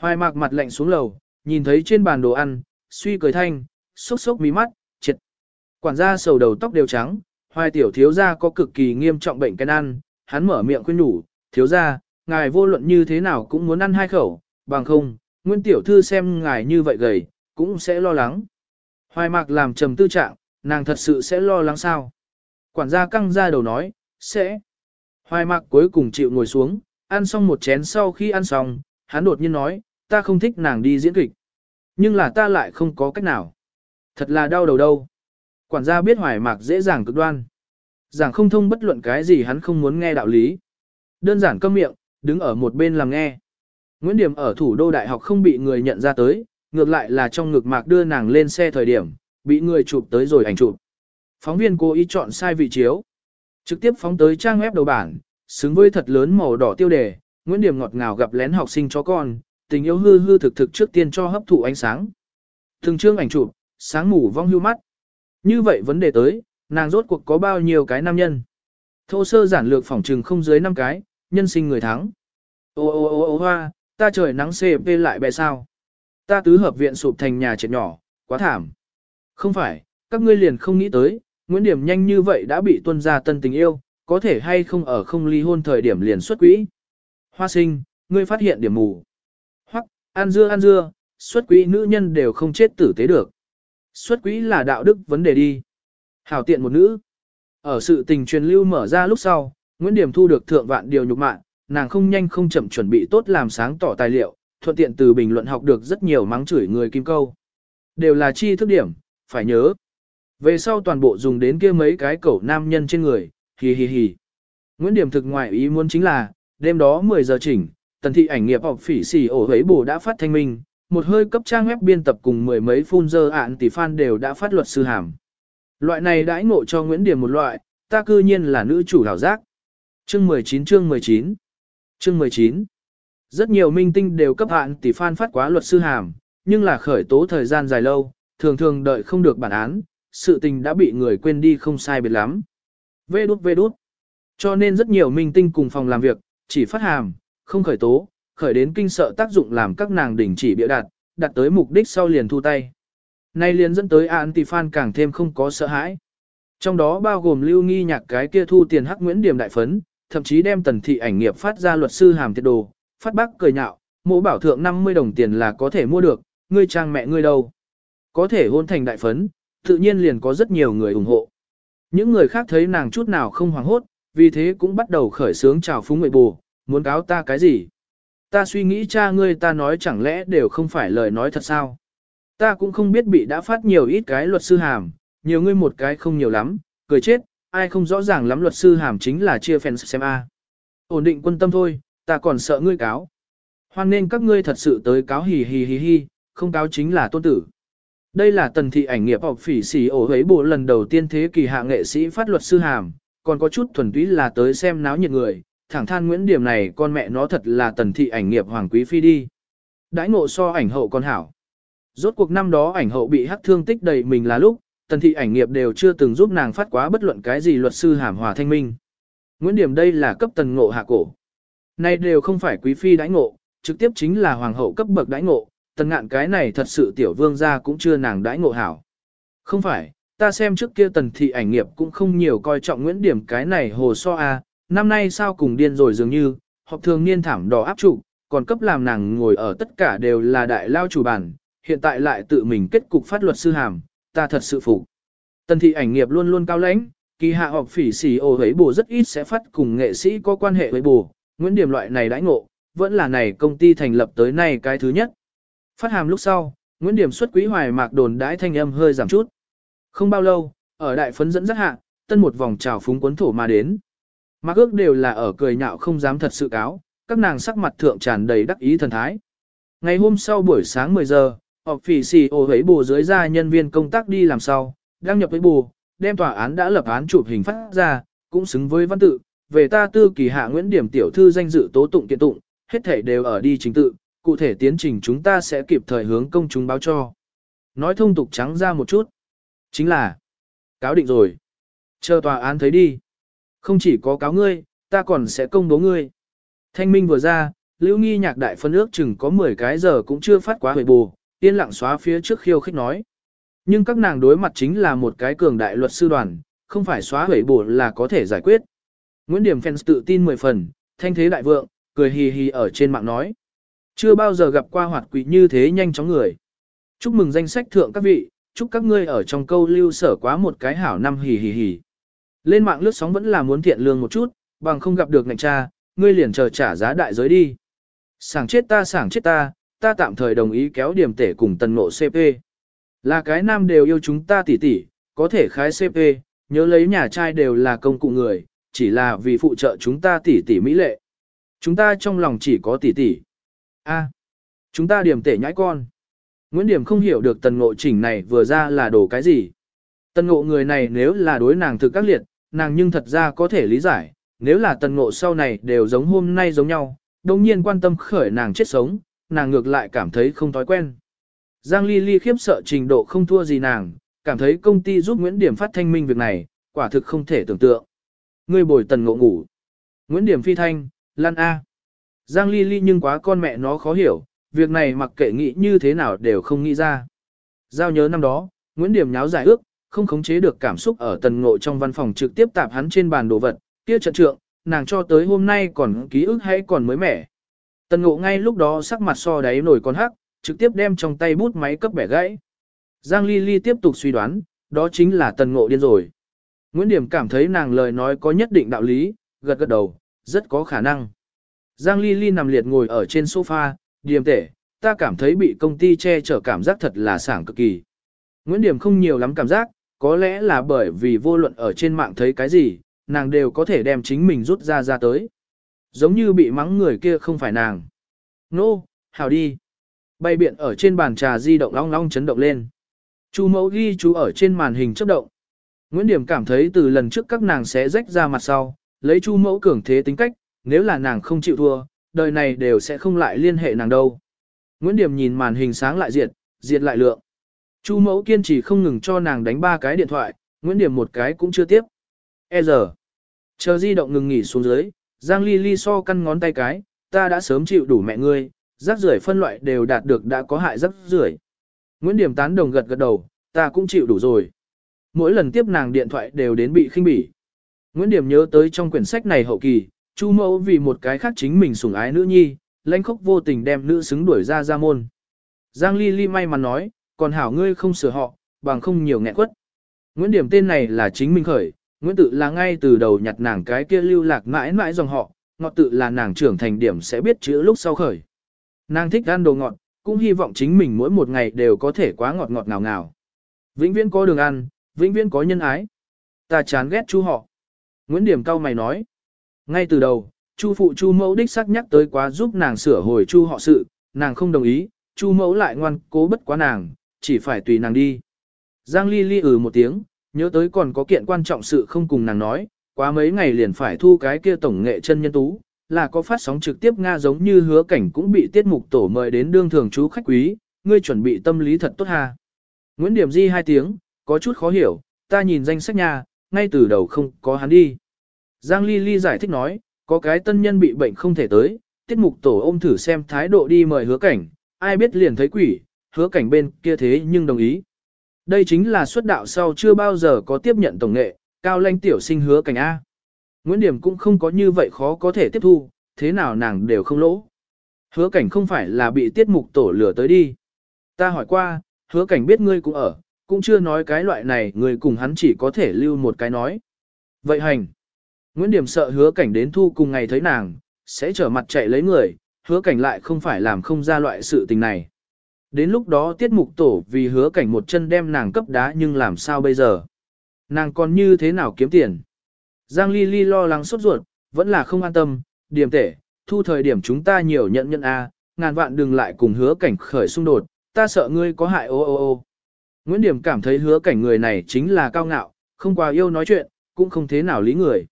Hoài mạc mặt lạnh xuống lầu, nhìn thấy trên bàn đồ ăn, suy cười thanh, sốc sốc mí mắt, triệt. Quản gia sầu đầu tóc đều trắng, hoài tiểu thiếu gia có cực kỳ nghiêm trọng bệnh can ăn, hắn mở miệng khuyên nhủ, thiếu gia, ngài vô luận như thế nào cũng muốn ăn hai khẩu, bằng không, nguyên tiểu thư xem ngài như vậy gầy, cũng sẽ lo lắng. Hoài mạc làm trầm tư trạng, nàng thật sự sẽ lo lắng sao? Quản gia căng ra đầu nói, sẽ. Hoài mạc cuối cùng chịu ngồi xuống, ăn xong một chén sau khi ăn xong, hắn đột nhiên nói, ta không thích nàng đi diễn kịch. Nhưng là ta lại không có cách nào. Thật là đau đầu đâu. Quản gia biết hoài mạc dễ dàng cực đoan. Giảng không thông bất luận cái gì hắn không muốn nghe đạo lý. Đơn giản câm miệng, đứng ở một bên làm nghe. Nguyễn Điểm ở thủ đô đại học không bị người nhận ra tới, ngược lại là trong ngực mạc đưa nàng lên xe thời điểm, bị người chụp tới rồi ảnh chụp. Phóng viên cố ý chọn sai vị chiếu. Trực tiếp phóng tới trang web đầu bản, xứng với thật lớn màu đỏ tiêu đề, Nguyễn Điểm ngọt ngào gặp lén học sinh chó con, tình yêu hư hư thực thực trước tiên cho hấp thụ ánh sáng. Từng chương ảnh chụp, sáng ngủ vong hưu mắt. Như vậy vấn đề tới, nàng rốt cuộc có bao nhiêu cái nam nhân? Thô sơ giản lược phỏng trừng không dưới 5 cái, nhân sinh người thắng. Ô ô ô ô hoa, ta trời nắng CP lại bè sao? Ta tứ hợp viện sụp thành nhà trẻ nhỏ, quá thảm. Không phải, các ngươi liền không nghĩ tới, Nguyễn Điểm nhanh như vậy đã bị tuân ra tân tình yêu, có thể hay không ở không ly hôn thời điểm liền xuất quỹ. Hoa sinh, ngươi phát hiện điểm mù. Ăn dưa ăn dưa, xuất quỹ nữ nhân đều không chết tử tế được. Xuất quỹ là đạo đức vấn đề đi. Hảo tiện một nữ. Ở sự tình truyền lưu mở ra lúc sau, Nguyễn Điểm thu được thượng vạn điều nhục mạng, nàng không nhanh không chậm chuẩn bị tốt làm sáng tỏ tài liệu, thuận tiện từ bình luận học được rất nhiều mắng chửi người kim câu. Đều là chi thức điểm, phải nhớ. Về sau toàn bộ dùng đến kia mấy cái cẩu nam nhân trên người, hì hì hì. Nguyễn Điểm thực ngoại ý muốn chính là, đêm đó 10 giờ chỉnh, tần thị ảnh nghiệp học phỉ xì ổ hấy bổ đã phát thanh minh, một hơi cấp trang web biên tập cùng mười mấy phun dơ ạn tỷ fan đều đã phát luật sư hàm. Loại này đãi ngộ cho Nguyễn Điểm một loại, ta cư nhiên là nữ chủ hảo giác. Chương 19 chương 19 Chương 19 Rất nhiều minh tinh đều cấp hạn tỷ fan phát quá luật sư hàm, nhưng là khởi tố thời gian dài lâu, thường thường đợi không được bản án, sự tình đã bị người quên đi không sai biệt lắm. Vê đút vê đút. Cho nên rất nhiều minh tinh cùng phòng làm việc, chỉ phát hàm, không khởi tố, khởi đến kinh sợ tác dụng làm các nàng đình chỉ bịa đặt, đặt tới mục đích sau liền thu tay. Nay liền dẫn tới Antifan càng thêm không có sợ hãi. Trong đó bao gồm lưu nghi nhạc cái kia thu tiền hắc Nguyễn Điểm đại phấn, thậm chí đem tần thị ảnh nghiệp phát ra luật sư hàm tiệt đồ, phát bác cười nhạo, mộ bảo thượng 50 đồng tiền là có thể mua được, ngươi trang mẹ ngươi đâu. Có thể hôn thành đại phấn, tự nhiên liền có rất nhiều người ủng hộ. Những người khác thấy nàng chút nào không hoảng hốt, vì thế cũng bắt đầu khởi sướng chào phúng nguyện bù, muốn cáo ta cái gì. Ta suy nghĩ cha ngươi ta nói chẳng lẽ đều không phải lời nói thật sao. Ta cũng không biết bị đã phát nhiều ít cái luật sư hàm, nhiều ngươi một cái không nhiều lắm, cười chết, ai không rõ ràng lắm luật sư hàm chính là chia fans xem a. Ổn định quân tâm thôi, ta còn sợ ngươi cáo. Hoan nên các ngươi thật sự tới cáo hì hì hì hì, không cáo chính là tôn tử. Đây là tần thị ảnh nghiệp học phỉ xỉ ổ hấy bộ lần đầu tiên thế kỳ hạ nghệ sĩ phát luật sư hàm, còn có chút thuần túy là tới xem náo nhiệt người, thẳng than Nguyễn Điểm này con mẹ nó thật là tần thị ảnh nghiệp hoàng quý phi đi. Đãi ngộ so ảnh hậu con hảo. Rốt cuộc năm đó ảnh hậu bị hắc thương tích đầy mình là lúc, tần thị ảnh nghiệp đều chưa từng giúp nàng phát quá bất luận cái gì luật sư hàm hòa thanh minh. Nguyễn Điểm đây là cấp tần ngộ hạ cổ. Này đều không phải quý phi đãi ngộ, trực tiếp chính là hoàng hậu cấp bậc đãi ngộ, tần ngạn cái này thật sự tiểu vương gia cũng chưa nàng đãi ngộ hảo. Không phải, ta xem trước kia tần thị ảnh nghiệp cũng không nhiều coi trọng Nguyễn Điểm cái này hồ so a, năm nay sao cùng điên rồi dường như, họp thường niên thảm đỏ áp trụ, còn cấp làm nàng ngồi ở tất cả đều là đại lao chủ bản, hiện tại lại tự mình kết cục phát luật sư hàm, ta thật sự phục. Tần thị ảnh nghiệp luôn luôn cao lãnh, kỳ hạ họp phỉ xì ô hấy bù rất ít sẽ phát cùng nghệ sĩ có quan hệ với bù, Nguyễn Điểm loại này đãi ngộ, vẫn là này công ty thành lập tới nay cái thứ nhất. Phát hàm lúc sau, Nguyễn Điểm xuất quý hoài mạc đồn đãi thanh âm hơi giảm chút. Không bao lâu, ở đại phấn dẫn rất hạ, tân một vòng trào phúng cuốn thổ mà đến mà ước đều là ở cười nhạo không dám thật sự cáo, các nàng sắc mặt thượng tràn đầy đắc ý thần thái. Ngày hôm sau buổi sáng 10 giờ, họp phỉ xì ồ hấy bù dưới ra nhân viên công tác đi làm sau, đăng nhập với bù, đem tòa án đã lập án chụp hình phát ra, cũng xứng với văn tự, về ta tư kỳ hạ Nguyễn Điểm tiểu thư danh dự tố tụng kiện tụng, hết thể đều ở đi chính tự, cụ thể tiến trình chúng ta sẽ kịp thời hướng công chúng báo cho. Nói thông tục trắng ra một chút. Chính là, cáo định rồi. Chờ tòa án thấy đi. Không chỉ có cáo ngươi, ta còn sẽ công bố ngươi. Thanh minh vừa ra, lưu nghi nhạc đại phân ước chừng có 10 cái giờ cũng chưa phát quá hồi bù, yên lặng xóa phía trước khiêu khích nói. Nhưng các nàng đối mặt chính là một cái cường đại luật sư đoàn, không phải xóa hủy bổ là có thể giải quyết. Nguyễn Điểm fans tự tin 10 phần, thanh thế đại vượng, cười hì hì ở trên mạng nói. Chưa bao giờ gặp qua hoạt quỷ như thế nhanh chóng người. Chúc mừng danh sách thượng các vị, chúc các ngươi ở trong câu lưu sở quá một cái hảo năm hì hì hì. Lên mạng lướt sóng vẫn là muốn thiện lương một chút, bằng không gặp được ngành cha, ngươi liền chờ trả giá đại giới đi. Sảng chết ta sảng chết ta, ta tạm thời đồng ý kéo điểm tể cùng tần ngộ CP. Là cái nam đều yêu chúng ta tỉ tỉ, có thể khái CP, nhớ lấy nhà trai đều là công cụ người, chỉ là vì phụ trợ chúng ta tỉ tỉ mỹ lệ. Chúng ta trong lòng chỉ có tỉ tỉ. A, chúng ta điểm tể nhãi con. Nguyễn Điểm không hiểu được tần ngộ chỉnh này vừa ra là đồ cái gì. Tần ngộ người này nếu là đối nàng thực các liệt, nàng nhưng thật ra có thể lý giải, nếu là tần ngộ sau này đều giống hôm nay giống nhau, đồng nhiên quan tâm khởi nàng chết sống, nàng ngược lại cảm thấy không thói quen. Giang Ly Ly khiếp sợ trình độ không thua gì nàng, cảm thấy công ty giúp Nguyễn Điểm phát thanh minh việc này, quả thực không thể tưởng tượng. Ngươi bồi tần ngộ ngủ. Nguyễn Điểm phi thanh, lan A. Giang Ly Ly nhưng quá con mẹ nó khó hiểu, việc này mặc kệ nghĩ như thế nào đều không nghĩ ra. Giao nhớ năm đó, Nguyễn Điểm nháo giải ước, không khống chế được cảm xúc ở tần ngộ trong văn phòng trực tiếp tạp hắn trên bàn đồ vật, kia trận trượng, nàng cho tới hôm nay còn ký ức hay còn mới mẻ. Tần ngộ ngay lúc đó sắc mặt so đáy nổi con hắc, trực tiếp đem trong tay bút máy cấp bẻ gãy. Giang Ly Ly tiếp tục suy đoán, đó chính là tần ngộ điên rồi. Nguyễn Điểm cảm thấy nàng lời nói có nhất định đạo lý, gật gật đầu, rất có khả năng. Giang Ly Ly nằm liệt ngồi ở trên sofa, điềm tể, ta cảm thấy bị công ty che chở cảm giác thật là sảng cực kỳ. Nguyễn Điểm không nhiều lắm cảm giác, có lẽ là bởi vì vô luận ở trên mạng thấy cái gì, nàng đều có thể đem chính mình rút ra ra tới. Giống như bị mắng người kia không phải nàng. Nô, no, hào đi. Bay biện ở trên bàn trà di động long long chấn động lên. Chu mẫu ghi chú ở trên màn hình chấp động. Nguyễn Điểm cảm thấy từ lần trước các nàng sẽ rách ra mặt sau, lấy chu mẫu cường thế tính cách, nếu là nàng không chịu thua, đời này đều sẽ không lại liên hệ nàng đâu. Nguyễn Điểm nhìn màn hình sáng lại diệt, diệt lại lượng. Chu mẫu kiên trì không ngừng cho nàng đánh ba cái điện thoại, Nguyễn Điểm một cái cũng chưa tiếp. E giờ. Chờ di động ngừng nghỉ xuống dưới, Giang Ly Ly so căn ngón tay cái, ta đã sớm chịu đủ mẹ ngươi, rác rưởi phân loại đều đạt được đã có hại rác rưởi. Nguyễn Điểm tán đồng gật gật đầu, ta cũng chịu đủ rồi. Mỗi lần tiếp nàng điện thoại đều đến bị khinh bỉ. Nguyễn Điểm nhớ tới trong quyển sách này hậu kỳ, Chu Mẫu vì một cái khác chính mình sủng ái nữ nhi, lãnh khốc vô tình đem nữ xứng đuổi ra ra môn. Giang Ly Ly may mắn nói, còn hảo ngươi không sửa họ, bằng không nhiều nghẹn quất. Nguyễn Điểm tên này là chính mình khởi, Nguyễn Tự là ngay từ đầu nhặt nàng cái kia lưu lạc mãi mãi dòng họ, ngọt tự là nàng trưởng thành điểm sẽ biết chữ lúc sau khởi. Nàng thích ăn đồ ngọt, cũng hy vọng chính mình mỗi một ngày đều có thể quá ngọt ngọt ngào ngào. Vĩnh viễn có đường ăn, vĩnh viễn có nhân ái. Ta chán ghét chú họ. Nguyễn Điểm cao mày nói. Ngay từ đầu, Chu phụ Chu mẫu đích xác nhắc tới quá giúp nàng sửa hồi Chu họ sự, nàng không đồng ý, Chu mẫu lại ngoan cố bất quá nàng, chỉ phải tùy nàng đi. Giang Ly Ly ừ một tiếng, nhớ tới còn có kiện quan trọng sự không cùng nàng nói, quá mấy ngày liền phải thu cái kia tổng nghệ chân nhân tú, là có phát sóng trực tiếp Nga giống như hứa cảnh cũng bị tiết mục tổ mời đến đương thường chú khách quý, ngươi chuẩn bị tâm lý thật tốt ha. Nguyễn Điểm Di hai tiếng, có chút khó hiểu, ta nhìn danh sách nhà, ngay từ đầu không có hắn đi. Giang Ly Ly giải thích nói, có cái tân nhân bị bệnh không thể tới, tiết mục tổ ôm thử xem thái độ đi mời hứa cảnh, ai biết liền thấy quỷ, hứa cảnh bên kia thế nhưng đồng ý. Đây chính là xuất đạo sau chưa bao giờ có tiếp nhận tổng nghệ, cao lanh tiểu sinh hứa cảnh A. Nguyễn Điểm cũng không có như vậy khó có thể tiếp thu, thế nào nàng đều không lỗ. Hứa cảnh không phải là bị tiết mục tổ lửa tới đi. Ta hỏi qua, hứa cảnh biết ngươi cũng ở, cũng chưa nói cái loại này người cùng hắn chỉ có thể lưu một cái nói. Vậy hành. Nguyễn Điểm sợ hứa cảnh đến thu cùng ngày thấy nàng, sẽ trở mặt chạy lấy người, hứa cảnh lại không phải làm không ra loại sự tình này. Đến lúc đó tiết mục tổ vì hứa cảnh một chân đem nàng cấp đá nhưng làm sao bây giờ? Nàng còn như thế nào kiếm tiền? Giang Ly Ly lo lắng sốt ruột, vẫn là không an tâm, điểm tệ, thu thời điểm chúng ta nhiều nhận nhận A, ngàn vạn đừng lại cùng hứa cảnh khởi xung đột, ta sợ ngươi có hại ô ô ô. Nguyễn Điểm cảm thấy hứa cảnh người này chính là cao ngạo, không quá yêu nói chuyện, cũng không thế nào lý người.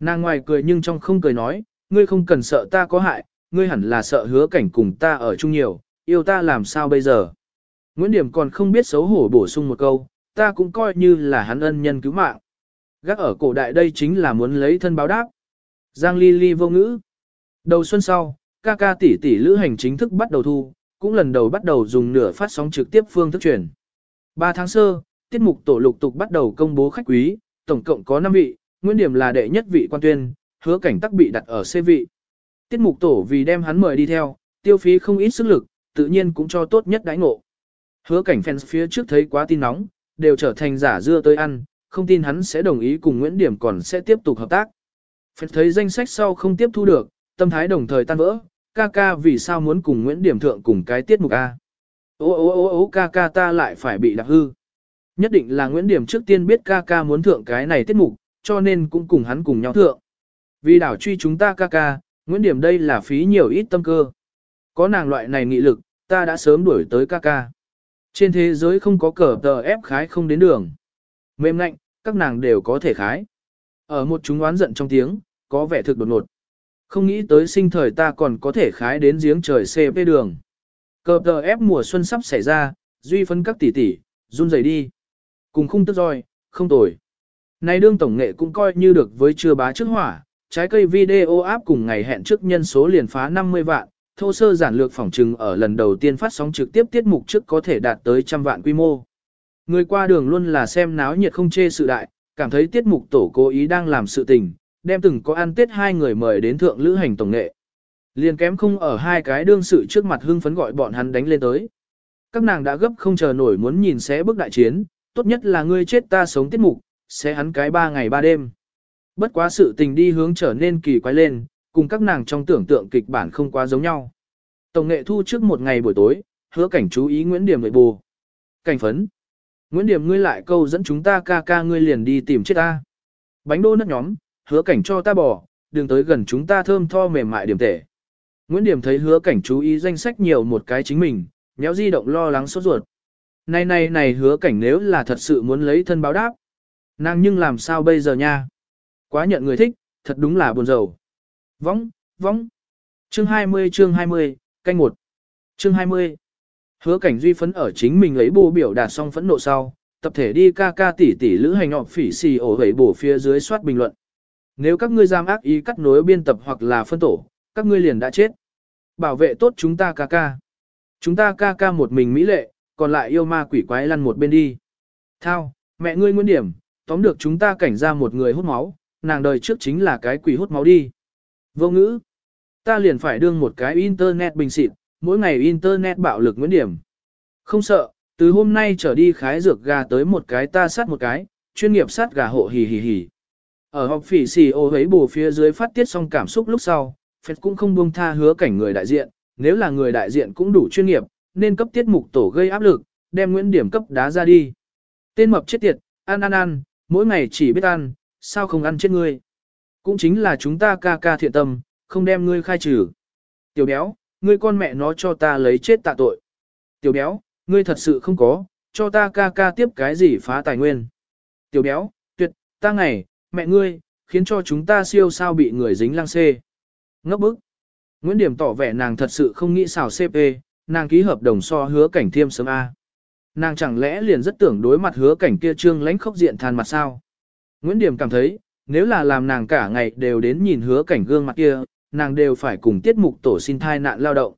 Nàng ngoài cười nhưng trong không cười nói, ngươi không cần sợ ta có hại, ngươi hẳn là sợ hứa cảnh cùng ta ở chung nhiều, yêu ta làm sao bây giờ. Nguyễn Điểm còn không biết xấu hổ bổ sung một câu, ta cũng coi như là hắn ân nhân cứu mạng. Gác ở cổ đại đây chính là muốn lấy thân báo đáp. Giang Ly Ly vô ngữ. Đầu xuân sau, ca ca tỷ tỷ lữ hành chính thức bắt đầu thu, cũng lần đầu bắt đầu dùng nửa phát sóng trực tiếp phương thức truyền. 3 tháng sơ, tiết mục tổ lục tục bắt đầu công bố khách quý, tổng cộng có 5 vị, Nguyễn điểm là đệ nhất vị quan tuyên, hứa cảnh tắc bị đặt ở C vị. Tiết mục tổ vì đem hắn mời đi theo, tiêu phí không ít sức lực, tự nhiên cũng cho tốt nhất đãi ngộ. Hứa cảnh fans phía trước thấy quá tin nóng, đều trở thành giả dưa tới ăn, không tin hắn sẽ đồng ý cùng Nguyễn Điểm còn sẽ tiếp tục hợp tác. Fans thấy danh sách sau không tiếp thu được, tâm thái đồng thời tan vỡ, ca ca vì sao muốn cùng Nguyễn Điểm thượng cùng cái tiết mục A. Ô ô ô ô ca ca ta lại phải bị đạp hư. Nhất định là Nguyễn Điểm trước tiên biết ca ca muốn thượng cái này tiết mục, cho nên cũng cùng hắn cùng nhau thượng. Vì đảo truy chúng ta ca ca, Nguyễn Điểm đây là phí nhiều ít tâm cơ. Có nàng loại này nghị lực, ta đã sớm đuổi tới ca ca. Trên thế giới không có cờ tờ ép khái không đến đường. Mềm lạnh, các nàng đều có thể khái. Ở một chúng oán giận trong tiếng, có vẻ thực đột ngột. Không nghĩ tới sinh thời ta còn có thể khái đến giếng trời CP đường. Cờ tờ ép mùa xuân sắp xảy ra, duy phân các tỷ tỷ, run rẩy đi. Cùng khung tức roi, không tồi. Nay đương tổng nghệ cũng coi như được với chưa bá trước hỏa, trái cây video áp cùng ngày hẹn trước nhân số liền phá 50 vạn, thô sơ giản lược phỏng trừng ở lần đầu tiên phát sóng trực tiếp tiết mục trước có thể đạt tới trăm vạn quy mô. Người qua đường luôn là xem náo nhiệt không chê sự đại, cảm thấy tiết mục tổ cố ý đang làm sự tình, đem từng có ăn tết hai người mời đến thượng lữ hành tổng nghệ. Liền kém không ở hai cái đương sự trước mặt hưng phấn gọi bọn hắn đánh lên tới. Các nàng đã gấp không chờ nổi muốn nhìn sẽ bước đại chiến, tốt nhất là ngươi chết ta sống tiết mục, sẽ hắn cái ba ngày ba đêm. Bất quá sự tình đi hướng trở nên kỳ quái lên, cùng các nàng trong tưởng tượng kịch bản không quá giống nhau. Tổng nghệ thu trước một ngày buổi tối, hứa cảnh chú ý Nguyễn Điểm người bù. Cảnh phấn. Nguyễn Điểm ngươi lại câu dẫn chúng ta ca ca ngươi liền đi tìm chết ta. Bánh đô nất nhóm, hứa cảnh cho ta bỏ, đừng tới gần chúng ta thơm tho mềm mại điểm tể. Nguyễn Điểm thấy hứa cảnh chú ý danh sách nhiều một cái chính mình, nhéo di động lo lắng sốt ruột. Này này này hứa cảnh nếu là thật sự muốn lấy thân báo đáp. Nàng nhưng làm sao bây giờ nha? Quá nhận người thích, thật đúng là buồn rầu. Vóng, vóng. Chương 20 chương 20, canh một. Chương 20. Hứa cảnh duy phấn ở chính mình lấy bù biểu đạt xong phẫn nộ sau, tập thể đi ca ca tỷ tỷ lữ hành họp phỉ xì ổ hẩy bổ phía dưới soát bình luận. Nếu các ngươi giam ác ý cắt nối biên tập hoặc là phân tổ, các ngươi liền đã chết. Bảo vệ tốt chúng ta ca ca. Chúng ta ca ca một mình mỹ lệ, còn lại yêu ma quỷ quái lăn một bên đi. Thao, mẹ ngươi nguyên điểm, tóm được chúng ta cảnh ra một người hút máu, nàng đời trước chính là cái quỷ hút máu đi. Vô ngữ, ta liền phải đương một cái internet bình xịt, mỗi ngày internet bạo lực nguyên điểm. Không sợ, từ hôm nay trở đi khái dược gà tới một cái ta sát một cái, chuyên nghiệp sát gà hộ hì hì hì. Ở học phỉ xì ô ấy bù phía dưới phát tiết xong cảm xúc lúc sau, Phật cũng không buông tha hứa cảnh người đại diện, nếu là người đại diện cũng đủ chuyên nghiệp, nên cấp tiết mục tổ gây áp lực, đem Nguyễn Điểm cấp đá ra đi. Tên mập chết tiệt, ăn ăn ăn, mỗi ngày chỉ biết ăn, sao không ăn chết ngươi. Cũng chính là chúng ta ca ca thiện tâm, không đem ngươi khai trừ. Tiểu béo, ngươi con mẹ nó cho ta lấy chết tạ tội. Tiểu béo, ngươi thật sự không có, cho ta ca ca tiếp cái gì phá tài nguyên. Tiểu béo, tuyệt, ta ngày, mẹ ngươi, khiến cho chúng ta siêu sao bị người dính lang xê. Ngốc bức. Nguyễn Điểm tỏ vẻ nàng thật sự không nghĩ xào CP, nàng ký hợp đồng so hứa cảnh thiêm sớm A. Nàng chẳng lẽ liền rất tưởng đối mặt hứa cảnh kia trương lãnh khốc diện than mặt sao? Nguyễn Điểm cảm thấy, nếu là làm nàng cả ngày đều đến nhìn hứa cảnh gương mặt kia, nàng đều phải cùng tiết mục tổ xin thai nạn lao động.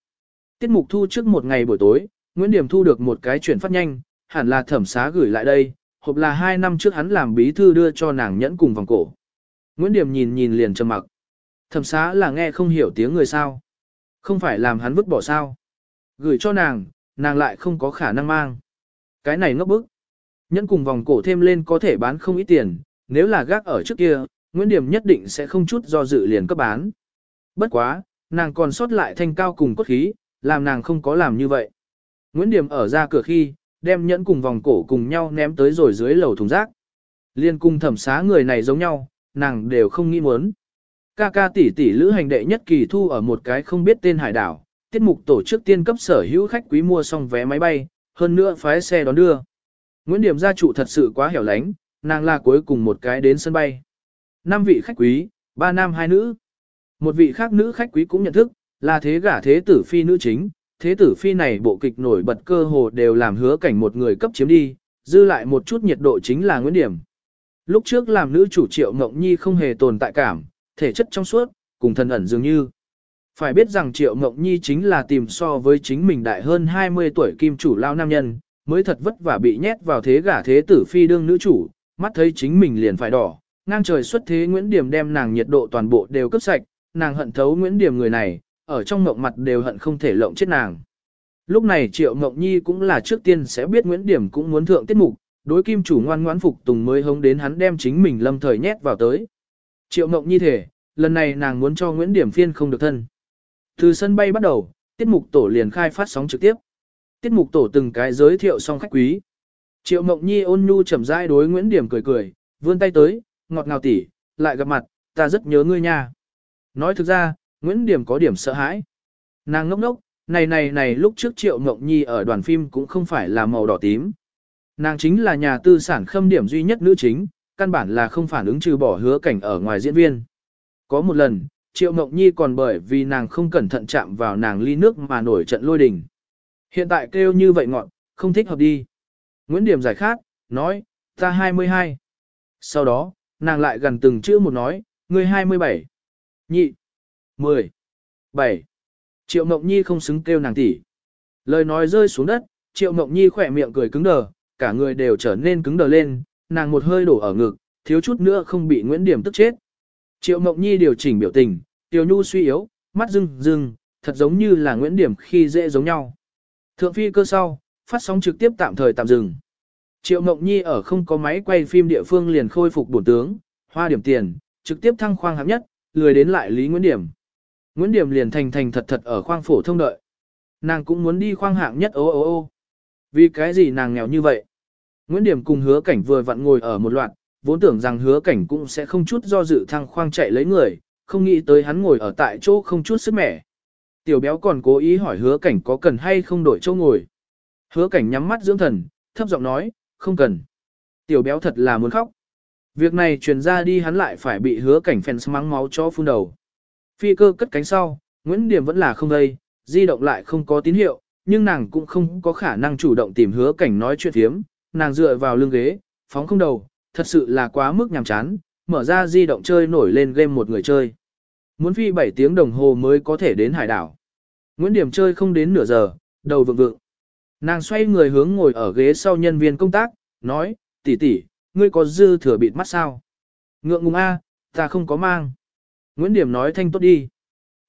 Tiết mục thu trước một ngày buổi tối, Nguyễn Điểm thu được một cái chuyển phát nhanh, hẳn là thẩm xá gửi lại đây, hộp là hai năm trước hắn làm bí thư đưa cho nàng nhẫn cùng vòng cổ. Nguyễn Điểm nhìn nhìn liền trầm mặc. Thẩm xá là nghe không hiểu tiếng người sao. Không phải làm hắn vứt bỏ sao. Gửi cho nàng, nàng lại không có khả năng mang. Cái này ngốc bức. Nhẫn cùng vòng cổ thêm lên có thể bán không ít tiền, nếu là gác ở trước kia, Nguyễn Điểm nhất định sẽ không chút do dự liền cấp bán. Bất quá, nàng còn sót lại thanh cao cùng cốt khí, làm nàng không có làm như vậy. Nguyễn Điểm ở ra cửa khi, đem nhẫn cùng vòng cổ cùng nhau ném tới rồi dưới lầu thùng rác. Liên cung thẩm xá người này giống nhau, nàng đều không nghĩ muốn. Ca ca tỷ tỷ lữ hành đệ nhất kỳ thu ở một cái không biết tên hải đảo, tiết mục tổ chức tiên cấp sở hữu khách quý mua xong vé máy bay, hơn nữa phái xe đón đưa. Nguyễn Điểm gia trụ thật sự quá hẻo lánh, nàng là cuối cùng một cái đến sân bay. Năm vị khách quý, ba nam hai nữ. Một vị khác nữ khách quý cũng nhận thức, là thế gả thế tử phi nữ chính. Thế tử phi này bộ kịch nổi bật cơ hồ đều làm hứa cảnh một người cấp chiếm đi, dư lại một chút nhiệt độ chính là Nguyễn Điểm. Lúc trước làm nữ chủ triệu Ngộng Nhi không hề tồn tại cảm, thể chất trong suốt, cùng thần ẩn dường như. Phải biết rằng Triệu Ngộng Nhi chính là tìm so với chính mình đại hơn 20 tuổi kim chủ lao nam nhân, mới thật vất vả bị nhét vào thế gả thế tử phi đương nữ chủ, mắt thấy chính mình liền phải đỏ, ngang trời xuất thế Nguyễn Điểm đem nàng nhiệt độ toàn bộ đều cấp sạch, nàng hận thấu Nguyễn Điểm người này, ở trong ngộng mặt đều hận không thể lộng chết nàng. Lúc này Triệu Ngộng Nhi cũng là trước tiên sẽ biết Nguyễn Điểm cũng muốn thượng tiết mục, đối kim chủ ngoan ngoãn phục tùng mới hống đến hắn đem chính mình lâm thời nhét vào tới. Triệu Ngộng Nhi thể, lần này nàng muốn cho Nguyễn Điểm phiên không được thân. Từ sân bay bắt đầu, tiết mục tổ liền khai phát sóng trực tiếp. Tiết mục tổ từng cái giới thiệu xong khách quý. Triệu Mộng Nhi ôn nhu chậm rãi đối Nguyễn Điểm cười cười, vươn tay tới, ngọt ngào tỉ, lại gặp mặt, ta rất nhớ ngươi nha. Nói thực ra, Nguyễn Điểm có điểm sợ hãi. Nàng ngốc ngốc, này này này lúc trước Triệu Mộng Nhi ở đoàn phim cũng không phải là màu đỏ tím. Nàng chính là nhà tư sản khâm điểm duy nhất nữ chính, căn bản là không phản ứng trừ bỏ hứa cảnh ở ngoài diễn viên. Có một lần, Triệu Mộng Nhi còn bởi vì nàng không cẩn thận chạm vào nàng ly nước mà nổi trận lôi đình. Hiện tại kêu như vậy ngọn, không thích hợp đi. Nguyễn Điểm giải khát, nói, ta 22. Sau đó, nàng lại gần từng chữ một nói, ngươi 27. Nhị. 10. 7. Triệu Mộng Nhi không xứng kêu nàng tỷ. Lời nói rơi xuống đất, Triệu Mộng Nhi khỏe miệng cười cứng đờ, cả người đều trở nên cứng đờ lên, nàng một hơi đổ ở ngực, thiếu chút nữa không bị Nguyễn Điểm tức chết. Triệu Mộng Nhi điều chỉnh biểu tình, Tiểu Nhu suy yếu, mắt rưng rưng, thật giống như là Nguyễn Điểm khi dễ giống nhau. Thượng phi cơ sau, phát sóng trực tiếp tạm thời tạm dừng. Triệu Mộng Nhi ở không có máy quay phim địa phương liền khôi phục bổn tướng, hoa điểm tiền, trực tiếp thăng khoang hạng nhất, lười đến lại Lý Nguyễn Điểm. Nguyễn Điểm liền thành thành thật thật ở khoang phổ thông đợi. Nàng cũng muốn đi khoang hạng nhất ô ô ô. Vì cái gì nàng nghèo như vậy? Nguyễn Điểm cùng hứa cảnh vừa vặn ngồi ở một loạt, vốn tưởng rằng hứa cảnh cũng sẽ không chút do dự thăng khoang chạy lấy người, không nghĩ tới hắn ngồi ở tại chỗ không chút sức mẻ. Tiểu béo còn cố ý hỏi hứa cảnh có cần hay không đổi chỗ ngồi. Hứa cảnh nhắm mắt dưỡng thần, thấp giọng nói, không cần. Tiểu béo thật là muốn khóc. Việc này truyền ra đi hắn lại phải bị hứa cảnh fans mắng máu cho phun đầu. Phi cơ cất cánh sau, Nguyễn Điểm vẫn là không đây, di động lại không có tín hiệu, nhưng nàng cũng không có khả năng chủ động tìm hứa cảnh nói chuyện thiếm, nàng dựa vào lưng ghế, phóng không đầu, thật sự là quá mức nhàm chán, mở ra di động chơi nổi lên game một người chơi. Muốn phi 7 tiếng đồng hồ mới có thể đến hải đảo. Nguyễn Điểm chơi không đến nửa giờ, đầu vượng vượng. Nàng xoay người hướng ngồi ở ghế sau nhân viên công tác, nói, tỷ tỷ, ngươi có dư thừa bịt mắt sao? Ngượng ngùng a, ta không có mang. Nguyễn Điểm nói thanh tốt đi.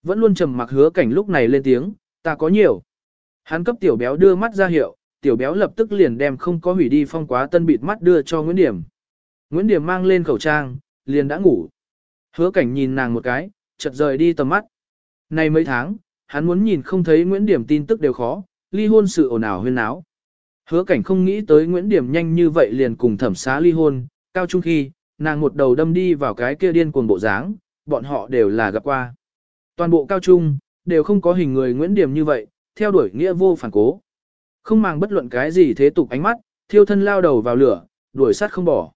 Vẫn luôn trầm mặc hứa cảnh lúc này lên tiếng, ta có nhiều. Hắn cấp tiểu béo đưa mắt ra hiệu, tiểu béo lập tức liền đem không có hủy đi phong quá tân bịt mắt đưa cho Nguyễn Điểm. Nguyễn Điểm mang lên khẩu trang, liền đã ngủ. Hứa cảnh nhìn nàng một cái, chợt rời đi tầm mắt. Này mấy tháng, hắn muốn nhìn không thấy Nguyễn Điểm tin tức đều khó, ly hôn sự ồn ào huyên náo. Hứa cảnh không nghĩ tới Nguyễn Điểm nhanh như vậy liền cùng thẩm xá ly hôn, cao trung khi, nàng một đầu đâm đi vào cái kia điên cuồng bộ dáng, bọn họ đều là gặp qua. Toàn bộ cao trung, đều không có hình người Nguyễn Điểm như vậy, theo đuổi nghĩa vô phản cố. Không màng bất luận cái gì thế tục ánh mắt, thiêu thân lao đầu vào lửa, đuổi sát không bỏ.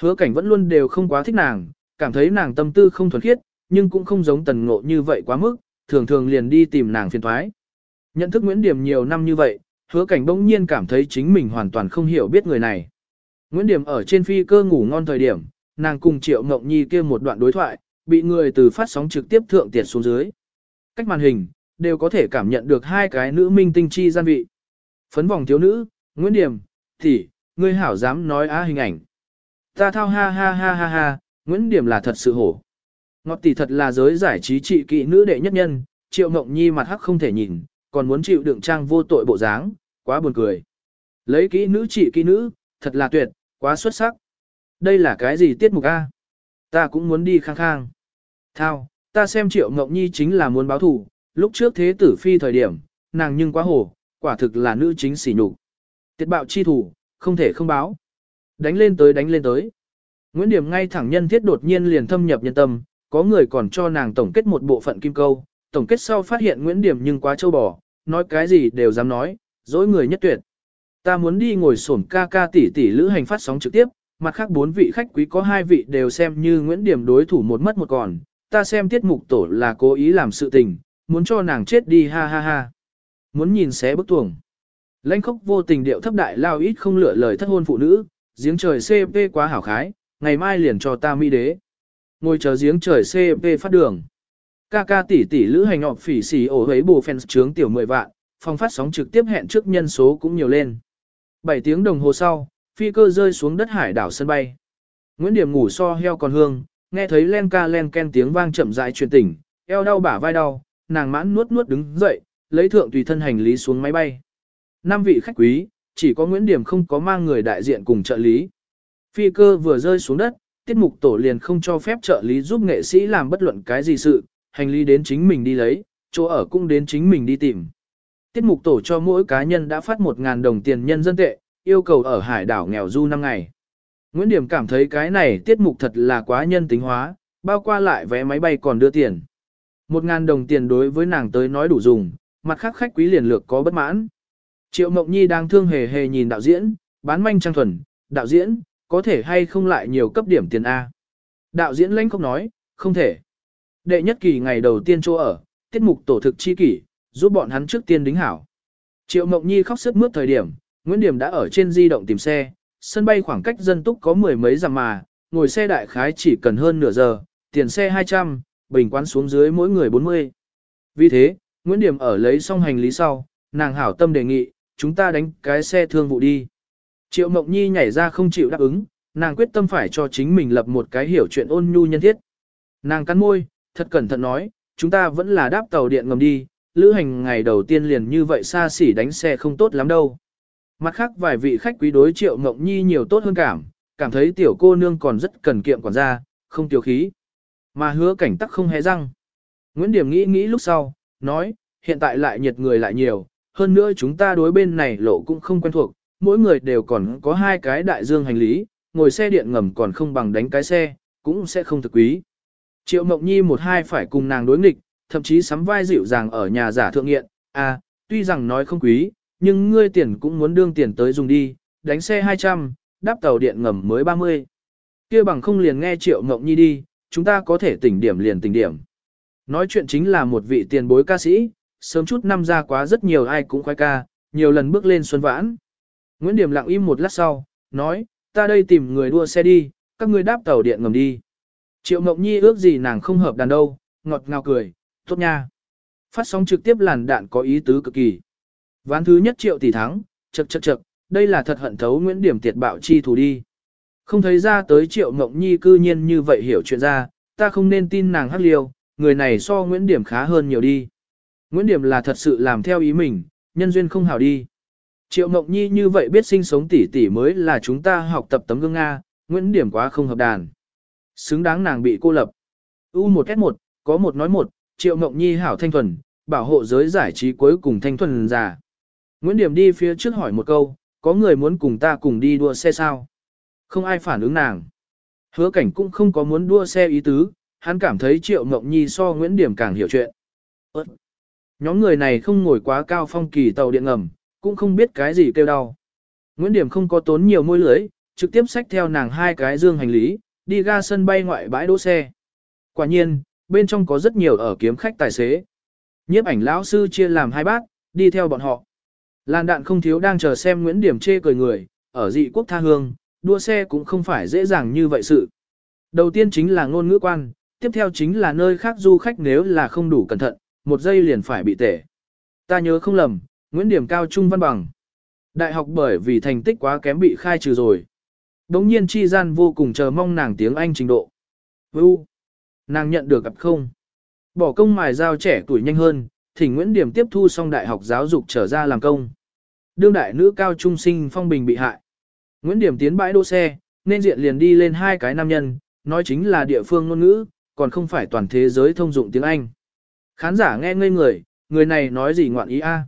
Hứa cảnh vẫn luôn đều không quá thích nàng, cảm thấy nàng tâm tư không thuần khiết, nhưng cũng không giống tần ngộ như vậy quá mức, thường thường liền đi tìm nàng phiền thoái. Nhận thức Nguyễn Điểm nhiều năm như vậy, hứa cảnh bỗng nhiên cảm thấy chính mình hoàn toàn không hiểu biết người này. Nguyễn Điểm ở trên phi cơ ngủ ngon thời điểm, nàng cùng Triệu Ngộng Nhi kia một đoạn đối thoại, bị người từ phát sóng trực tiếp thượng tiệt xuống dưới. Cách màn hình, đều có thể cảm nhận được hai cái nữ minh tinh chi gian vị. Phấn vòng thiếu nữ, Nguyễn Điểm, thì, ngươi hảo dám nói á hình ảnh. Ta thao ha ha ha ha ha, Nguyễn Điểm là thật sự hổ. Ngọt tỷ thật là giới giải trí trị kỵ nữ đệ nhất nhân, Triệu Ngộng Nhi mặt hắc không thể nhìn, còn muốn chịu đựng trang vô tội bộ dáng, quá buồn cười. Lấy kỹ nữ trị kỹ nữ, thật là tuyệt, quá xuất sắc. Đây là cái gì tiết mục A? Ta cũng muốn đi khang khang. Thao, ta xem Triệu Ngộng Nhi chính là muốn báo thủ, lúc trước thế tử phi thời điểm, nàng nhưng quá hổ, quả thực là nữ chính xỉ nhục. Tiết bạo chi thủ, không thể không báo. Đánh lên tới đánh lên tới. Nguyễn Điểm ngay thẳng nhân thiết đột nhiên liền thâm nhập nhân tâm, có người còn cho nàng tổng kết một bộ phận kim câu, tổng kết sau phát hiện Nguyễn Điểm nhưng quá châu bò, nói cái gì đều dám nói, dối người nhất tuyệt. Ta muốn đi ngồi sổn ca ca tỷ tỷ lữ hành phát sóng trực tiếp, mặt khác bốn vị khách quý có hai vị đều xem như Nguyễn Điểm đối thủ một mất một còn, ta xem tiết mục tổ là cố ý làm sự tình, muốn cho nàng chết đi ha ha ha. Muốn nhìn xé bức tuồng. Lãnh khốc vô tình điệu thấp đại lao ít không lựa lời thất hôn phụ nữ, giếng trời CP quá hảo khái, ngày mai liền cho ta mỹ đế. Ngồi chờ giếng trời CP phát đường. Ca ca tỷ tỷ lữ hành họp phỉ xỉ ổ hấy bù fans trướng tiểu 10 vạn, phòng phát sóng trực tiếp hẹn trước nhân số cũng nhiều lên. 7 tiếng đồng hồ sau, phi cơ rơi xuống đất hải đảo sân bay. Nguyễn Điểm ngủ so heo còn hương, nghe thấy len ca len ken tiếng vang chậm rãi truyền tỉnh, eo đau bả vai đau, nàng mãn nuốt nuốt đứng dậy, lấy thượng tùy thân hành lý xuống máy bay. Năm vị khách quý, chỉ có Nguyễn Điểm không có mang người đại diện cùng trợ lý. Phi cơ vừa rơi xuống đất, tiết mục tổ liền không cho phép trợ lý giúp nghệ sĩ làm bất luận cái gì sự, hành lý đến chính mình đi lấy, chỗ ở cũng đến chính mình đi tìm. Tiết mục tổ cho mỗi cá nhân đã phát 1.000 đồng tiền nhân dân tệ, yêu cầu ở hải đảo nghèo du 5 ngày. Nguyễn Điểm cảm thấy cái này tiết mục thật là quá nhân tính hóa, bao qua lại vé máy bay còn đưa tiền. 1.000 đồng tiền đối với nàng tới nói đủ dùng, mặt khác khách quý liền lược có bất mãn. Triệu Mộng Nhi đang thương hề hề nhìn đạo diễn, bán manh trang thuần, đạo diễn, có thể hay không lại nhiều cấp điểm tiền A. Đạo diễn lãnh không nói, không thể. Đệ nhất kỳ ngày đầu tiên chỗ ở, tiết mục tổ thực chi kỷ, giúp bọn hắn trước tiên đính hảo. Triệu Mộng Nhi khóc sức mướt thời điểm, Nguyễn Điểm đã ở trên di động tìm xe, sân bay khoảng cách dân túc có mười mấy dặm mà, ngồi xe đại khái chỉ cần hơn nửa giờ, tiền xe 200, bình quán xuống dưới mỗi người 40. Vì thế, Nguyễn Điểm ở lấy xong hành lý sau, nàng hảo tâm đề nghị, chúng ta đánh cái xe thương vụ đi. Triệu Mộng Nhi nhảy ra không chịu đáp ứng, nàng quyết tâm phải cho chính mình lập một cái hiểu chuyện ôn nhu nhân thiết. Nàng cắn môi, thật cẩn thận nói, chúng ta vẫn là đáp tàu điện ngầm đi, lữ hành ngày đầu tiên liền như vậy xa xỉ đánh xe không tốt lắm đâu. Mặt khác vài vị khách quý đối Triệu Mộng Nhi nhiều tốt hơn cảm, cảm thấy tiểu cô nương còn rất cần kiệm quản gia, không tiểu khí. Mà hứa cảnh tắc không hề răng. Nguyễn Điểm nghĩ nghĩ lúc sau, nói, hiện tại lại nhiệt người lại nhiều, hơn nữa chúng ta đối bên này lộ cũng không quen thuộc, mỗi người đều còn có hai cái đại dương hành lý, ngồi xe điện ngầm còn không bằng đánh cái xe, cũng sẽ không thực quý. Triệu Mộng Nhi một hai phải cùng nàng đối nghịch, thậm chí sắm vai dịu dàng ở nhà giả thượng nghiện, à, tuy rằng nói không quý, nhưng ngươi tiền cũng muốn đương tiền tới dùng đi, đánh xe 200, đáp tàu điện ngầm mới 30. kia bằng không liền nghe Triệu Mộng Nhi đi, chúng ta có thể tỉnh điểm liền tỉnh điểm. Nói chuyện chính là một vị tiền bối ca sĩ, sớm chút năm ra quá rất nhiều ai cũng khoái ca, nhiều lần bước lên xuân vãn. Nguyễn Điểm lặng im một lát sau, nói, ta đây tìm người đua xe đi, các ngươi đáp tàu điện ngầm đi. Triệu Mộng Nhi ước gì nàng không hợp đàn đâu, ngọt ngào cười, tốt nha. Phát sóng trực tiếp làn đạn có ý tứ cực kỳ. Ván thứ nhất triệu tỷ thắng, chật chật chật, đây là thật hận thấu Nguyễn Điểm tiệt bạo chi thủ đi. Không thấy ra tới triệu Mộng Nhi cư nhiên như vậy hiểu chuyện ra, ta không nên tin nàng hắc liêu, người này so Nguyễn Điểm khá hơn nhiều đi. Nguyễn Điểm là thật sự làm theo ý mình, nhân duyên không hảo đi. Triệu Mộng Nhi như vậy biết sinh sống tỷ tỷ mới là chúng ta học tập tấm gương Nga, Nguyễn Điểm quá không hợp đàn. Xứng đáng nàng bị cô lập. U1S1, có một nói một, Triệu Mộng Nhi hảo thanh thuần, bảo hộ giới giải trí cuối cùng thanh thuần già. Nguyễn Điểm đi phía trước hỏi một câu, có người muốn cùng ta cùng đi đua xe sao? Không ai phản ứng nàng. Hứa cảnh cũng không có muốn đua xe ý tứ, hắn cảm thấy Triệu Mộng Nhi so Nguyễn Điểm càng hiểu chuyện. Ơt. Nhóm người này không ngồi quá cao phong kỳ tàu điện ngầm, cũng không biết cái gì kêu đau. Nguyễn Điểm không có tốn nhiều môi lưới, trực tiếp xách theo nàng hai cái dương hành lý, đi ga sân bay ngoại bãi đỗ xe. Quả nhiên, bên trong có rất nhiều ở kiếm khách tài xế. Nhiếp ảnh lão sư chia làm hai bát, đi theo bọn họ. Lan đạn không thiếu đang chờ xem Nguyễn Điểm chê cười người, ở dị quốc tha hương, đua xe cũng không phải dễ dàng như vậy sự. Đầu tiên chính là ngôn ngữ quan, tiếp theo chính là nơi khác du khách nếu là không đủ cẩn thận, một giây liền phải bị tể. Ta nhớ không lầm, Nguyễn Điểm cao trung văn bằng. Đại học bởi vì thành tích quá kém bị khai trừ rồi. Đống nhiên chi gian vô cùng chờ mong nàng tiếng Anh trình độ. Vu, nàng nhận được gặp không? Bỏ công mài giao trẻ tuổi nhanh hơn, thỉnh Nguyễn Điểm tiếp thu xong đại học giáo dục trở ra làm công. Đương đại nữ cao trung sinh phong bình bị hại. Nguyễn Điểm tiến bãi đỗ xe, nên diện liền đi lên hai cái nam nhân, nói chính là địa phương ngôn ngữ, còn không phải toàn thế giới thông dụng tiếng Anh. Khán giả nghe ngây người, người này nói gì ngoạn ý a?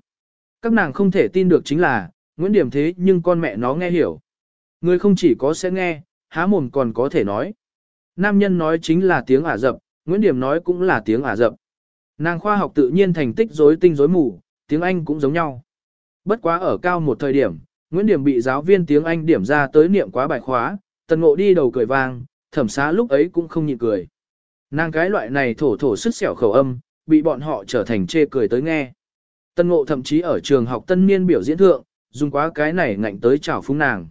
Các nàng không thể tin được chính là, Nguyễn Điểm thế nhưng con mẹ nó nghe hiểu. Người không chỉ có sẽ nghe, há mồm còn có thể nói. Nam nhân nói chính là tiếng Ả Rập, Nguyễn Điểm nói cũng là tiếng Ả Rập. Nàng khoa học tự nhiên thành tích rối tinh rối mù, tiếng Anh cũng giống nhau. Bất quá ở cao một thời điểm, Nguyễn Điểm bị giáo viên tiếng Anh điểm ra tới niệm quá bài khóa, tần ngộ đi đầu cười vang, thẩm xá lúc ấy cũng không nhịn cười. Nàng cái loại này thổ thổ sức xẻo khẩu âm, bị bọn họ trở thành chê cười tới nghe. Tân ngộ thậm chí ở trường học tân niên biểu diễn thượng, dùng quá cái này ngạnh tới chảo phúng nàng.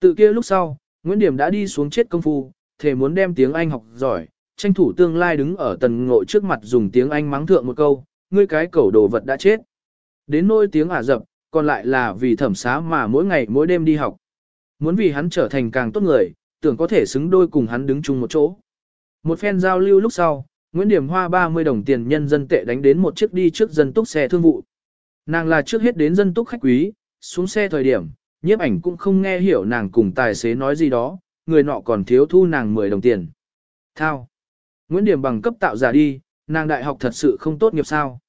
Tự kia lúc sau, Nguyễn Điểm đã đi xuống chết công phu, thề muốn đem tiếng Anh học giỏi, tranh thủ tương lai đứng ở tần ngộ trước mặt dùng tiếng Anh mắng thượng một câu, ngươi cái cẩu đồ vật đã chết. Đến nôi tiếng Ả Rập, còn lại là vì thẩm xá mà mỗi ngày mỗi đêm đi học. Muốn vì hắn trở thành càng tốt người, tưởng có thể xứng đôi cùng hắn đứng chung một chỗ. Một phen giao lưu lúc sau, Nguyễn Điểm Hoa 30 đồng tiền nhân dân tệ đánh đến một chiếc đi trước dân túc xe thương vụ. Nàng là trước hết đến dân túc khách quý, xuống xe thời điểm, nhiếp ảnh cũng không nghe hiểu nàng cùng tài xế nói gì đó, người nọ còn thiếu thu nàng 10 đồng tiền. Thao. Nguyễn Điểm bằng cấp tạo giả đi, nàng đại học thật sự không tốt nghiệp sao.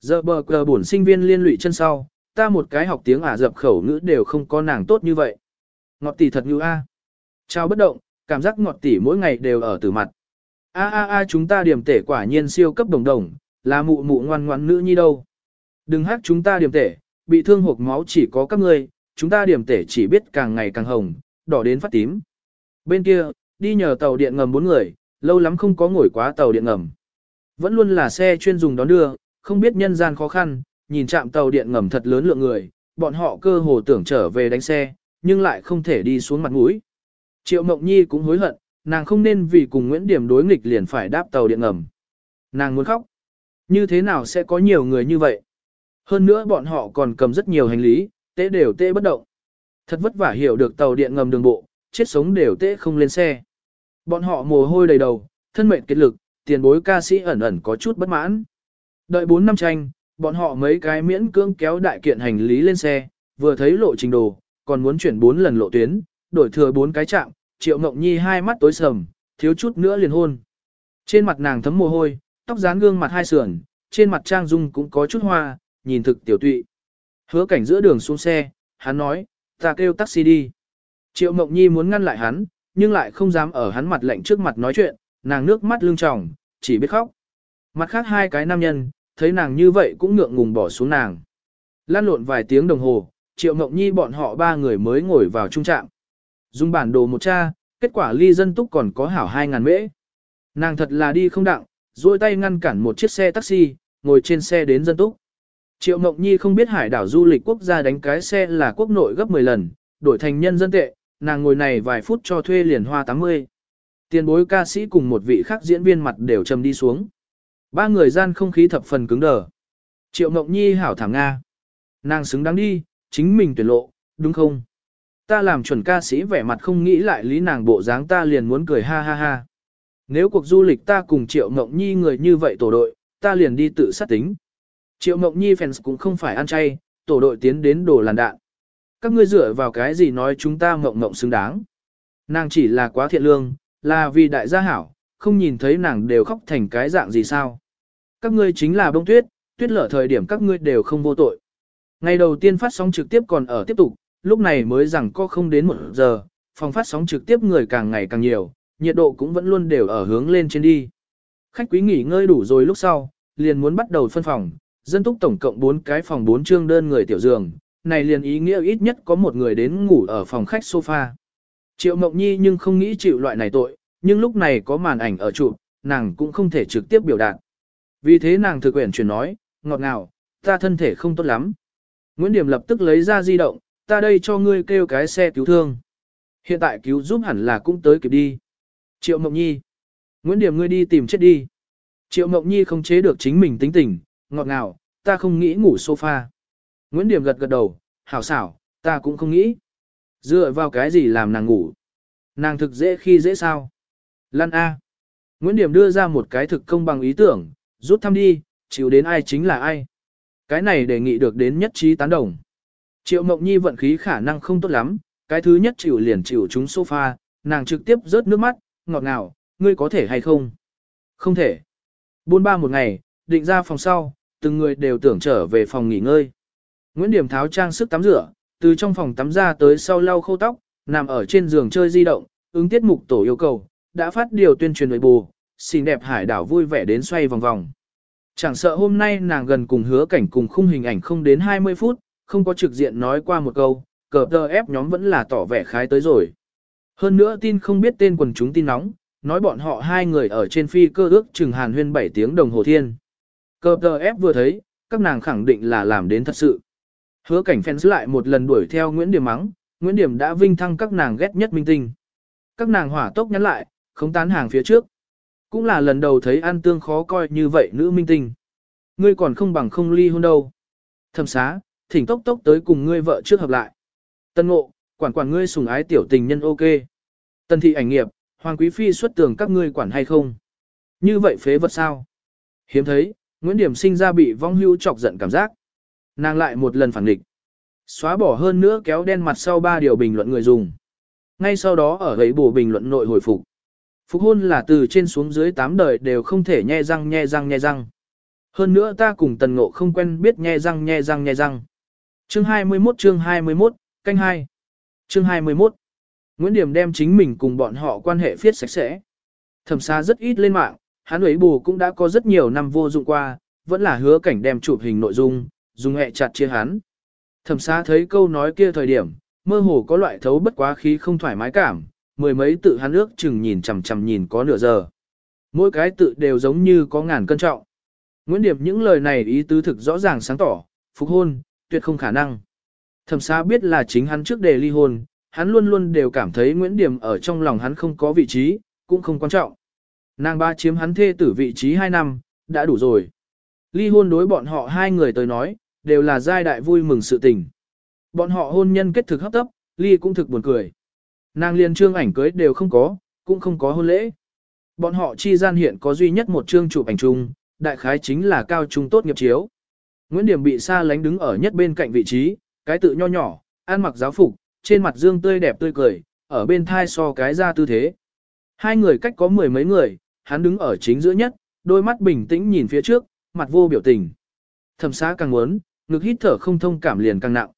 Giờ bờ cờ bổn sinh viên liên lụy chân sau, ta một cái học tiếng Ả Dập khẩu ngữ đều không có nàng tốt như vậy. Ngọt tỷ thật như a. Chào bất động, cảm giác ngọt tỷ mỗi ngày đều ở từ mặt. A a a chúng ta điểm tể quả nhiên siêu cấp đồng đồng, là mụ mụ ngoan ngoan nữ nhi đâu. Đừng hát chúng ta điểm tể, bị thương hộp máu chỉ có các ngươi, chúng ta điểm tể chỉ biết càng ngày càng hồng, đỏ đến phát tím. Bên kia, đi nhờ tàu điện ngầm bốn người, lâu lắm không có ngồi quá tàu điện ngầm. Vẫn luôn là xe chuyên dùng đón đưa, không biết nhân gian khó khăn, nhìn chạm tàu điện ngầm thật lớn lượng người, bọn họ cơ hồ tưởng trở về đánh xe, nhưng lại không thể đi xuống mặt mũi. Triệu Mộng Nhi cũng hối hận, nàng không nên vì cùng Nguyễn Điểm đối nghịch liền phải đáp tàu điện ngầm. Nàng muốn khóc. Như thế nào sẽ có nhiều người như vậy? Hơn nữa bọn họ còn cầm rất nhiều hành lý, tế đều tế bất động. Thật vất vả hiểu được tàu điện ngầm đường bộ, chết sống đều tế không lên xe. Bọn họ mồ hôi đầy đầu, thân mệnh kết lực, tiền bối ca sĩ ẩn ẩn có chút bất mãn. Đợi 4 năm tranh, bọn họ mấy cái miễn cưỡng kéo đại kiện hành lý lên xe, vừa thấy lộ trình đồ, còn muốn chuyển 4 lần lộ tuyến, đổi thừa 4 cái chạm, triệu mộng nhi hai mắt tối sầm, thiếu chút nữa liền hôn. Trên mặt nàng thấm mồ hôi, tóc dán gương mặt hai sườn, trên mặt trang dung cũng có chút hoa, nhìn thực tiểu tụy. Hứa cảnh giữa đường xuống xe, hắn nói, ta kêu taxi đi. Triệu Mộng Nhi muốn ngăn lại hắn, nhưng lại không dám ở hắn mặt lạnh trước mặt nói chuyện, nàng nước mắt lưng tròng, chỉ biết khóc. Mặt khác hai cái nam nhân, thấy nàng như vậy cũng ngượng ngùng bỏ xuống nàng. Lan lộn vài tiếng đồng hồ, Triệu Mộng Nhi bọn họ ba người mới ngồi vào trung trạm. Dùng bản đồ một cha, kết quả ly dân túc còn có hảo hai ngàn mễ. Nàng thật là đi không đặng, duỗi tay ngăn cản một chiếc xe taxi, ngồi trên xe đến dân túc. Triệu Mộng Nhi không biết hải đảo du lịch quốc gia đánh cái xe là quốc nội gấp 10 lần, đổi thành nhân dân tệ, nàng ngồi này vài phút cho thuê liền hoa 80. Tiền bối ca sĩ cùng một vị khác diễn viên mặt đều trầm đi xuống. Ba người gian không khí thập phần cứng đờ. Triệu Mộng Nhi hảo thảm Nga. Nàng xứng đáng đi, chính mình tuyển lộ, đúng không? Ta làm chuẩn ca sĩ vẻ mặt không nghĩ lại lý nàng bộ dáng ta liền muốn cười ha ha ha. Nếu cuộc du lịch ta cùng Triệu Mộng Nhi người như vậy tổ đội, ta liền đi tự sát tính. Triệu Mộng Nhi fans cũng không phải ăn chay, tổ đội tiến đến đổ làn đạn. Các ngươi dựa vào cái gì nói chúng ta mộng mộng xứng đáng. Nàng chỉ là quá thiện lương, là vì đại gia hảo, không nhìn thấy nàng đều khóc thành cái dạng gì sao. Các ngươi chính là bông tuyết, tuyết lở thời điểm các ngươi đều không vô tội. Ngày đầu tiên phát sóng trực tiếp còn ở tiếp tục, lúc này mới rằng có không đến một giờ, phòng phát sóng trực tiếp người càng ngày càng nhiều, nhiệt độ cũng vẫn luôn đều ở hướng lên trên đi. Khách quý nghỉ ngơi đủ rồi lúc sau, liền muốn bắt đầu phân phòng, dân túc tổng cộng 4 cái phòng 4 trương đơn người tiểu giường, này liền ý nghĩa ít nhất có một người đến ngủ ở phòng khách sofa. Triệu Mộng Nhi nhưng không nghĩ chịu loại này tội, nhưng lúc này có màn ảnh ở trụ, nàng cũng không thể trực tiếp biểu đạt. Vì thế nàng thực quyển chuyển nói, ngọt ngào, ta thân thể không tốt lắm. Nguyễn Điểm lập tức lấy ra di động, ta đây cho ngươi kêu cái xe cứu thương. Hiện tại cứu giúp hẳn là cũng tới kịp đi. Triệu Mộng Nhi. Nguyễn Điểm ngươi đi tìm chết đi. Triệu Mộng Nhi không chế được chính mình tính tình, ngọt ngào, ta không nghĩ ngủ sofa. Nguyễn Điểm gật gật đầu, hảo xảo, ta cũng không nghĩ. Dựa vào cái gì làm nàng ngủ? Nàng thực dễ khi dễ sao? Lan A. Nguyễn Điểm đưa ra một cái thực công bằng ý tưởng, rút thăm đi, chịu đến ai chính là ai. Cái này đề nghị được đến nhất trí tán đồng. Triệu Mộng Nhi vận khí khả năng không tốt lắm, cái thứ nhất chịu liền chịu chúng sofa, nàng trực tiếp rớt nước mắt, ngọt ngào, ngươi có thể hay không? Không thể. Buôn ba một ngày, định ra phòng sau, từng người đều tưởng trở về phòng nghỉ ngơi. Nguyễn Điểm tháo trang sức tắm rửa, từ trong phòng tắm ra tới sau lau khô tóc, nằm ở trên giường chơi di động, ứng tiết mục tổ yêu cầu, đã phát điều tuyên truyền nội bù, xinh đẹp hải đảo vui vẻ đến xoay vòng vòng. Chẳng sợ hôm nay nàng gần cùng hứa cảnh cùng khung hình ảnh không đến 20 phút, không có trực diện nói qua một câu, cờ tờ ép nhóm vẫn là tỏ vẻ khái tới rồi. Hơn nữa tin không biết tên quần chúng tin nóng, nói bọn họ hai người ở trên phi cơ ước chừng hàn huyên 7 tiếng đồng hồ thiên. Cờ tờ ép vừa thấy, các nàng khẳng định là làm đến thật sự. Hứa cảnh fans lại một lần đuổi theo Nguyễn Điểm mắng, Nguyễn Điểm đã vinh thăng các nàng ghét nhất minh tinh. Các nàng hỏa tốc nhắn lại, không tán hàng phía trước. Cũng là lần đầu thấy an tương khó coi như vậy nữ minh tinh. Ngươi còn không bằng không ly hôn đâu. Thầm xá, thỉnh tốc tốc tới cùng ngươi vợ trước hợp lại. Tân ngộ, quản quản ngươi sùng ái tiểu tình nhân ok. Tân thị ảnh nghiệp, Hoàng Quý Phi xuất tường các ngươi quản hay không? Như vậy phế vật sao? Hiếm thấy, Nguyễn Điểm sinh ra bị vong hưu chọc giận cảm giác. Nàng lại một lần phản định, Xóa bỏ hơn nữa kéo đen mặt sau ba điều bình luận người dùng. Ngay sau đó ở ấy bổ bình luận nội hồi phục. Phục hôn là từ trên xuống dưới tám đời đều không thể nhe răng nhe răng nhe răng. Hơn nữa ta cùng tần ngộ không quen biết nhe răng nhe răng nhe răng. Chương 21 chương 21, canh 2. Chương 21. Nguyễn Điểm đem chính mình cùng bọn họ quan hệ phiết sạch sẽ. Thẩm xa rất ít lên mạng, hắn ấy bù cũng đã có rất nhiều năm vô dụng qua, vẫn là hứa cảnh đem chụp hình nội dung, dùng hẹ chặt chia hắn. Thẩm xa thấy câu nói kia thời điểm, mơ hồ có loại thấu bất quá khí không thoải mái cảm, mười mấy tự hắn ước chừng nhìn chằm chằm nhìn có nửa giờ. Mỗi cái tự đều giống như có ngàn cân trọng. Nguyễn Điệp những lời này ý tứ thực rõ ràng sáng tỏ, phục hôn, tuyệt không khả năng. Thẩm xa biết là chính hắn trước đề ly hôn, hắn luôn luôn đều cảm thấy Nguyễn Điềm ở trong lòng hắn không có vị trí, cũng không quan trọng. Nàng ba chiếm hắn thê tử vị trí 2 năm, đã đủ rồi. Ly hôn đối bọn họ hai người tới nói, đều là giai đại vui mừng sự tình. Bọn họ hôn nhân kết thực hấp tấp, ly cũng thực buồn cười. Nàng liền trương ảnh cưới đều không có, cũng không có hôn lễ. Bọn họ chi gian hiện có duy nhất một trương chụp ảnh chung, đại khái chính là cao trung tốt nghiệp chiếu. Nguyễn Điểm bị xa lánh đứng ở nhất bên cạnh vị trí, cái tự nho nhỏ, ăn mặc giáo phục, trên mặt dương tươi đẹp tươi cười, ở bên thai so cái ra tư thế. Hai người cách có mười mấy người, hắn đứng ở chính giữa nhất, đôi mắt bình tĩnh nhìn phía trước, mặt vô biểu tình. Thẩm xá càng muốn, ngực hít thở không thông cảm liền càng nặng.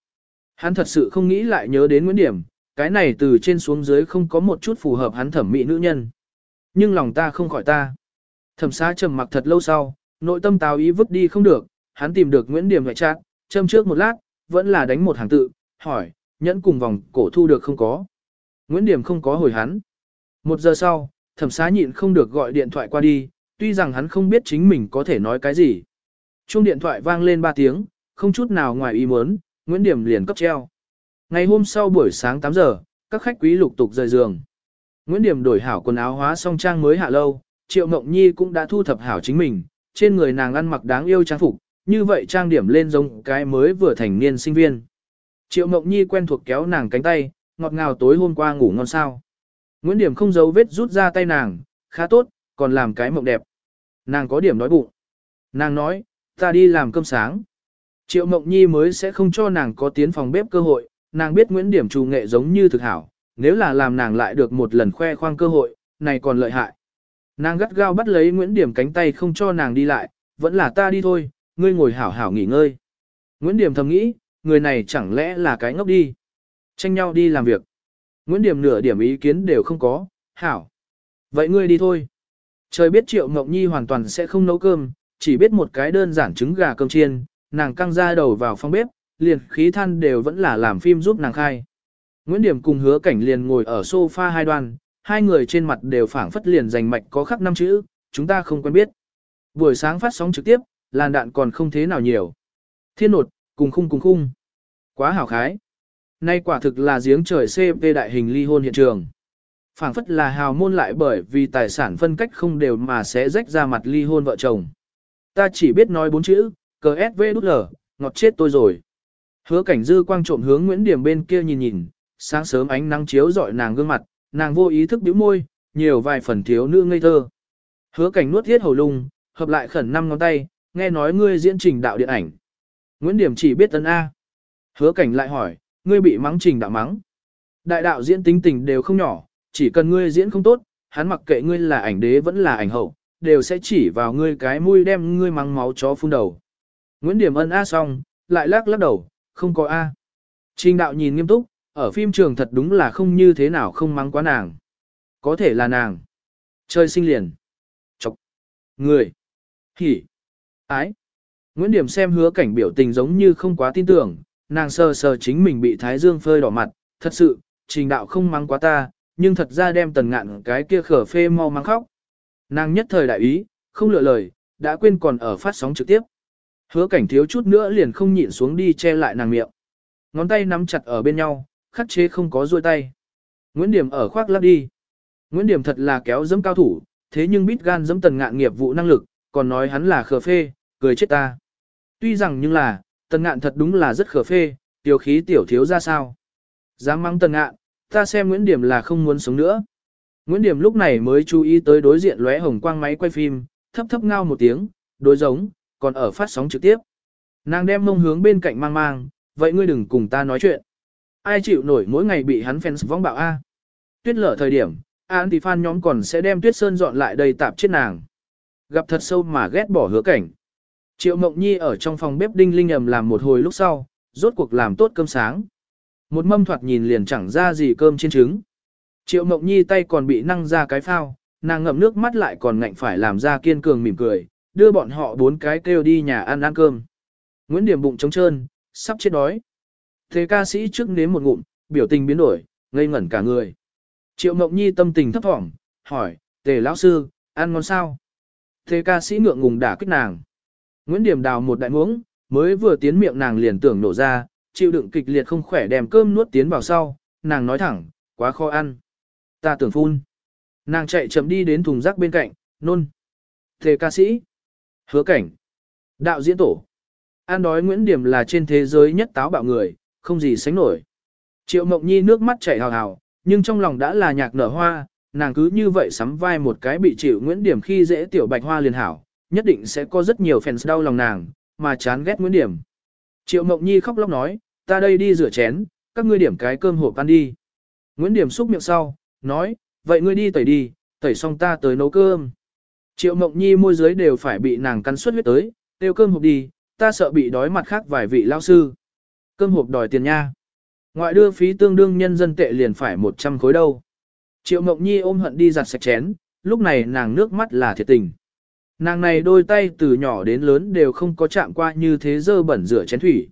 Hắn thật sự không nghĩ lại nhớ đến Nguyễn Điểm, cái này từ trên xuống dưới không có một chút phù hợp hắn thẩm mỹ nữ nhân. Nhưng lòng ta không khỏi ta. Thẩm xá trầm mặc thật lâu sau, nội tâm tào ý vứt đi không được, hắn tìm được Nguyễn Điểm ngoại trạng, châm trước một lát, vẫn là đánh một hàng tự, hỏi, nhẫn cùng vòng cổ thu được không có. Nguyễn Điểm không có hồi hắn. Một giờ sau, thẩm xá nhịn không được gọi điện thoại qua đi, tuy rằng hắn không biết chính mình có thể nói cái gì. Chuông điện thoại vang lên ba tiếng, không chút nào ngoài ý muốn, Nguyễn Điểm liền cấp treo. Ngày hôm sau buổi sáng 8 giờ, các khách quý lục tục rời giường. Nguyễn Điểm đổi hảo quần áo hóa song trang mới hạ lâu, Triệu Mộng Nhi cũng đã thu thập hảo chính mình, trên người nàng ăn mặc đáng yêu trang phục, như vậy trang điểm lên giống cái mới vừa thành niên sinh viên. Triệu Mộng Nhi quen thuộc kéo nàng cánh tay, ngọt ngào tối hôm qua ngủ ngon sao. Nguyễn Điểm không giấu vết rút ra tay nàng, khá tốt, còn làm cái mộng đẹp. Nàng có điểm nói bụng. Nàng nói, ta đi làm cơm sáng. Triệu Mộng Nhi mới sẽ không cho nàng có tiến phòng bếp cơ hội, nàng biết Nguyễn Điểm trù nghệ giống như thực hảo, nếu là làm nàng lại được một lần khoe khoang cơ hội, này còn lợi hại. Nàng gắt gao bắt lấy Nguyễn Điểm cánh tay không cho nàng đi lại, vẫn là ta đi thôi, ngươi ngồi hảo hảo nghỉ ngơi. Nguyễn Điểm thầm nghĩ, người này chẳng lẽ là cái ngốc đi. Tranh nhau đi làm việc. Nguyễn Điểm nửa điểm ý kiến đều không có, hảo. Vậy ngươi đi thôi. Trời biết Triệu Ngọc Nhi hoàn toàn sẽ không nấu cơm, chỉ biết một cái đơn giản trứng gà cơm chiên, nàng căng ra đầu vào phòng bếp, liền khí than đều vẫn là làm phim giúp nàng khai. Nguyễn Điểm cùng hứa cảnh liền ngồi ở sofa hai đoàn, hai người trên mặt đều phảng phất liền dành mạch có khắc năm chữ, chúng ta không quen biết. Buổi sáng phát sóng trực tiếp, làn đạn còn không thế nào nhiều. Thiên nột, cùng khung cùng khung. Quá hảo khái. Nay quả thực là giếng trời CP đại hình ly hôn hiện trường. phảng phất là hào môn lại bởi vì tài sản phân cách không đều mà sẽ rách ra mặt ly hôn vợ chồng. Ta chỉ biết nói bốn chữ, cờ SV đút lở, ngọt chết tôi rồi. Hứa cảnh dư quang trộm hướng Nguyễn Điểm bên kia nhìn nhìn, sáng sớm ánh nắng chiếu dọi nàng gương mặt, nàng vô ý thức bĩu môi, nhiều vài phần thiếu nữ ngây thơ. Hứa cảnh nuốt thiết hầu lung, hợp lại khẩn năm ngón tay, nghe nói ngươi diễn trình đạo điện ảnh. Nguyễn Điểm chỉ biết tấn A. Hứa cảnh lại hỏi, ngươi bị mắng trình đạo mắng. Đại đạo diễn tính tình đều không nhỏ, chỉ cần ngươi diễn không tốt, hắn mặc kệ ngươi là ảnh đế vẫn là ảnh hậu, đều sẽ chỉ vào ngươi cái mũi đem ngươi mắng máu chó phun đầu. Nguyễn Điểm ân A xong, lại lắc lắc đầu, không có A. Trình đạo nhìn nghiêm túc, ở phim trường thật đúng là không như thế nào không mắng quá nàng. Có thể là nàng. Chơi sinh liền. Chọc. Người. Hỉ. Ái. Nguyễn Điểm xem hứa cảnh biểu tình giống như không quá tin tưởng, nàng sờ sờ chính mình bị Thái Dương phơi đỏ mặt, thật sự, trình đạo không mắng quá ta, nhưng thật ra đem tần ngạn cái kia khở phê mau mắng khóc. Nàng nhất thời đại ý, không lựa lời, đã quên còn ở phát sóng trực tiếp. Hứa cảnh thiếu chút nữa liền không nhịn xuống đi che lại nàng miệng. Ngón tay nắm chặt ở bên nhau, khắc chế không có duỗi tay. Nguyễn Điểm ở khoác lắp đi. Nguyễn Điểm thật là kéo dẫm cao thủ, thế nhưng biết gan dẫm tần ngạn nghiệp vụ năng lực, còn nói hắn là khờ phê, cười chết ta. Tuy rằng nhưng là, tần ngạn thật đúng là rất khờ phê, tiểu khí tiểu thiếu ra sao. Dám mắng tần ngạn, ta xem Nguyễn Điểm là không muốn sống nữa. Nguyễn Điểm lúc này mới chú ý tới đối diện lóe hồng quang máy quay phim, thấp thấp ngao một tiếng, đối giống, còn ở phát sóng trực tiếp. Nàng đem mông hướng bên cạnh mang mang, vậy ngươi đừng cùng ta nói chuyện. Ai chịu nổi mỗi ngày bị hắn fans vong bạo A. Tuyết lở thời điểm, An thì fan nhóm còn sẽ đem tuyết sơn dọn lại đây tạp chết nàng. Gặp thật sâu mà ghét bỏ hứa cảnh. Triệu Mộng Nhi ở trong phòng bếp đinh linh ầm làm một hồi lúc sau, rốt cuộc làm tốt cơm sáng. Một mâm thoạt nhìn liền chẳng ra gì cơm trên trứng. Triệu Mộng Nhi tay còn bị năng ra cái phao, nàng ngậm nước mắt lại còn ngạnh phải làm ra kiên cường mỉm cười, đưa bọn họ bốn cái kêu đi nhà ăn ăn cơm. Nguyễn Điểm bụng trống trơn, sắp chết đói. Thế ca sĩ trước nếm một ngụm, biểu tình biến đổi, ngây ngẩn cả người. Triệu Mộng Nhi tâm tình thấp thỏm, hỏi, tề lão sư, ăn ngon sao? Thế ca sĩ ngượng ngùng đả kích nàng. Nguyễn Điểm đào một đại muỗng, mới vừa tiến miệng nàng liền tưởng nổ ra, chịu đựng kịch liệt không khỏe đem cơm nuốt tiến vào sau, nàng nói thẳng, quá khó ăn. Ta tưởng phun. Nàng chạy chậm đi đến thùng rác bên cạnh, nôn. Thề ca sĩ. Hứa cảnh. Đạo diễn tổ. An đói Nguyễn Điểm là trên thế giới nhất táo bạo người, không gì sánh nổi. Triệu Mộng Nhi nước mắt chảy hào hào, nhưng trong lòng đã là nhạc nở hoa, nàng cứ như vậy sắm vai một cái bị chịu Nguyễn Điểm khi dễ tiểu bạch hoa liền hảo, nhất định sẽ có rất nhiều fans đau lòng nàng, mà chán ghét Nguyễn Điểm. Triệu Mộng Nhi khóc lóc nói, ta đây đi rửa chén, các ngươi điểm cái cơm hộp ăn đi. Nguyễn Điểm xúc miệng sau, nói, vậy ngươi đi tẩy đi, tẩy xong ta tới nấu cơm. Triệu Mộng Nhi môi dưới đều phải bị nàng cắn suất huyết tới, tiêu cơm hộp đi, ta sợ bị đói mặt khác vài vị lao sư. Cơm hộp đòi tiền nha. Ngoại đưa phí tương đương nhân dân tệ liền phải 100 khối đâu. Triệu Mộng Nhi ôm hận đi giặt sạch chén, lúc này nàng nước mắt là thiệt tình. Nàng này đôi tay từ nhỏ đến lớn đều không có chạm qua như thế dơ bẩn rửa chén thủy.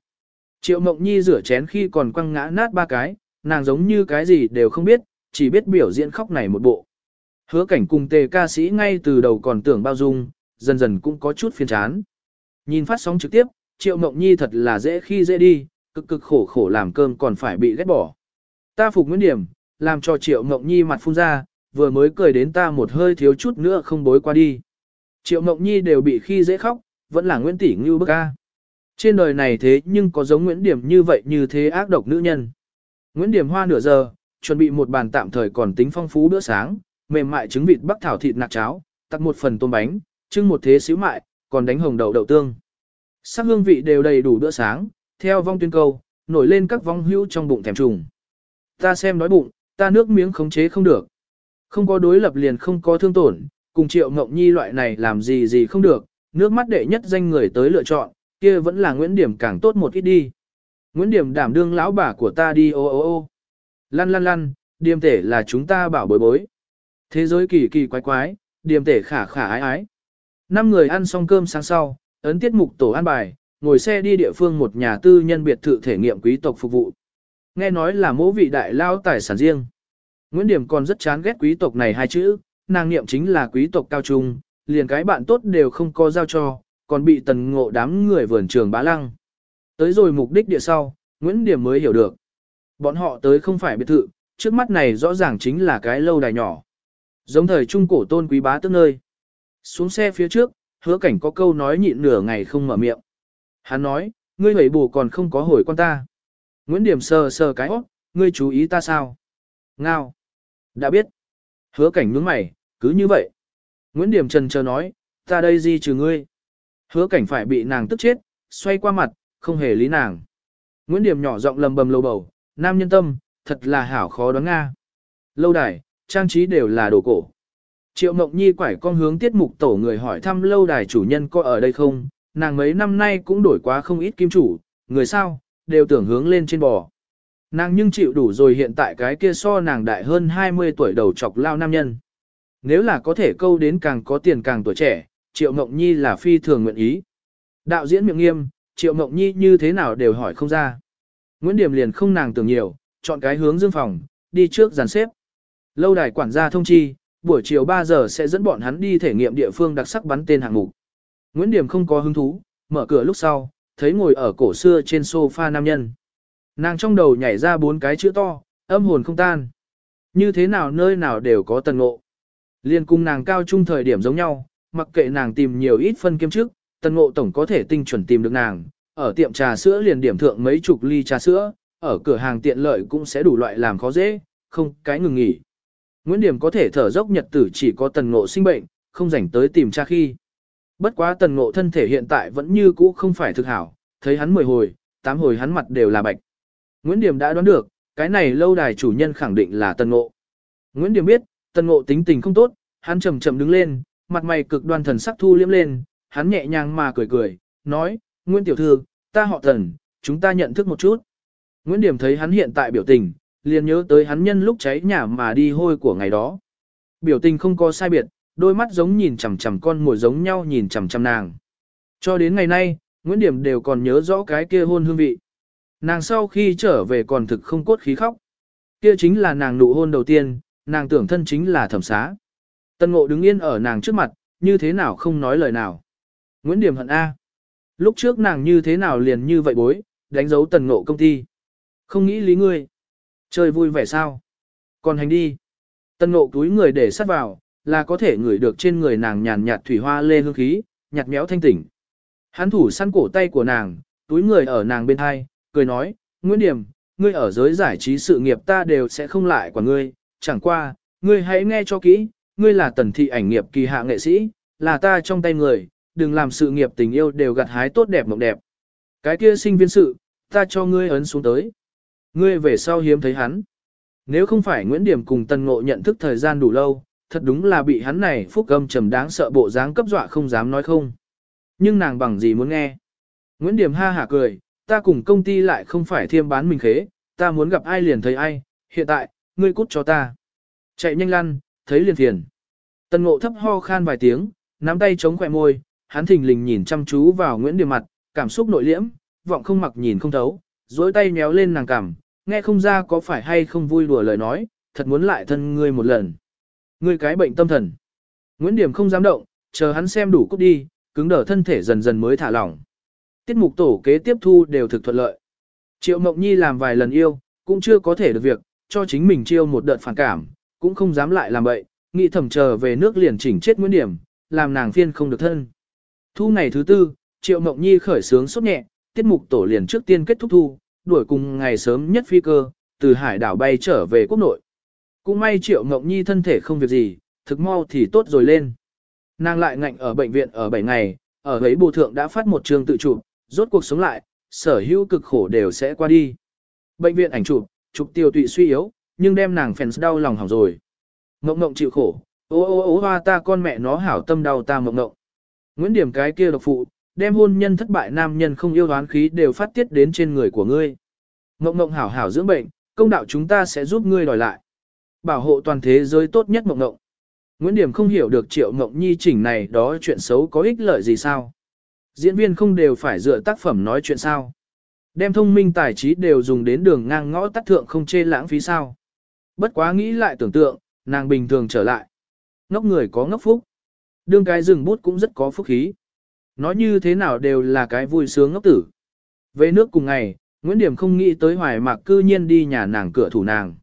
Triệu Mộng Nhi rửa chén khi còn quăng ngã nát ba cái, nàng giống như cái gì đều không biết, chỉ biết biểu diễn khóc này một bộ. Hứa cảnh cùng tề ca sĩ ngay từ đầu còn tưởng bao dung, dần dần cũng có chút phiền chán. Nhìn phát sóng trực tiếp, Triệu Mộng Nhi thật là dễ khi dễ đi, cực cực khổ khổ làm cơm còn phải bị ghét bỏ. Ta phục Nguyễn Điểm, làm cho Triệu Mộng Nhi mặt phun ra, vừa mới cười đến ta một hơi thiếu chút nữa không bối qua đi. Triệu Mộng Nhi đều bị khi dễ khóc, vẫn là Nguyễn Tỷ Ngưu bức a. Trên đời này thế nhưng có giống Nguyễn Điểm như vậy như thế ác độc nữ nhân. Nguyễn Điểm hoa nửa giờ, chuẩn bị một bàn tạm thời còn tính phong phú bữa sáng, mềm mại trứng vịt bắc thảo thịt nạc cháo, tắc một phần tôm bánh, trưng một thế xíu mại, còn đánh hồng đậu đậu tương. Sắc hương vị đều đầy đủ bữa sáng, theo vong tuyên câu, nổi lên các vong hữu trong bụng thèm trùng. Ta xem đói bụng, ta nước miếng khống chế không được. Không có đối lập liền không có thương tổn, cùng triệu ngộng nhi loại này làm gì gì không được, nước mắt đệ nhất danh người tới lựa chọn, kia vẫn là Nguyễn Điểm càng tốt một ít đi. Nguyễn Điểm đảm đương lão bà của ta đi ô ô ô. Lăn lăn lăn, điềm tể là chúng ta bảo bối bối. Thế giới kỳ kỳ quái quái, điềm tể khả khả ái ái. Năm người ăn xong cơm sáng sau, ấn tiết mục tổ an bài, ngồi xe đi địa phương một nhà tư nhân biệt thự thể nghiệm quý tộc phục vụ. Nghe nói là mỗ vị đại lao tài sản riêng. Nguyễn Điểm còn rất chán ghét quý tộc này hai chữ, nàng niệm chính là quý tộc cao trung, liền cái bạn tốt đều không có giao cho, còn bị tần ngộ đám người vườn trường bá lăng. Tới rồi mục đích địa sau, Nguyễn Điểm mới hiểu được. Bọn họ tới không phải biệt thự, trước mắt này rõ ràng chính là cái lâu đài nhỏ. Giống thời trung cổ tôn quý bá tức nơi. Xuống xe phía trước, hứa cảnh có câu nói nhịn nửa ngày không mở miệng. Hắn nói, ngươi hủy bù còn không có hồi con ta. Nguyễn Điểm sờ sờ cái óc, ngươi chú ý ta sao? Ngao. Đã biết. Hứa cảnh nhướng mày, cứ như vậy. Nguyễn Điểm trần chờ nói, ta đây gì trừ ngươi. Hứa cảnh phải bị nàng tức chết, xoay qua mặt, không hề lý nàng. Nguyễn Điểm nhỏ giọng lầm bầm lầu bầu, nam nhân tâm, thật là hảo khó đoán Nga. Lâu đài, trang trí đều là đồ cổ. Triệu Mộng Nhi quải con hướng tiết mục tổ người hỏi thăm lâu đài chủ nhân có ở đây không, nàng mấy năm nay cũng đổi quá không ít kim chủ, người sao, đều tưởng hướng lên trên bò. Nàng nhưng chịu đủ rồi hiện tại cái kia so nàng đại hơn 20 tuổi đầu chọc lao nam nhân. Nếu là có thể câu đến càng có tiền càng tuổi trẻ, Triệu Mộng Nhi là phi thường nguyện ý. Đạo diễn miệng nghiêm, Triệu Mộng Nhi như thế nào đều hỏi không ra. Nguyễn Điểm liền không nàng tưởng nhiều, chọn cái hướng dương phòng, đi trước dàn xếp. Lâu đài quản gia thông chi, buổi chiều 3 giờ sẽ dẫn bọn hắn đi thể nghiệm địa phương đặc sắc bắn tên hạng mục. Nguyễn Điểm không có hứng thú, mở cửa lúc sau, thấy ngồi ở cổ xưa trên sofa nam nhân. Nàng trong đầu nhảy ra bốn cái chữ to, âm hồn không tan. Như thế nào nơi nào đều có tần ngộ. Liên cung nàng cao trung thời điểm giống nhau, mặc kệ nàng tìm nhiều ít phân kiêm trước, tần ngộ tổng có thể tinh chuẩn tìm được nàng. Ở tiệm trà sữa liền điểm thượng mấy chục ly trà sữa, ở cửa hàng tiện lợi cũng sẽ đủ loại làm khó dễ, không cái ngừng nghỉ. Nguyễn Điểm có thể thở dốc nhật tử chỉ có tần ngộ sinh bệnh, không rảnh tới tìm cha khi. Bất quá tần ngộ thân thể hiện tại vẫn như cũ không phải thực hảo, thấy hắn 10 hồi, tám hồi hắn mặt đều là bạch. Nguyễn Điểm đã đoán được, cái này lâu đài chủ nhân khẳng định là tần ngộ. Nguyễn Điểm biết, tần ngộ tính tình không tốt, hắn chậm chậm đứng lên, mặt mày cực đoan thần sắc thu liếm lên, hắn nhẹ nhàng mà cười cười, nói, Nguyễn Tiểu Thư, ta họ tần, chúng ta nhận thức một chút. Nguyễn Điểm thấy hắn hiện tại biểu tình, liền nhớ tới hắn nhân lúc cháy nhà mà đi hôi của ngày đó. Biểu tình không có sai biệt, đôi mắt giống nhìn chằm chằm con mồi giống nhau nhìn chằm chằm nàng. Cho đến ngày nay, Nguyễn Điểm đều còn nhớ rõ cái kia hôn hương vị. Nàng sau khi trở về còn thực không cốt khí khóc. Kia chính là nàng nụ hôn đầu tiên, nàng tưởng thân chính là thẩm xá. Tân ngộ đứng yên ở nàng trước mặt, như thế nào không nói lời nào. Nguyễn Điểm hận A. Lúc trước nàng như thế nào liền như vậy bối, đánh dấu tần ngộ công ty. Không nghĩ lý ngươi. Chơi vui vẻ sao? Còn hành đi. Tân ngộ túi người để sát vào, là có thể ngửi được trên người nàng nhàn nhạt thủy hoa lê hương khí, nhạt méo thanh tỉnh. Hắn thủ săn cổ tay của nàng, túi người ở nàng bên hai, cười nói, Nguyễn Điểm, ngươi ở giới giải trí sự nghiệp ta đều sẽ không lại của ngươi, chẳng qua, ngươi hãy nghe cho kỹ, ngươi là tần thị ảnh nghiệp kỳ hạ nghệ sĩ, là ta trong tay người, đừng làm sự nghiệp tình yêu đều gặt hái tốt đẹp mộng đẹp. Cái kia sinh viên sự, ta cho ngươi ấn xuống tới. Ngươi về sau hiếm thấy hắn. Nếu không phải Nguyễn Điểm cùng Tân Ngộ nhận thức thời gian đủ lâu, thật đúng là bị hắn này phúc âm trầm đáng sợ bộ dáng cấp dọa không dám nói không. Nhưng nàng bằng gì muốn nghe. Nguyễn Điểm ha hả cười, ta cùng công ty lại không phải thiêm bán mình khế, ta muốn gặp ai liền thấy ai, hiện tại, ngươi cút cho ta. Chạy nhanh lăn, thấy liền thiền. Tân ngộ thấp ho khan vài tiếng, nắm tay chống khỏe môi, hắn thình lình nhìn chăm chú vào Nguyễn Điểm mặt, cảm xúc nội liễm, vọng không mặc nhìn không thấu, dối tay méo lên nàng cằm, nghe không ra có phải hay không vui đùa lời nói, thật muốn lại thân ngươi một lần. Ngươi cái bệnh tâm thần. Nguyễn Điểm không dám động, chờ hắn xem đủ cút đi, cứng đờ thân thể dần dần mới thả lỏng. Tiết mục tổ kế tiếp thu đều thực thuận lợi. Triệu Mộng Nhi làm vài lần yêu, cũng chưa có thể được việc, cho chính mình chiêu một đợt phản cảm, cũng không dám lại làm bậy, nghĩ thầm chờ về nước liền chỉnh chết Nguyễn Điểm, làm nàng phiên không được thân. Thu ngày thứ tư, Triệu Mộng Nhi khởi sướng sốt nhẹ, tiết mục tổ liền trước tiên kết thúc thu, đuổi cùng ngày sớm nhất phi cơ, từ hải đảo bay trở về quốc nội. Cũng may Triệu Mộng Nhi thân thể không việc gì, thực mau thì tốt rồi lên. Nàng lại ngạnh ở bệnh viện ở 7 ngày, ở ấy bù thượng đã phát một trường tự chụp, rốt cuộc sống lại, sở hữu cực khổ đều sẽ qua đi. Bệnh viện ảnh chụp, chụp tiêu tụy suy yếu, nhưng đem nàng fans đau lòng hỏng rồi. Ngộng ngộng chịu khổ, ô ô ô hoa ta con mẹ nó hảo tâm đau ta ngộng ngộng. Nguyễn Điểm cái kia độc phụ, đem hôn nhân thất bại nam nhân không yêu đoán khí đều phát tiết đến trên người của ngươi. Ngộng ngộng hảo hảo dưỡng bệnh, công đạo chúng ta sẽ giúp ngươi đòi lại. Bảo hộ toàn thế giới tốt nhất ngộng ngộng. Nguyễn Điểm không hiểu được triệu ngộng nhi chỉnh này đó chuyện xấu có ích lợi gì sao. Diễn viên không đều phải dựa tác phẩm nói chuyện sao. Đem thông minh tài trí đều dùng đến đường ngang ngõ tắt thượng không chê lãng phí sao. Bất quá nghĩ lại tưởng tượng, nàng bình thường trở lại. Ngốc người có ngốc phúc. Đương cái rừng bút cũng rất có phúc khí. Nói như thế nào đều là cái vui sướng ngốc tử. Về nước cùng ngày, Nguyễn Điểm không nghĩ tới Hoài Mạc cư nhiên đi nhà nàng cửa thủ nàng.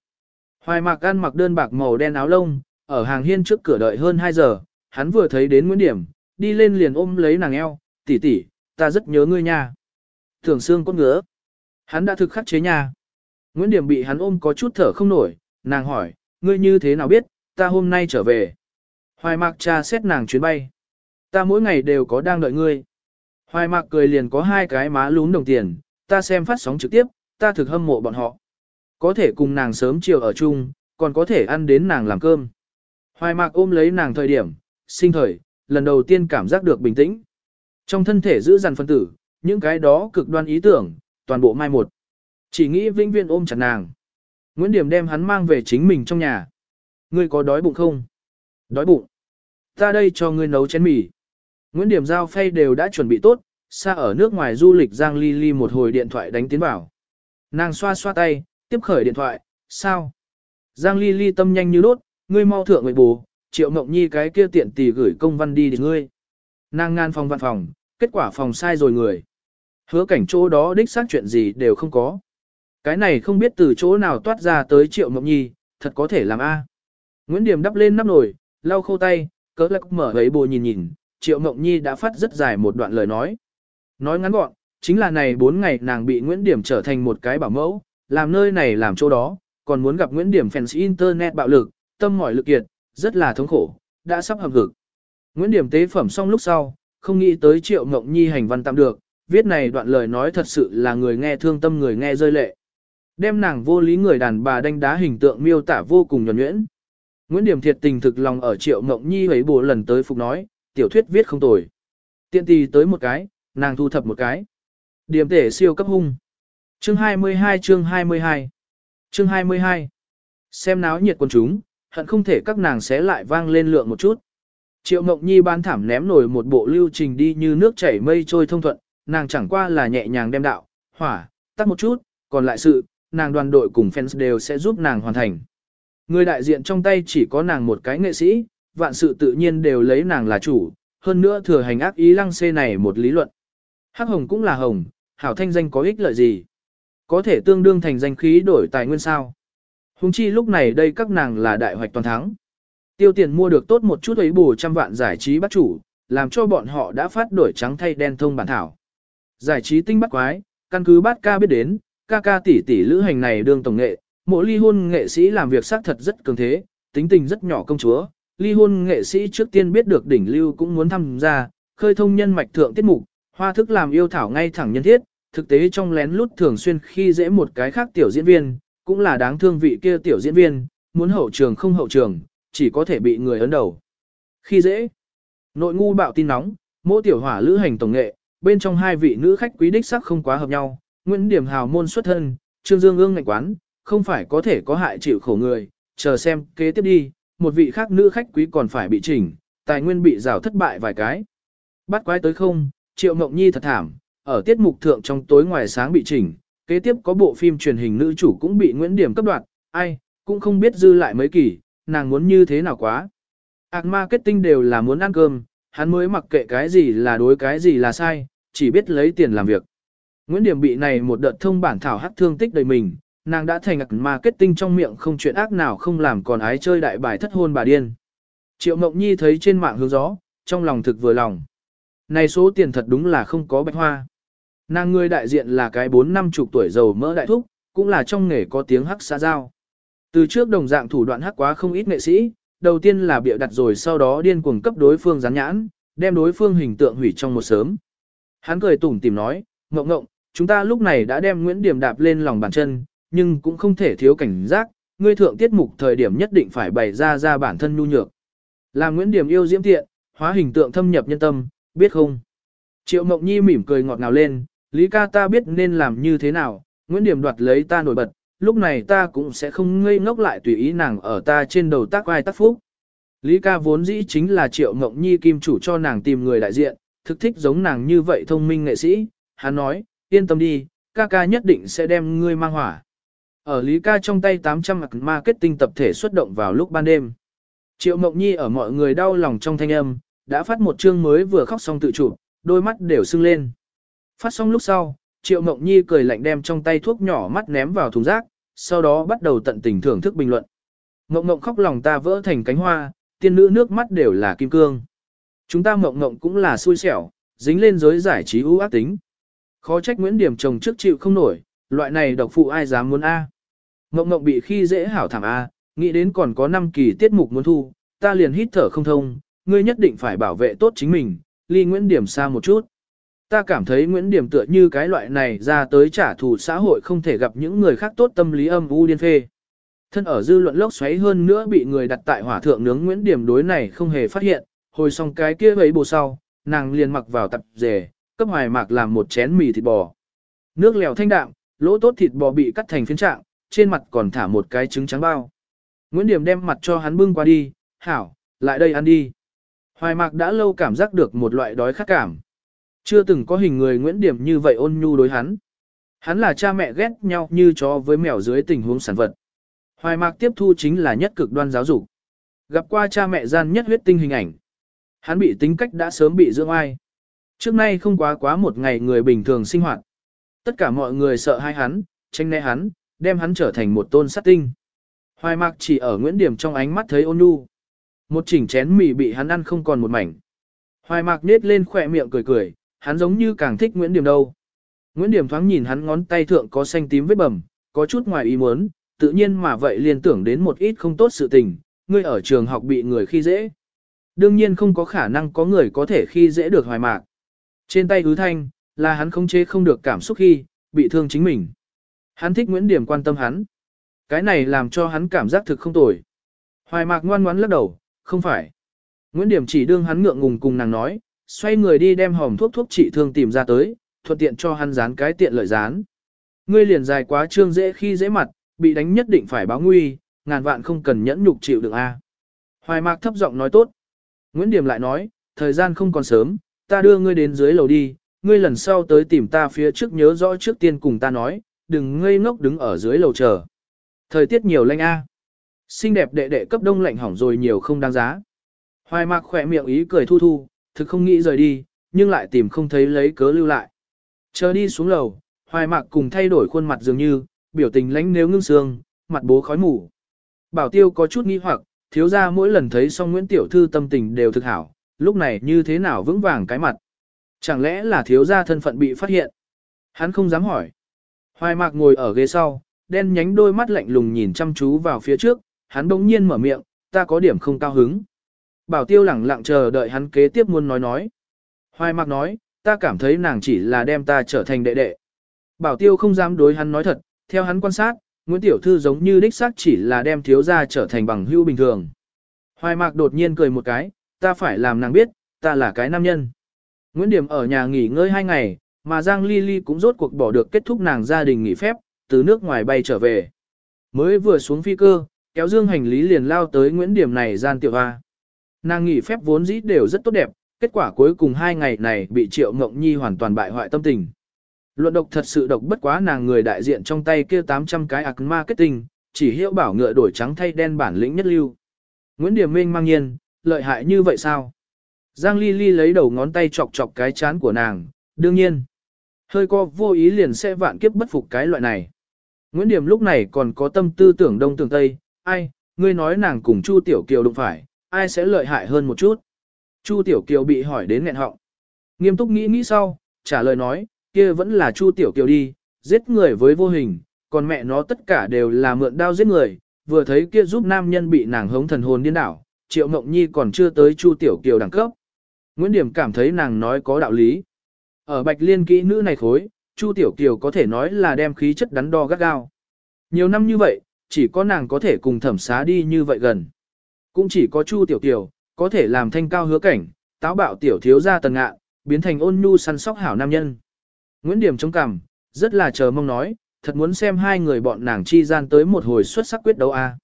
Hoài Mạc ăn mặc đơn bạc màu đen áo lông, ở hàng hiên trước cửa đợi hơn 2 giờ, hắn vừa thấy đến Nguyễn Điểm, đi lên liền ôm lấy nàng eo, tỷ tỷ, ta rất nhớ ngươi nha. Thường xương cốt ngứa. Hắn đã thực khắc chế nha. Nguyễn Điểm bị hắn ôm có chút thở không nổi, nàng hỏi, ngươi như thế nào biết, ta hôm nay trở về. Hoài mạc cha xét nàng chuyến bay. Ta mỗi ngày đều có đang đợi ngươi. Hoài mạc cười liền có hai cái má lún đồng tiền, ta xem phát sóng trực tiếp, ta thực hâm mộ bọn họ. Có thể cùng nàng sớm chiều ở chung, còn có thể ăn đến nàng làm cơm. Hoài mạc ôm lấy nàng thời điểm, sinh thời, lần đầu tiên cảm giác được bình tĩnh. Trong thân thể giữ dằn phân tử, những cái đó cực đoan ý tưởng, toàn bộ mai một. Chỉ nghĩ vĩnh viên ôm chặt nàng. Nguyễn Điểm đem hắn mang về chính mình trong nhà. Ngươi có đói bụng không? Đói bụng. Ta đây cho ngươi nấu chén mì. Nguyễn Điểm giao phay đều đã chuẩn bị tốt, xa ở nước ngoài du lịch Giang Ly Ly một hồi điện thoại đánh tiến vào. Nàng xoa xoa tay, tiếp khởi điện thoại, sao? Giang Ly Ly tâm nhanh như đốt, ngươi mau thượng người bù, triệu mộng nhi cái kia tiện tỷ gửi công văn đi để ngươi. Nàng ngan phòng văn phòng, kết quả phòng sai rồi người. Hứa cảnh chỗ đó đích xác chuyện gì đều không có. Cái này không biết từ chỗ nào toát ra tới triệu mộng nhi, thật có thể làm A. Nguyễn Điểm đắp lên nắp nồi, lau khô tay, cớ lạc mở ấy bồ nhìn nhìn, triệu mộng nhi đã phát rất dài một đoạn lời nói. Nói ngắn gọn, chính là này 4 ngày nàng bị Nguyễn Điểm trở thành một cái bảo mẫu, làm nơi này làm chỗ đó, còn muốn gặp Nguyễn Điểm fans internet bạo lực, tâm mỏi lực kiệt, rất là thống khổ, đã sắp hợp lực. Nguyễn Điểm tế phẩm xong lúc sau, không nghĩ tới triệu Ngộng nhi hành văn tạm được, viết này đoạn lời nói thật sự là người nghe thương tâm người nghe rơi lệ. Đem nàng vô lý người đàn bà đánh đá hình tượng miêu tả vô cùng nhuẩn nhuyễn. Nguyễn Điểm thiệt tình thực lòng ở triệu Ngộng nhi ấy bộ lần tới phục nói, tiểu thuyết viết không tồi. Tiện tì tới một cái, nàng thu thập một cái. Điểm tể siêu cấp hung. Chương 22 chương 22 Chương 22 Xem náo nhiệt quần chúng, hận không thể các nàng sẽ lại vang lên lượng một chút. Triệu Mộng Nhi ban thảm ném nổi một bộ lưu trình đi như nước chảy mây trôi thông thuận, nàng chẳng qua là nhẹ nhàng đem đạo, hỏa, tắt một chút, còn lại sự, nàng đoàn đội cùng fans đều sẽ giúp nàng hoàn thành. Người đại diện trong tay chỉ có nàng một cái nghệ sĩ, vạn sự tự nhiên đều lấy nàng là chủ, hơn nữa thừa hành ác ý lăng xê này một lý luận. Hắc hồng cũng là hồng, hảo thanh danh có ích lợi gì? Có thể tương đương thành danh khí đổi tài nguyên sao? Hùng chi lúc này đây các nàng là đại hoạch toàn thắng. Tiêu tiền mua được tốt một chút ấy bù trăm vạn giải trí bắt chủ, làm cho bọn họ đã phát đổi trắng thay đen thông bản thảo. Giải trí tinh bắt quái, căn cứ bát ca biết đến, ca ca tỷ tỷ lữ hành này đương tổng nghệ, mỗi ly hôn nghệ sĩ làm việc xác thật rất cường thế, tính tình rất nhỏ công chúa. Ly hôn nghệ sĩ trước tiên biết được đỉnh lưu cũng muốn tham gia, khơi thông nhân mạch thượng tiết mục, hoa thức làm yêu thảo ngay thẳng nhân thiết, thực tế trong lén lút thường xuyên khi dễ một cái khác tiểu diễn viên, cũng là đáng thương vị kia tiểu diễn viên, muốn hậu trường không hậu trường, chỉ có thể bị người ấn đầu. Khi dễ, nội ngu bạo tin nóng, mỗi tiểu hỏa lữ hành tổng nghệ, bên trong hai vị nữ khách quý đích sắc không quá hợp nhau, Nguyễn Điểm hào môn xuất thân, Trương Dương ương ngạnh quán, không phải có thể có hại chịu khổ người, chờ xem kế tiếp đi, một vị khác nữ khách quý còn phải bị chỉnh, tài nguyên bị rào thất bại vài cái. Bắt quái tới không, Triệu Mộng Nhi thật thảm, ở tiết mục thượng trong tối ngoài sáng bị chỉnh, kế tiếp có bộ phim truyền hình nữ chủ cũng bị Nguyễn Điểm cấp đoạt, ai, cũng không biết dư lại mấy kỳ, nàng muốn như thế nào quá. Ác marketing đều là muốn ăn cơm, hắn mới mặc kệ cái gì là đối cái gì là sai, chỉ biết lấy tiền làm việc. Nguyễn Điểm bị này một đợt thông bản thảo hắc thương tích đầy mình, nàng đã thành marketing trong miệng không chuyện ác nào không làm còn ái chơi đại bài thất hôn bà điên. Triệu Mộng Nhi thấy trên mạng hướng gió, trong lòng thực vừa lòng. Này số tiền thật đúng là không có bạch hoa. Nàng người đại diện là cái bốn năm chục tuổi giàu mỡ đại thúc, cũng là trong nghề có tiếng hắc xã giao. Từ trước đồng dạng thủ đoạn hắc quá không ít nghệ sĩ, đầu tiên là bịa đặt rồi sau đó điên cuồng cấp đối phương gián nhãn, đem đối phương hình tượng hủy trong một sớm. Hắn cười tủm tìm nói, ngộng ngộng, chúng ta lúc này đã đem Nguyễn Điểm đạp lên lòng bàn chân, nhưng cũng không thể thiếu cảnh giác, ngươi thượng tiết mục thời điểm nhất định phải bày ra ra bản thân nhu nhược. Là Nguyễn Điểm yêu diễm thiện, hóa hình tượng thâm nhập nhân tâm, biết không? Triệu Mộng Nhi mỉm cười ngọt ngào lên, Lý ca ta biết nên làm như thế nào, Nguyễn Điểm đoạt lấy ta nổi bật, lúc này ta cũng sẽ không ngây ngốc lại tùy ý nàng ở ta trên đầu tác vai tác phúc. Lý ca vốn dĩ chính là Triệu ngộng Nhi kim chủ cho nàng tìm người đại diện, thực thích giống nàng như vậy thông minh nghệ sĩ, hắn nói, yên tâm đi, ca ca nhất định sẽ đem ngươi mang hỏa. Ở Lý ca trong tay 800 mặt marketing tập thể xuất động vào lúc ban đêm. Triệu Mộng Nhi ở mọi người đau lòng trong thanh âm, đã phát một chương mới vừa khóc xong tự chủ, đôi mắt đều sưng lên. Phát xong lúc sau, Triệu Mộng Nhi cười lạnh đem trong tay thuốc nhỏ mắt ném vào thùng rác, sau đó bắt đầu tận tình thưởng thức bình luận. Ngộng ngộng khóc lòng ta vỡ thành cánh hoa, tiên nữ nước mắt đều là kim cương. Chúng ta ngộng ngộng cũng là xui xẻo, dính lên giới giải trí ưu ác tính. Khó trách Nguyễn Điểm chồng trước chịu không nổi, loại này độc phụ ai dám muốn A. Ngộng ngộng bị khi dễ hảo thảm A, nghĩ đến còn có 5 kỳ tiết mục muốn thu, ta liền hít thở không thông, ngươi nhất định phải bảo vệ tốt chính mình, ly Nguyễn Điểm xa một chút. Ta cảm thấy Nguyễn Điểm tựa như cái loại này ra tới trả thù xã hội không thể gặp những người khác tốt tâm lý âm u điên phê. Thân ở dư luận lốc xoáy hơn nữa bị người đặt tại hỏa thượng nướng Nguyễn Điểm đối này không hề phát hiện, hồi xong cái kia ấy bồ sau, nàng liền mặc vào tập rể, cấp hoài mạc làm một chén mì thịt bò. Nước lèo thanh đạm, lỗ tốt thịt bò bị cắt thành phiến trạng, trên mặt còn thả một cái trứng trắng bao. Nguyễn Điểm đem mặt cho hắn bưng qua đi, hảo, lại đây ăn đi. Hoài mạc đã lâu cảm giác được một loại đói khát cảm. Chưa từng có hình người Nguyễn Điểm như vậy ôn nhu đối hắn. Hắn là cha mẹ ghét nhau như chó với mèo dưới tình huống sản vật. Hoài mạc tiếp thu chính là nhất cực đoan giáo dục. Gặp qua cha mẹ gian nhất huyết tinh hình ảnh. Hắn bị tính cách đã sớm bị dưỡng ai. Trước nay không quá quá một ngày người bình thường sinh hoạt. Tất cả mọi người sợ hai hắn, tranh né hắn, đem hắn trở thành một tôn sát tinh. Hoài mạc chỉ ở Nguyễn Điểm trong ánh mắt thấy ôn nhu. Một chỉnh chén mì bị hắn ăn không còn một mảnh. Hoài mạc nết lên khỏe miệng cười cười, hắn giống như càng thích Nguyễn Điểm đâu. Nguyễn Điểm thoáng nhìn hắn ngón tay thượng có xanh tím vết bầm, có chút ngoài ý muốn, tự nhiên mà vậy liền tưởng đến một ít không tốt sự tình, ngươi ở trường học bị người khi dễ. Đương nhiên không có khả năng có người có thể khi dễ được hoài mạc. Trên tay ứ thanh, là hắn không chế không được cảm xúc khi, bị thương chính mình. Hắn thích Nguyễn Điểm quan tâm hắn. Cái này làm cho hắn cảm giác thực không tồi. Hoài mạc ngoan ngoãn lắc đầu, không phải. Nguyễn Điểm chỉ đương hắn ngượng ngùng cùng nàng nói, xoay người đi đem hòm thuốc thuốc trị thương tìm ra tới, thuận tiện cho hắn dán cái tiện lợi dán. Ngươi liền dài quá trương dễ khi dễ mặt, bị đánh nhất định phải báo nguy, ngàn vạn không cần nhẫn nhục chịu đựng a. Hoài Mạc thấp giọng nói tốt. Nguyễn Điểm lại nói, thời gian không còn sớm, ta đưa ngươi đến dưới lầu đi, ngươi lần sau tới tìm ta phía trước nhớ rõ trước tiên cùng ta nói, đừng ngây ngốc đứng ở dưới lầu chờ. Thời tiết nhiều lạnh a. Xinh đẹp đệ đệ cấp đông lạnh hỏng rồi nhiều không đáng giá. Hoài Mạc khỏe miệng ý cười thu thu, thực không nghĩ rời đi, nhưng lại tìm không thấy lấy cớ lưu lại. Chờ đi xuống lầu, Hoài Mạc cùng thay đổi khuôn mặt dường như, biểu tình lánh nếu ngưng sương, mặt bố khói mù. Bảo Tiêu có chút nghi hoặc, thiếu ra mỗi lần thấy xong Nguyễn Tiểu Thư tâm tình đều thực hảo, lúc này như thế nào vững vàng cái mặt. Chẳng lẽ là thiếu gia thân phận bị phát hiện? Hắn không dám hỏi. Hoài Mạc ngồi ở ghế sau, đen nhánh đôi mắt lạnh lùng nhìn chăm chú vào phía trước, hắn bỗng nhiên mở miệng, ta có điểm không cao hứng. Bảo tiêu lẳng lặng chờ đợi hắn kế tiếp muốn nói nói. Hoài Mạc nói, ta cảm thấy nàng chỉ là đem ta trở thành đệ đệ. Bảo tiêu không dám đối hắn nói thật, theo hắn quan sát, Nguyễn Tiểu Thư giống như đích xác chỉ là đem thiếu gia trở thành bằng hữu bình thường. Hoài Mạc đột nhiên cười một cái, ta phải làm nàng biết, ta là cái nam nhân. Nguyễn Điểm ở nhà nghỉ ngơi hai ngày, mà Giang Ly Ly cũng rốt cuộc bỏ được kết thúc nàng gia đình nghỉ phép, từ nước ngoài bay trở về. Mới vừa xuống phi cơ, kéo dương hành lý liền lao tới Nguyễn Điểm này gian tiểu hoa. Nàng nghỉ phép vốn dĩ đều rất tốt đẹp, kết quả cuối cùng hai ngày này bị Triệu Ngộng Nhi hoàn toàn bại hoại tâm tình. Luận độc thật sự độc bất quá nàng người đại diện trong tay kia 800 cái ạc marketing, chỉ hiệu bảo ngựa đổi trắng thay đen bản lĩnh nhất lưu. Nguyễn Điểm Minh mang nhiên, lợi hại như vậy sao? Giang Ly Ly lấy đầu ngón tay chọc chọc cái chán của nàng, đương nhiên. Hơi co vô ý liền sẽ vạn kiếp bất phục cái loại này. Nguyễn Điểm lúc này còn có tâm tư tưởng đông tưởng tây, ai, ngươi nói nàng cùng Chu Tiểu Kiều đụng phải, ai sẽ lợi hại hơn một chút. Chu Tiểu Kiều bị hỏi đến nghẹn họng. Nghiêm túc nghĩ nghĩ sau, trả lời nói, kia vẫn là Chu Tiểu Kiều đi, giết người với vô hình, còn mẹ nó tất cả đều là mượn đao giết người, vừa thấy kia giúp nam nhân bị nàng hống thần hồn điên đảo, Triệu Mộng Nhi còn chưa tới Chu Tiểu Kiều đẳng cấp. Nguyễn Điểm cảm thấy nàng nói có đạo lý. Ở Bạch Liên kỹ nữ này khối, Chu Tiểu Kiều có thể nói là đem khí chất đắn đo gắt gao. Nhiều năm như vậy, chỉ có nàng có thể cùng thẩm xá đi như vậy gần. Cũng chỉ có Chu Tiểu tiểu có thể làm thanh cao hứa cảnh, táo bạo tiểu thiếu gia tần ngạ, biến thành ôn nhu săn sóc hảo nam nhân. Nguyễn Điểm chống cằm, rất là chờ mong nói, thật muốn xem hai người bọn nàng chi gian tới một hồi xuất sắc quyết đấu a.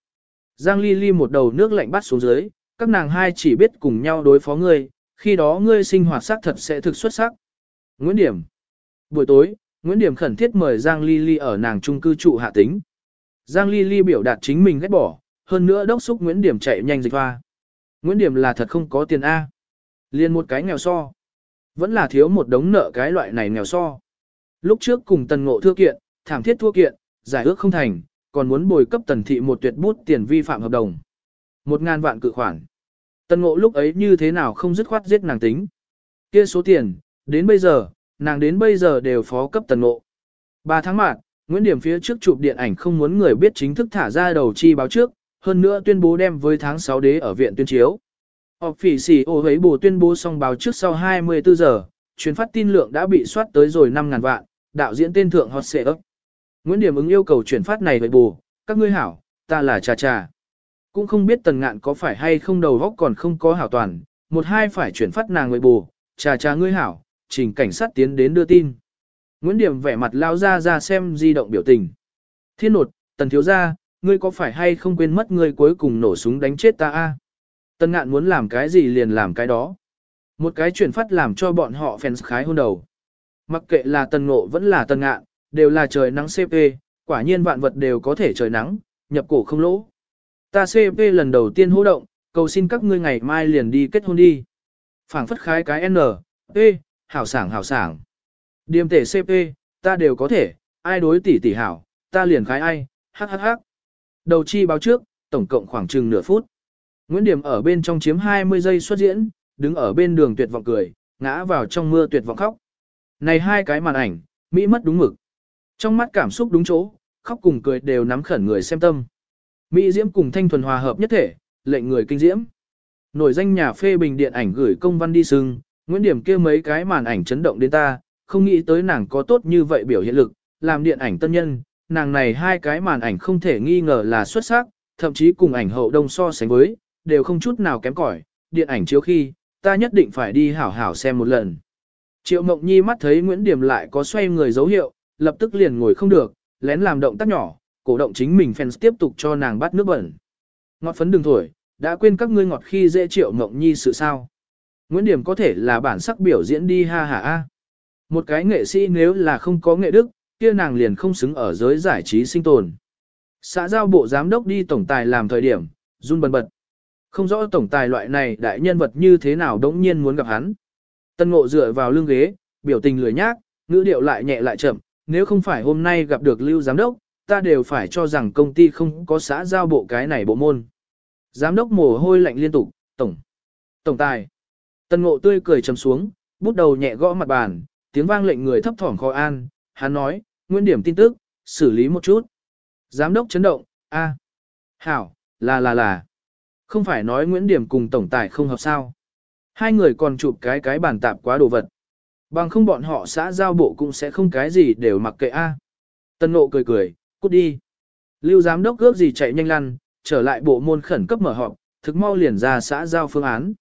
Giang Ly Ly một đầu nước lạnh bắt xuống dưới, các nàng hai chỉ biết cùng nhau đối phó ngươi, khi đó ngươi sinh hoạt sắc thật sẽ thực xuất sắc. Nguyễn Điểm Buổi tối, Nguyễn Điểm khẩn thiết mời Giang Ly Ly ở nàng trung cư trụ hạ tính. Giang Ly Ly biểu đạt chính mình ghét bỏ, hơn nữa đốc xúc Nguyễn Điểm chạy nhanh dịch hoa. Nguyễn Điểm là thật không có tiền A. Liên một cái nghèo so. Vẫn là thiếu một đống nợ cái loại này nghèo so. Lúc trước cùng tần ngộ thưa kiện, thảm thiết thua kiện, giải ước không thành, còn muốn bồi cấp tần thị một tuyệt bút tiền vi phạm hợp đồng. Một ngàn vạn cự khoản. Tần ngộ lúc ấy như thế nào không dứt khoát giết nàng tính. Kia số tiền, đến bây giờ, nàng đến bây giờ đều phó cấp tần ngộ. Ba tháng mạng, Nguyễn Điểm phía trước chụp điện ảnh không muốn người biết chính thức thả ra đầu chi báo trước, hơn nữa tuyên bố đem với tháng 6 đế ở viện tuyên chiếu. Họp phỉ xỉ ô ấy bù tuyên bố xong báo trước sau 24 giờ, truyền phát tin lượng đã bị soát tới rồi 5.000 vạn, đạo diễn tên thượng hot xệ ấp. Nguyễn Điểm ứng yêu cầu chuyển phát này với bù, các ngươi hảo, ta là trà trà. Cũng không biết tần ngạn có phải hay không đầu góc còn không có hảo toàn, một hai phải chuyển phát nàng với bù, trà trà ngươi hảo, trình cảnh sát tiến đến đưa tin. Nguyễn Điểm vẻ mặt lao ra ra xem di động biểu tình. Thiên nột, tần thiếu ra, ngươi có phải hay không quên mất ngươi cuối cùng nổ súng đánh chết ta a? Tần ngạn muốn làm cái gì liền làm cái đó. Một cái chuyển phát làm cho bọn họ fans khái hôn đầu. Mặc kệ là tần ngộ vẫn là tần ngạn, đều là trời nắng CP, quả nhiên vạn vật đều có thể trời nắng, nhập cổ không lỗ. Ta CP lần đầu tiên hô động, cầu xin các ngươi ngày mai liền đi kết hôn đi. phảng phất khái cái N, P, hảo sảng hảo sảng. Điềm tể CP, ta đều có thể, ai đối tỷ tỷ hảo, ta liền khái ai, hắc hắc hắc. Đầu chi báo trước, tổng cộng khoảng chừng nửa phút. Nguyễn Điểm ở bên trong chiếm 20 giây xuất diễn, đứng ở bên đường tuyệt vọng cười, ngã vào trong mưa tuyệt vọng khóc. Này hai cái màn ảnh, Mỹ mất đúng mực. Trong mắt cảm xúc đúng chỗ, khóc cùng cười đều nắm khẩn người xem tâm. Mỹ Diễm cùng Thanh Thuần hòa hợp nhất thể, lệnh người kinh diễm. Nổi danh nhà phê bình điện ảnh gửi công văn đi sưng, Nguyễn Điểm kia mấy cái màn ảnh chấn động đến ta, không nghĩ tới nàng có tốt như vậy biểu hiện lực, làm điện ảnh tân nhân, nàng này hai cái màn ảnh không thể nghi ngờ là xuất sắc, thậm chí cùng ảnh hậu đông so sánh với, đều không chút nào kém cỏi. điện ảnh chiếu khi, ta nhất định phải đi hảo hảo xem một lần. Triệu Mộng Nhi mắt thấy Nguyễn Điểm lại có xoay người dấu hiệu, lập tức liền ngồi không được, lén làm động tác nhỏ, cổ động chính mình fans tiếp tục cho nàng bắt nước bẩn. Ngọt phấn đừng thổi, đã quên các ngươi ngọt khi dễ Triệu Mộng Nhi sự sao. Nguyễn Điểm có thể là bản sắc biểu diễn đi ha ha a. Một cái nghệ sĩ nếu là không có nghệ đức, kia nàng liền không xứng ở giới giải trí sinh tồn. Xã giao bộ giám đốc đi tổng tài làm thời điểm, run bần bật. Không rõ tổng tài loại này đại nhân vật như thế nào đống nhiên muốn gặp hắn. Tân ngộ dựa vào lưng ghế, biểu tình lười nhác, ngữ điệu lại nhẹ lại chậm, nếu không phải hôm nay gặp được lưu giám đốc, ta đều phải cho rằng công ty không có xã giao bộ cái này bộ môn. Giám đốc mồ hôi lạnh liên tục, tổng, tổng tài. Tân ngộ tươi cười trầm xuống, bút đầu nhẹ gõ mặt bàn, tiếng vang lệnh người thấp thỏm khó an, hắn nói, nguyên điểm tin tức, xử lý một chút. Giám đốc chấn động, a, hảo, là là là. Không phải nói Nguyễn Điểm cùng tổng tài không hợp sao. Hai người còn chụp cái cái bản tạp quá đồ vật. Bằng không bọn họ xã giao bộ cũng sẽ không cái gì đều mặc kệ a. Tân nộ cười cười, cút đi. Lưu giám đốc gớp gì chạy nhanh lăn, trở lại bộ môn khẩn cấp mở họp, thực mau liền ra xã giao phương án.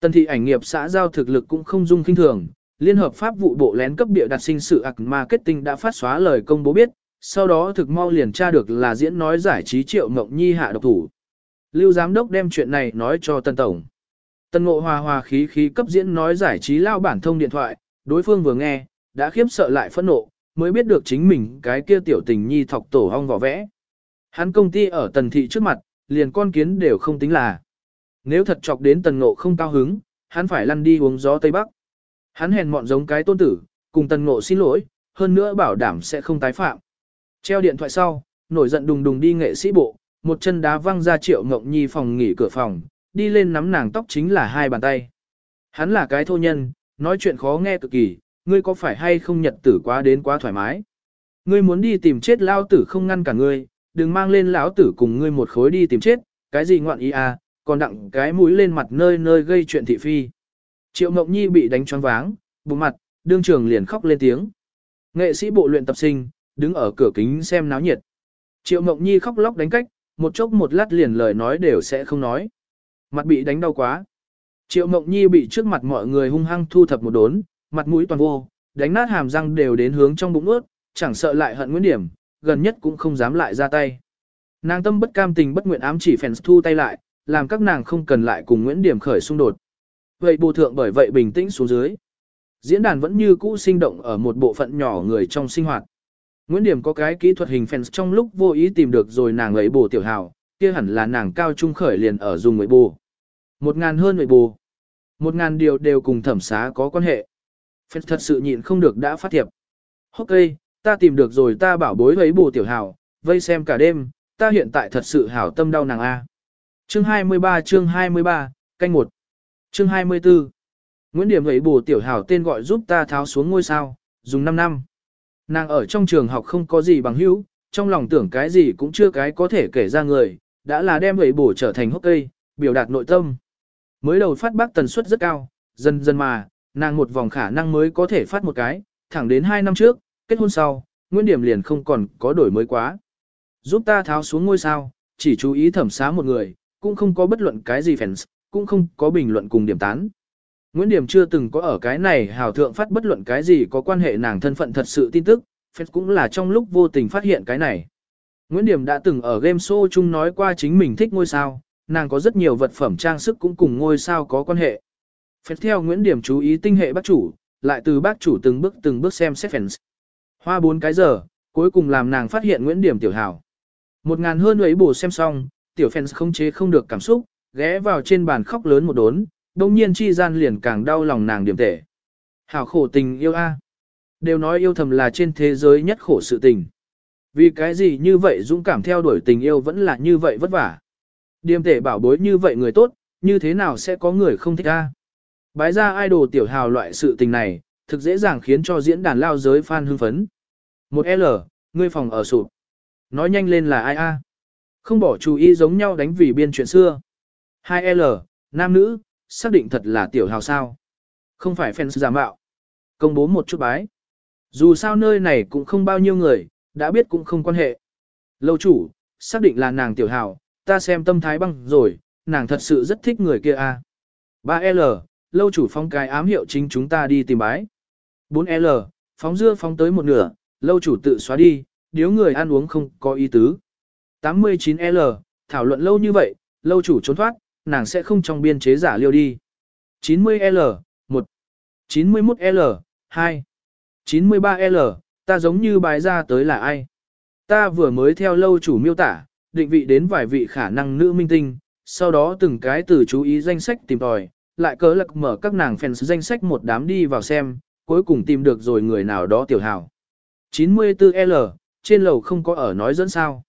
Tân thị ảnh nghiệp xã giao thực lực cũng không dung kinh thường, Liên hợp pháp vụ bộ lén cấp địa đặt sinh sự ạc marketing đã phát xóa lời công bố biết, sau đó thực mau liền tra được là diễn nói giải trí triệu mộng nhi hạ độc thủ. Lưu giám đốc đem chuyện này nói cho Tân Tổng. Tân ngộ hòa hòa khí khí cấp diễn nói giải trí lao bản thông điện thoại, đối phương vừa nghe, đã khiếp sợ lại phẫn nộ, mới biết được chính mình cái kia tiểu tình nhi thọc tổ hong vỏ vẽ. Hắn công ty ở tần thị trước mặt, liền con kiến đều không tính là. Nếu thật chọc đến tần ngộ không cao hứng, hắn phải lăn đi uống gió Tây Bắc. Hắn hèn mọn giống cái tôn tử, cùng tần ngộ xin lỗi, hơn nữa bảo đảm sẽ không tái phạm. Treo điện thoại sau, nổi giận đùng đùng đi nghệ sĩ bộ, một chân đá văng ra triệu ngộng nhi phòng nghỉ cửa phòng, đi lên nắm nàng tóc chính là hai bàn tay. Hắn là cái thô nhân, nói chuyện khó nghe cực kỳ, ngươi có phải hay không nhật tử quá đến quá thoải mái. Ngươi muốn đi tìm chết lao tử không ngăn cả ngươi, đừng mang lên lão tử cùng ngươi một khối đi tìm chết, cái gì ngoạn ý à, còn đặng cái mũi lên mặt nơi nơi gây chuyện thị phi. Triệu Mộng Nhi bị đánh choáng váng, bụng mặt, đương trường liền khóc lên tiếng. Nghệ sĩ bộ luyện tập sinh, đứng ở cửa kính xem náo nhiệt. Triệu Mộng Nhi khóc lóc đánh cách, một chốc một lát liền lời nói đều sẽ không nói. Mặt bị đánh đau quá. Triệu Mộng Nhi bị trước mặt mọi người hung hăng thu thập một đốn, mặt mũi toàn vô, đánh nát hàm răng đều đến hướng trong bụng ướt, chẳng sợ lại hận Nguyễn Điểm, gần nhất cũng không dám lại ra tay. Nàng tâm bất cam tình bất nguyện ám chỉ fans thu tay lại, làm các nàng không cần lại cùng Nguyễn Điểm khởi xung đột. Vậy bù thượng bởi vậy bình tĩnh xuống dưới. Diễn đàn vẫn như cũ sinh động ở một bộ phận nhỏ người trong sinh hoạt. Nguyễn Điểm có cái kỹ thuật hình fans trong lúc vô ý tìm được rồi nàng ấy bù tiểu hào, kia hẳn là nàng cao trung khởi liền ở dùng ấy bù. Một ngàn hơn ấy bù. Một ngàn điều đều cùng thẩm xá có quan hệ. Fans thật sự nhịn không được đã phát thiệp. Ok, ta tìm được rồi ta bảo bối ấy bù tiểu hào, vây xem cả đêm, ta hiện tại thật sự hảo tâm đau nàng A. Chương 23 chương 23, canh 1. Chương 24. Nguyễn Điểm ấy bù tiểu hảo tên gọi giúp ta tháo xuống ngôi sao, dùng 5 năm. Nàng ở trong trường học không có gì bằng hữu, trong lòng tưởng cái gì cũng chưa cái có thể kể ra người, đã là đem ấy bổ trở thành hốc cây, biểu đạt nội tâm. Mới đầu phát bác tần suất rất cao, dần dần mà, nàng một vòng khả năng mới có thể phát một cái, thẳng đến 2 năm trước, kết hôn sau, Nguyễn Điểm liền không còn có đổi mới quá. Giúp ta tháo xuống ngôi sao, chỉ chú ý thẩm xá một người, cũng không có bất luận cái gì fans, cũng không có bình luận cùng điểm tán. Nguyễn Điểm chưa từng có ở cái này hào thượng phát bất luận cái gì có quan hệ nàng thân phận thật sự tin tức, phép cũng là trong lúc vô tình phát hiện cái này. Nguyễn Điểm đã từng ở game show chung nói qua chính mình thích ngôi sao, nàng có rất nhiều vật phẩm trang sức cũng cùng ngôi sao có quan hệ. Phép theo Nguyễn Điểm chú ý tinh hệ bác chủ, lại từ bác chủ từng bước từng bước xem xét fans. Hoa bốn cái giờ, cuối cùng làm nàng phát hiện Nguyễn Điểm tiểu hào. Một ngàn hơn ấy bù xem xong, tiểu fans không chế không được cảm xúc, ghé vào trên bàn khóc lớn một đốn, đông nhiên chi gian liền càng đau lòng nàng điểm tệ. Hảo khổ tình yêu a. Đều nói yêu thầm là trên thế giới nhất khổ sự tình. Vì cái gì như vậy dũng cảm theo đuổi tình yêu vẫn là như vậy vất vả. điềm tệ bảo bối như vậy người tốt, như thế nào sẽ có người không thích a? Bái ra idol tiểu hào loại sự tình này, thực dễ dàng khiến cho diễn đàn lao giới fan hưng phấn. Một L, ngươi phòng ở sụp. Nói nhanh lên là ai a? Không bỏ chú ý giống nhau đánh vì biên chuyện xưa. 2L, nam nữ, xác định thật là tiểu hào sao. Không phải fans giả mạo. Công bố một chút bái. Dù sao nơi này cũng không bao nhiêu người, đã biết cũng không quan hệ. Lâu chủ, xác định là nàng tiểu hào, ta xem tâm thái băng rồi, nàng thật sự rất thích người kia à. a. 3L, lâu chủ phong cái ám hiệu chính chúng ta đi tìm bái. 4L, phóng dưa phóng tới một nửa, lâu chủ tự xóa đi, điếu người ăn uống không có ý tứ. 89L, thảo luận lâu như vậy, lâu chủ trốn thoát, nàng sẽ không trong biên chế giả liêu đi. 90L, 1. 91L, 2. 93L, ta giống như bài ra tới là ai? Ta vừa mới theo lâu chủ miêu tả, định vị đến vài vị khả năng nữ minh tinh, sau đó từng cái từ chú ý danh sách tìm tòi, lại cớ lật mở các nàng fans danh sách một đám đi vào xem, cuối cùng tìm được rồi người nào đó tiểu hào. 94L, trên lầu không có ở nói dẫn sao.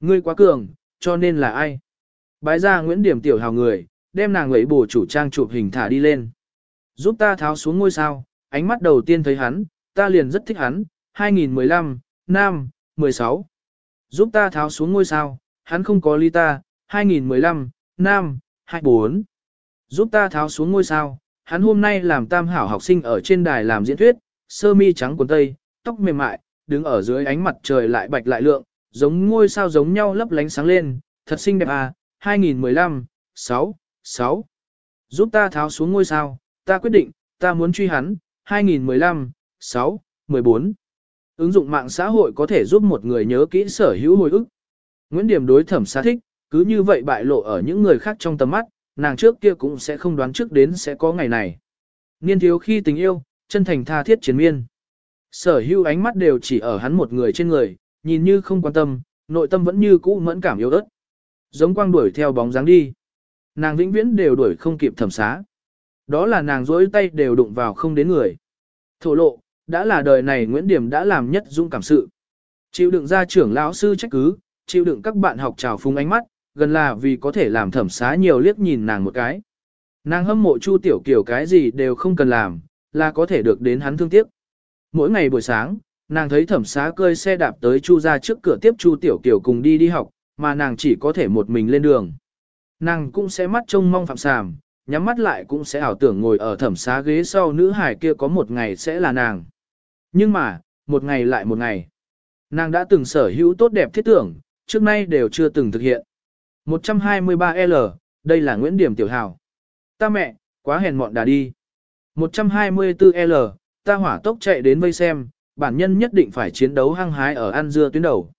Ngươi quá cường, cho nên là ai? Bái ra Nguyễn Điểm tiểu hào người, đem nàng ấy bổ chủ trang chụp hình thả đi lên. Giúp ta tháo xuống ngôi sao, ánh mắt đầu tiên thấy hắn, ta liền rất thích hắn, 2015, Nam, 16. Giúp ta tháo xuống ngôi sao, hắn không có ly ta, 2015, Nam, 24. Giúp ta tháo xuống ngôi sao, hắn hôm nay làm tam hảo học sinh ở trên đài làm diễn thuyết, sơ mi trắng quần tây, tóc mềm mại, đứng ở dưới ánh mặt trời lại bạch lại lượng, giống ngôi sao giống nhau lấp lánh sáng lên, thật xinh đẹp à, 2015, 6, 6. Giúp ta tháo xuống ngôi sao, ta quyết định, ta muốn truy hắn, 2015, 6, 14. Ứng dụng mạng xã hội có thể giúp một người nhớ kỹ sở hữu hồi ức. Nguyễn Điểm đối thẩm xá thích, cứ như vậy bại lộ ở những người khác trong tầm mắt, nàng trước kia cũng sẽ không đoán trước đến sẽ có ngày này. Niên thiếu khi tình yêu, chân thành tha thiết chiến miên. Sở hữu ánh mắt đều chỉ ở hắn một người trên người, nhìn như không quan tâm, nội tâm vẫn như cũ mẫn cảm yếu ớt. Giống quang đuổi theo bóng dáng đi. Nàng vĩnh viễn đều đuổi không kịp thẩm xá. Đó là nàng rỗi tay đều đụng vào không đến người. Thổ lộ, Đã là đời này Nguyễn Điểm đã làm nhất dũng cảm sự. Chịu đựng ra trưởng lão sư trách cứ, chịu đựng các bạn học trào phúng ánh mắt, gần là vì có thể làm thẩm xá nhiều liếc nhìn nàng một cái. Nàng hâm mộ Chu Tiểu Kiều cái gì đều không cần làm, là có thể được đến hắn thương tiếc. Mỗi ngày buổi sáng, nàng thấy thẩm xá cơi xe đạp tới Chu ra trước cửa tiếp Chu Tiểu Kiều cùng đi đi học, mà nàng chỉ có thể một mình lên đường. Nàng cũng sẽ mắt trông mong phạm sàm, nhắm mắt lại cũng sẽ ảo tưởng ngồi ở thẩm xá ghế sau nữ hải kia có một ngày sẽ là nàng. Nhưng mà, một ngày lại một ngày. Nàng đã từng sở hữu tốt đẹp thiết tưởng, trước nay đều chưa từng thực hiện. 123L, đây là Nguyễn Điểm Tiểu Hào. Ta mẹ, quá hèn mọn đã đi. 124L, ta hỏa tốc chạy đến vây xem, bản nhân nhất định phải chiến đấu hăng hái ở ăn dưa tuyến đầu.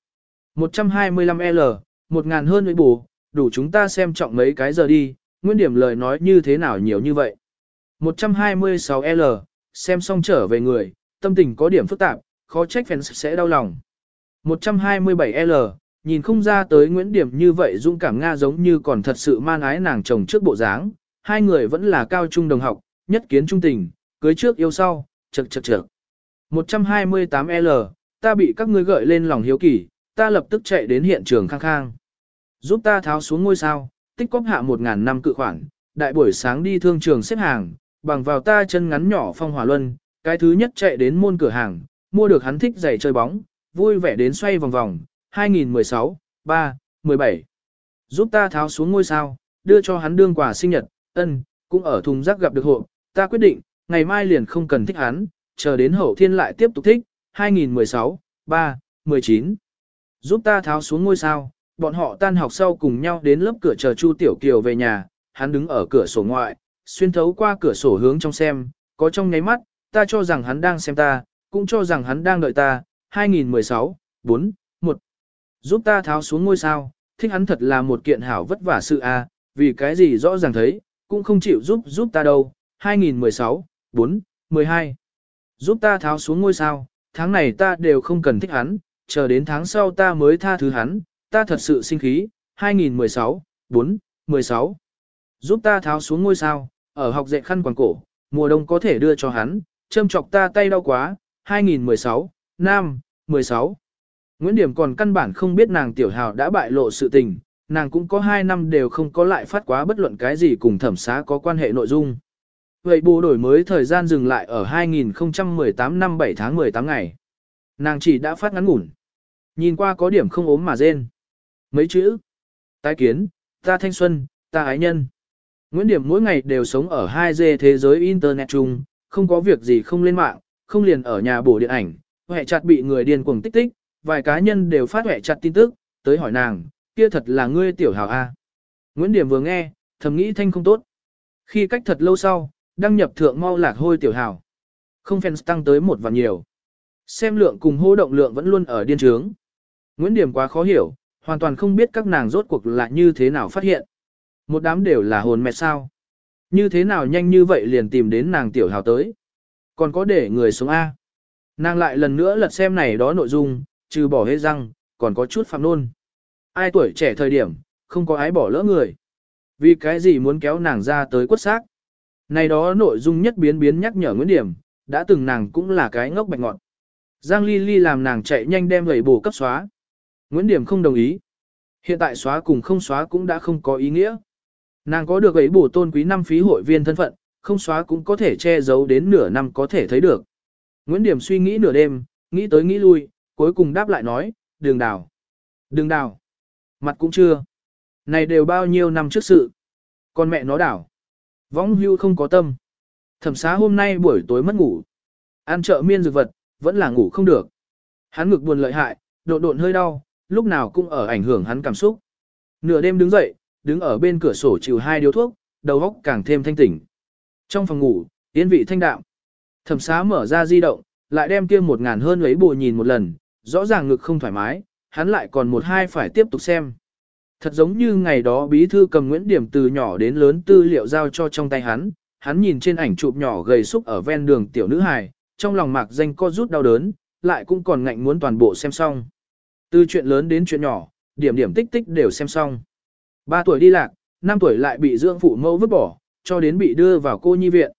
125L, một ngàn hơn với bù, đủ chúng ta xem trọng mấy cái giờ đi, nguyên điểm lời nói như thế nào nhiều như vậy. 126L, xem xong trở về người, tâm tình có điểm phức tạp, khó trách fans sẽ đau lòng. 127L, nhìn không ra tới Nguyễn Điểm như vậy dung cảm Nga giống như còn thật sự man ái nàng chồng trước bộ dáng, hai người vẫn là cao trung đồng học, nhất kiến trung tình, cưới trước yêu sau, chật chật chật. 128L, ta bị các ngươi gợi lên lòng hiếu kỳ, ta lập tức chạy đến hiện trường khang khang. Giúp ta tháo xuống ngôi sao, tích cóp hạ 1.000 năm cự khoản, đại buổi sáng đi thương trường xếp hàng, bằng vào ta chân ngắn nhỏ phong hỏa luân, cái thứ nhất chạy đến môn cửa hàng, mua được hắn thích giày chơi bóng, vui vẻ đến xoay vòng vòng, 2016, 3, 17. Giúp ta tháo xuống ngôi sao, đưa cho hắn đương quà sinh nhật, ân, cũng ở thùng rác gặp được hộ, ta quyết định, ngày mai liền không cần thích hắn, chờ đến hậu thiên lại tiếp tục thích, 2016, 3, 19. Giúp ta tháo xuống ngôi sao, bọn họ tan học sau cùng nhau đến lớp cửa chờ Chu Tiểu Kiều về nhà, hắn đứng ở cửa sổ ngoại, xuyên thấu qua cửa sổ hướng trong xem, có trong nháy mắt, ta cho rằng hắn đang xem ta, cũng cho rằng hắn đang đợi ta, 2016, 4, 1. Giúp ta tháo xuống ngôi sao, thích hắn thật là một kiện hảo vất vả sự a, vì cái gì rõ ràng thấy, cũng không chịu giúp giúp ta đâu, 2016, 4, 12. Giúp ta tháo xuống ngôi sao, tháng này ta đều không cần thích hắn, chờ đến tháng sau ta mới tha thứ hắn, ta thật sự sinh khí, 2016, 4, 16. Giúp ta tháo xuống ngôi sao, ở học dạy khăn quàng cổ, mùa đông có thể đưa cho hắn, châm chọc ta tay đau quá, 2016, Nam, 16. Nguyễn Điểm còn căn bản không biết nàng tiểu hào đã bại lộ sự tình, nàng cũng có 2 năm đều không có lại phát quá bất luận cái gì cùng thẩm xá có quan hệ nội dung. Vậy bù đổi mới thời gian dừng lại ở 2018 năm 7 tháng 18 ngày. Nàng chỉ đã phát ngắn ngủn. Nhìn qua có điểm không ốm mà rên. Mấy chữ. Tái kiến, ta thanh xuân, ta ái nhân. Nguyễn Điểm mỗi ngày đều sống ở 2G thế giới Internet chung, không có việc gì không lên mạng, không liền ở nhà bổ điện ảnh, hệ chặt bị người điên cuồng tích tích, vài cá nhân đều phát hệ chặt tin tức, tới hỏi nàng, kia thật là ngươi tiểu hào A. Nguyễn Điểm vừa nghe, thầm nghĩ thanh không tốt. Khi cách thật lâu sau, đăng nhập thượng mau lạc hôi tiểu hào. Không fans tăng tới một và nhiều. Xem lượng cùng hô động lượng vẫn luôn ở điên trướng. Nguyễn Điểm quá khó hiểu, hoàn toàn không biết các nàng rốt cuộc là như thế nào phát hiện. Một đám đều là hồn mẹ sao. Như thế nào nhanh như vậy liền tìm đến nàng tiểu hào tới. Còn có để người xuống A. Nàng lại lần nữa lật xem này đó nội dung, trừ bỏ hết răng, còn có chút phạm nôn. Ai tuổi trẻ thời điểm, không có ái bỏ lỡ người. Vì cái gì muốn kéo nàng ra tới quất xác. Này đó nội dung nhất biến biến nhắc nhở Nguyễn Điểm, đã từng nàng cũng là cái ngốc bạch ngọn. Giang Ly Ly làm nàng chạy nhanh đem gầy bổ cấp xóa. Nguyễn Điểm không đồng ý. Hiện tại xóa cùng không xóa cũng đã không có ý nghĩa. Nàng có được ấy bổ tôn quý năm phí hội viên thân phận, không xóa cũng có thể che giấu đến nửa năm có thể thấy được. Nguyễn Điểm suy nghĩ nửa đêm, nghĩ tới nghĩ lui, cuối cùng đáp lại nói, đường đào. Đường đào. Mặt cũng chưa. Này đều bao nhiêu năm trước sự. Con mẹ nó đảo. Võng hưu không có tâm. Thẩm xá hôm nay buổi tối mất ngủ. Ăn chợ miên dược vật, vẫn là ngủ không được. Hắn ngực buồn lợi hại, độn độn hơi đau, lúc nào cũng ở ảnh hưởng hắn cảm xúc. Nửa đêm đứng dậy, đứng ở bên cửa sổ chịu hai điếu thuốc, đầu óc càng thêm thanh tỉnh. Trong phòng ngủ, yên vị thanh đạm. Thẩm xá mở ra di động, lại đem kia một ngàn hơn lấy bù nhìn một lần, rõ ràng ngực không thoải mái, hắn lại còn một hai phải tiếp tục xem. Thật giống như ngày đó bí thư cầm Nguyễn Điểm từ nhỏ đến lớn tư liệu giao cho trong tay hắn, hắn nhìn trên ảnh chụp nhỏ gầy xúc ở ven đường tiểu nữ hài, trong lòng mạc danh co rút đau đớn, lại cũng còn ngạnh muốn toàn bộ xem xong. Từ chuyện lớn đến chuyện nhỏ, điểm điểm tích tích đều xem xong. 3 tuổi đi lạc, 5 tuổi lại bị dưỡng phụ mẫu vứt bỏ, cho đến bị đưa vào cô nhi viện.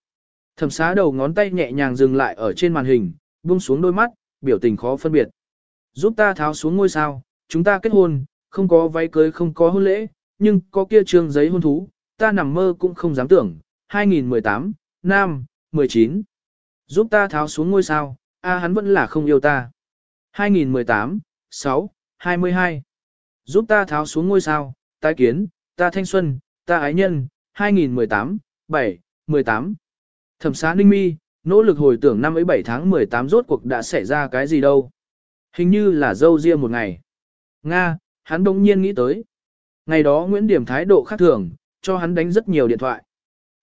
Thẩm xá đầu ngón tay nhẹ nhàng dừng lại ở trên màn hình, buông xuống đôi mắt, biểu tình khó phân biệt. Giúp ta tháo xuống ngôi sao, chúng ta kết hôn, không có váy cưới không có hôn lễ, nhưng có kia trương giấy hôn thú, ta nằm mơ cũng không dám tưởng. 2018, Nam, 19. Giúp ta tháo xuống ngôi sao, a hắn vẫn là không yêu ta. 2018, 6, 22. Giúp ta tháo xuống ngôi sao, tái kiến, ta thanh xuân, ta ái nhân, 2018, 7, 18. Thẩm xá ninh mi, nỗ lực hồi tưởng năm ấy 7 tháng 18 rốt cuộc đã xảy ra cái gì đâu. Hình như là dâu riêng một ngày. Nga, hắn đông nhiên nghĩ tới. Ngày đó Nguyễn Điểm thái độ khác thường, cho hắn đánh rất nhiều điện thoại.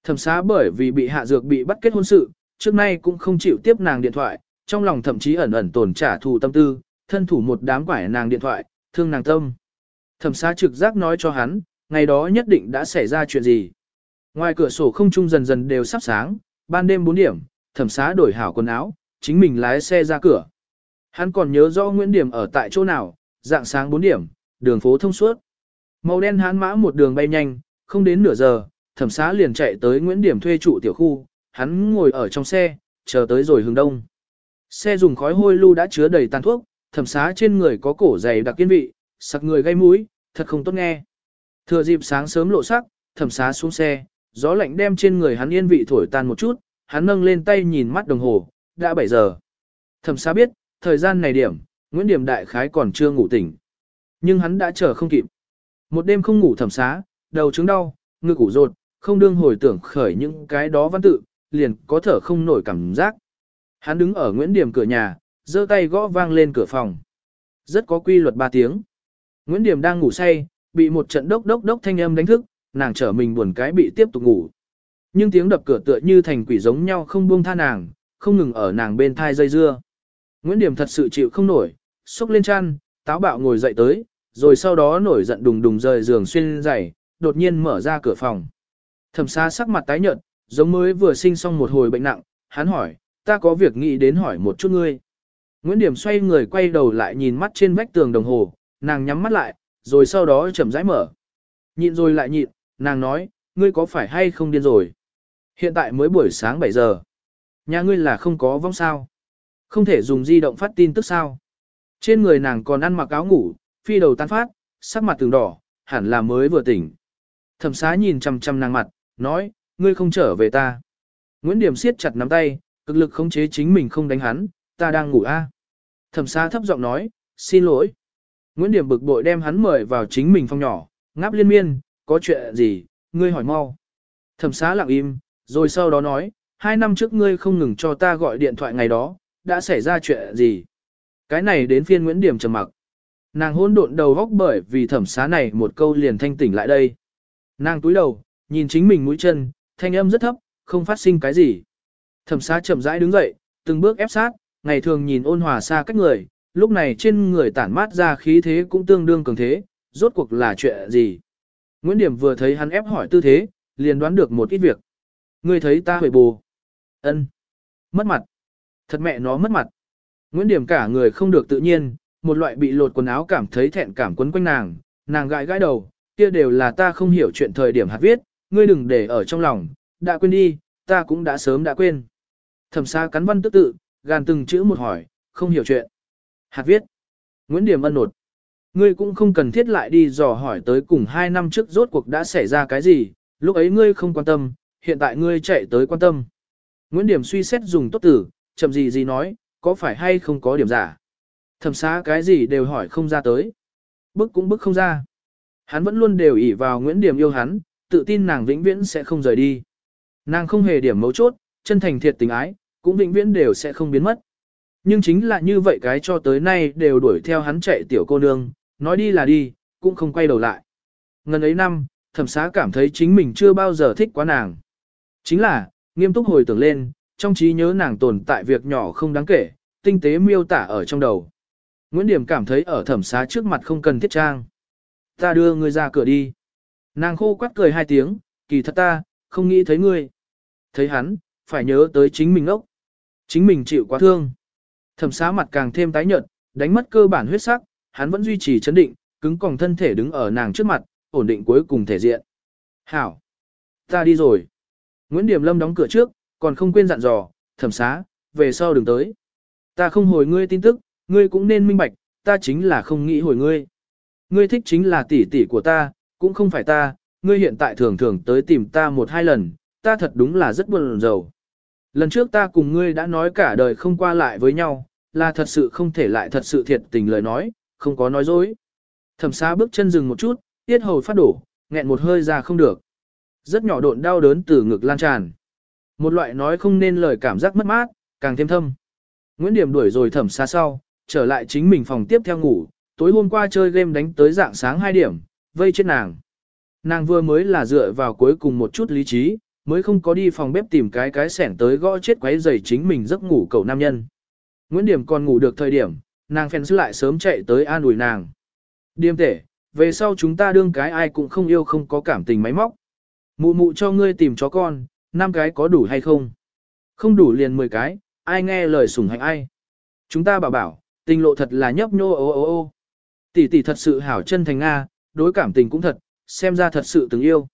Thẩm xá bởi vì bị hạ dược bị bắt kết hôn sự, trước nay cũng không chịu tiếp nàng điện thoại, trong lòng thậm chí ẩn ẩn tồn trả thù tâm tư, thân thủ một đám quải nàng điện thoại, thương nàng tâm. Thẩm xá trực giác nói cho hắn, ngày đó nhất định đã xảy ra chuyện gì. Ngoài cửa sổ không trung dần dần đều sắp sáng, ban đêm 4 điểm, thẩm xá đổi hảo quần áo, chính mình lái xe ra cửa. Hắn còn nhớ rõ Nguyễn Điểm ở tại chỗ nào, dạng sáng 4 điểm, đường phố thông suốt. Màu đen hắn mã một đường bay nhanh, không đến nửa giờ, thẩm xá liền chạy tới Nguyễn Điểm thuê trụ tiểu khu, hắn ngồi ở trong xe, chờ tới rồi hướng đông. Xe dùng khói hôi lưu đã chứa đầy tàn thuốc, thẩm xá trên người có cổ dày đặc kiên vị, sặc người gây mũi, thật không tốt nghe. Thừa dịp sáng sớm lộ sắc, thẩm xá xuống xe, gió lạnh đem trên người hắn yên vị thổi tan một chút, hắn nâng lên tay nhìn mắt đồng hồ, đã 7 giờ. Thẩm xá biết, thời gian này điểm, Nguyễn Điểm đại khái còn chưa ngủ tỉnh. Nhưng hắn đã chờ không kịp. Một đêm không ngủ thẩm xá, đầu chứng đau, ngực ủ rột, không đương hồi tưởng khởi những cái đó văn tự, liền có thở không nổi cảm giác. Hắn đứng ở Nguyễn Điểm cửa nhà, giơ tay gõ vang lên cửa phòng. Rất có quy luật ba tiếng. Nguyễn Điểm đang ngủ say, bị một trận đốc đốc đốc thanh âm đánh thức, nàng trở mình buồn cái bị tiếp tục ngủ. Nhưng tiếng đập cửa tựa như thành quỷ giống nhau không buông tha nàng, không ngừng ở nàng bên thai dây dưa. Nguyễn Điểm thật sự chịu không nổi, xúc lên chăn, táo bạo ngồi dậy tới, rồi sau đó nổi giận đùng đùng rời giường xuyên giày, đột nhiên mở ra cửa phòng. Thẩm xa sắc mặt tái nhợt, giống mới vừa sinh xong một hồi bệnh nặng, hắn hỏi, ta có việc nghĩ đến hỏi một chút ngươi. Nguyễn Điểm xoay người quay đầu lại nhìn mắt trên vách tường đồng hồ, nàng nhắm mắt lại, rồi sau đó chậm rãi mở. Nhịn rồi lại nhịn, nàng nói, ngươi có phải hay không điên rồi? Hiện tại mới buổi sáng 7 giờ. Nhà ngươi là không có vong sao? Không thể dùng di động phát tin tức sao? Trên người nàng còn ăn mặc áo ngủ, phi đầu tan phát, sắc mặt từng đỏ, hẳn là mới vừa tỉnh. Thẩm xá nhìn chăm chăm nàng mặt, nói, ngươi không trở về ta. Nguyễn Điểm siết chặt nắm tay, cực lực khống chế chính mình không đánh hắn, ta đang ngủ a. Thẩm xá thấp giọng nói, xin lỗi. Nguyễn Điểm bực bội đem hắn mời vào chính mình phòng nhỏ, ngáp liên miên, có chuyện gì, ngươi hỏi mau. Thẩm xá lặng im, rồi sau đó nói, hai năm trước ngươi không ngừng cho ta gọi điện thoại ngày đó, đã xảy ra chuyện gì. Cái này đến phiên Nguyễn Điểm trầm mặc. Nàng hôn độn đầu góc bởi vì thẩm xá này một câu liền thanh tỉnh lại đây. Nàng túi đầu, nhìn chính mình mũi chân, thanh âm rất thấp, không phát sinh cái gì. Thẩm xá chậm rãi đứng dậy, từng bước ép sát, ngày thường nhìn ôn hòa xa cách người, lúc này trên người tản mát ra khí thế cũng tương đương cường thế, rốt cuộc là chuyện gì. Nguyễn Điểm vừa thấy hắn ép hỏi tư thế, liền đoán được một ít việc. Ngươi thấy ta huệ bù. ân Mất mặt. Thật mẹ nó mất mặt. Nguyễn Điểm cả người không được tự nhiên, một loại bị lột quần áo cảm thấy thẹn cảm quấn quanh nàng, nàng gãi gãi đầu, kia đều là ta không hiểu chuyện thời điểm hạt viết, ngươi đừng để ở trong lòng, đã quên đi, ta cũng đã sớm đã quên. Thẩm xa cắn văn tức tự, gàn từng chữ một hỏi, không hiểu chuyện. Hạt viết. Nguyễn Điểm ân nột. Ngươi cũng không cần thiết lại đi dò hỏi tới cùng hai năm trước rốt cuộc đã xảy ra cái gì, lúc ấy ngươi không quan tâm, hiện tại ngươi chạy tới quan tâm. Nguyễn Điểm suy xét dùng tốt tử, chậm gì gì nói, có phải hay không có điểm giả. Thẩm xá cái gì đều hỏi không ra tới. Bức cũng bức không ra. Hắn vẫn luôn đều ỷ vào Nguyễn Điểm yêu hắn, tự tin nàng vĩnh viễn sẽ không rời đi. Nàng không hề điểm mấu chốt, chân thành thiệt tình ái, cũng vĩnh viễn đều sẽ không biến mất. Nhưng chính là như vậy cái cho tới nay đều đuổi theo hắn chạy tiểu cô nương, nói đi là đi, cũng không quay đầu lại. Ngần ấy năm, thẩm xá cảm thấy chính mình chưa bao giờ thích quá nàng. Chính là, nghiêm túc hồi tưởng lên, trong trí nhớ nàng tồn tại việc nhỏ không đáng kể, tinh tế miêu tả ở trong đầu. Nguyễn Điểm cảm thấy ở thẩm xá trước mặt không cần thiết trang. Ta đưa ngươi ra cửa đi. Nàng khô quắt cười hai tiếng, kỳ thật ta, không nghĩ thấy ngươi. Thấy hắn, phải nhớ tới chính mình ốc. Chính mình chịu quá thương. Thẩm xá mặt càng thêm tái nhợt, đánh mất cơ bản huyết sắc, hắn vẫn duy trì chấn định, cứng còng thân thể đứng ở nàng trước mặt, ổn định cuối cùng thể diện. Hảo! Ta đi rồi. Nguyễn Điểm Lâm đóng cửa trước, còn không quên dặn dò, thẩm xá, về sau đừng tới. Ta không hồi ngươi tin tức, ngươi cũng nên minh bạch, ta chính là không nghĩ hồi ngươi. Ngươi thích chính là tỷ tỷ của ta, cũng không phải ta, ngươi hiện tại thường thường tới tìm ta một hai lần, ta thật đúng là rất buồn rầu. Lần trước ta cùng ngươi đã nói cả đời không qua lại với nhau, là thật sự không thể lại thật sự thiệt tình lời nói, không có nói dối. Thẩm xá bước chân dừng một chút, tiết hầu phát đổ, nghẹn một hơi ra không được. Rất nhỏ độn đau đớn từ ngực lan tràn. Một loại nói không nên lời cảm giác mất mát, càng thêm thâm. Nguyễn Điểm đuổi rồi thẩm xá sau, trở lại chính mình phòng tiếp theo ngủ, tối hôm qua chơi game đánh tới dạng sáng 2 điểm, vây chết nàng. Nàng vừa mới là dựa vào cuối cùng một chút lý trí, mới không có đi phòng bếp tìm cái cái sẻn tới gõ chết quấy giày chính mình giấc ngủ cầu nam nhân. Nguyễn Điểm còn ngủ được thời điểm, nàng phèn lại sớm chạy tới an ủi nàng. Điềm tể, về sau chúng ta đương cái ai cũng không yêu không có cảm tình máy móc. Mụ mụ cho ngươi tìm chó con, năm cái có đủ hay không? Không đủ liền 10 cái, ai nghe lời sủng hạnh ai? Chúng ta bảo bảo, tình lộ thật là nhấp nhô ô ô ô. Tỷ tỷ thật sự hảo chân thành Nga, đối cảm tình cũng thật, xem ra thật sự từng yêu.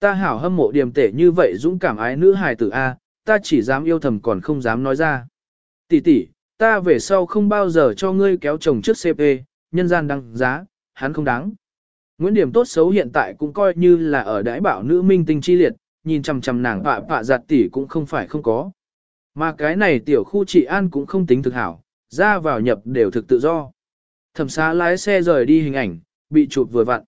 Ta hảo hâm mộ điềm tể như vậy dũng cảm ái nữ hài tử A, ta chỉ dám yêu thầm còn không dám nói ra. Tỷ tỷ, ta về sau không bao giờ cho ngươi kéo chồng trước CP, nhân gian đăng giá, hắn không đáng. Nguyễn Điểm tốt xấu hiện tại cũng coi như là ở đãi bảo nữ minh tinh chi liệt, nhìn chằm chằm nàng pạ pạ giặt tỷ cũng không phải không có. Mà cái này tiểu khu trị an cũng không tính thực hảo, ra vào nhập đều thực tự do. Thẩm xá lái xe rời đi hình ảnh, bị chụp vừa vặn.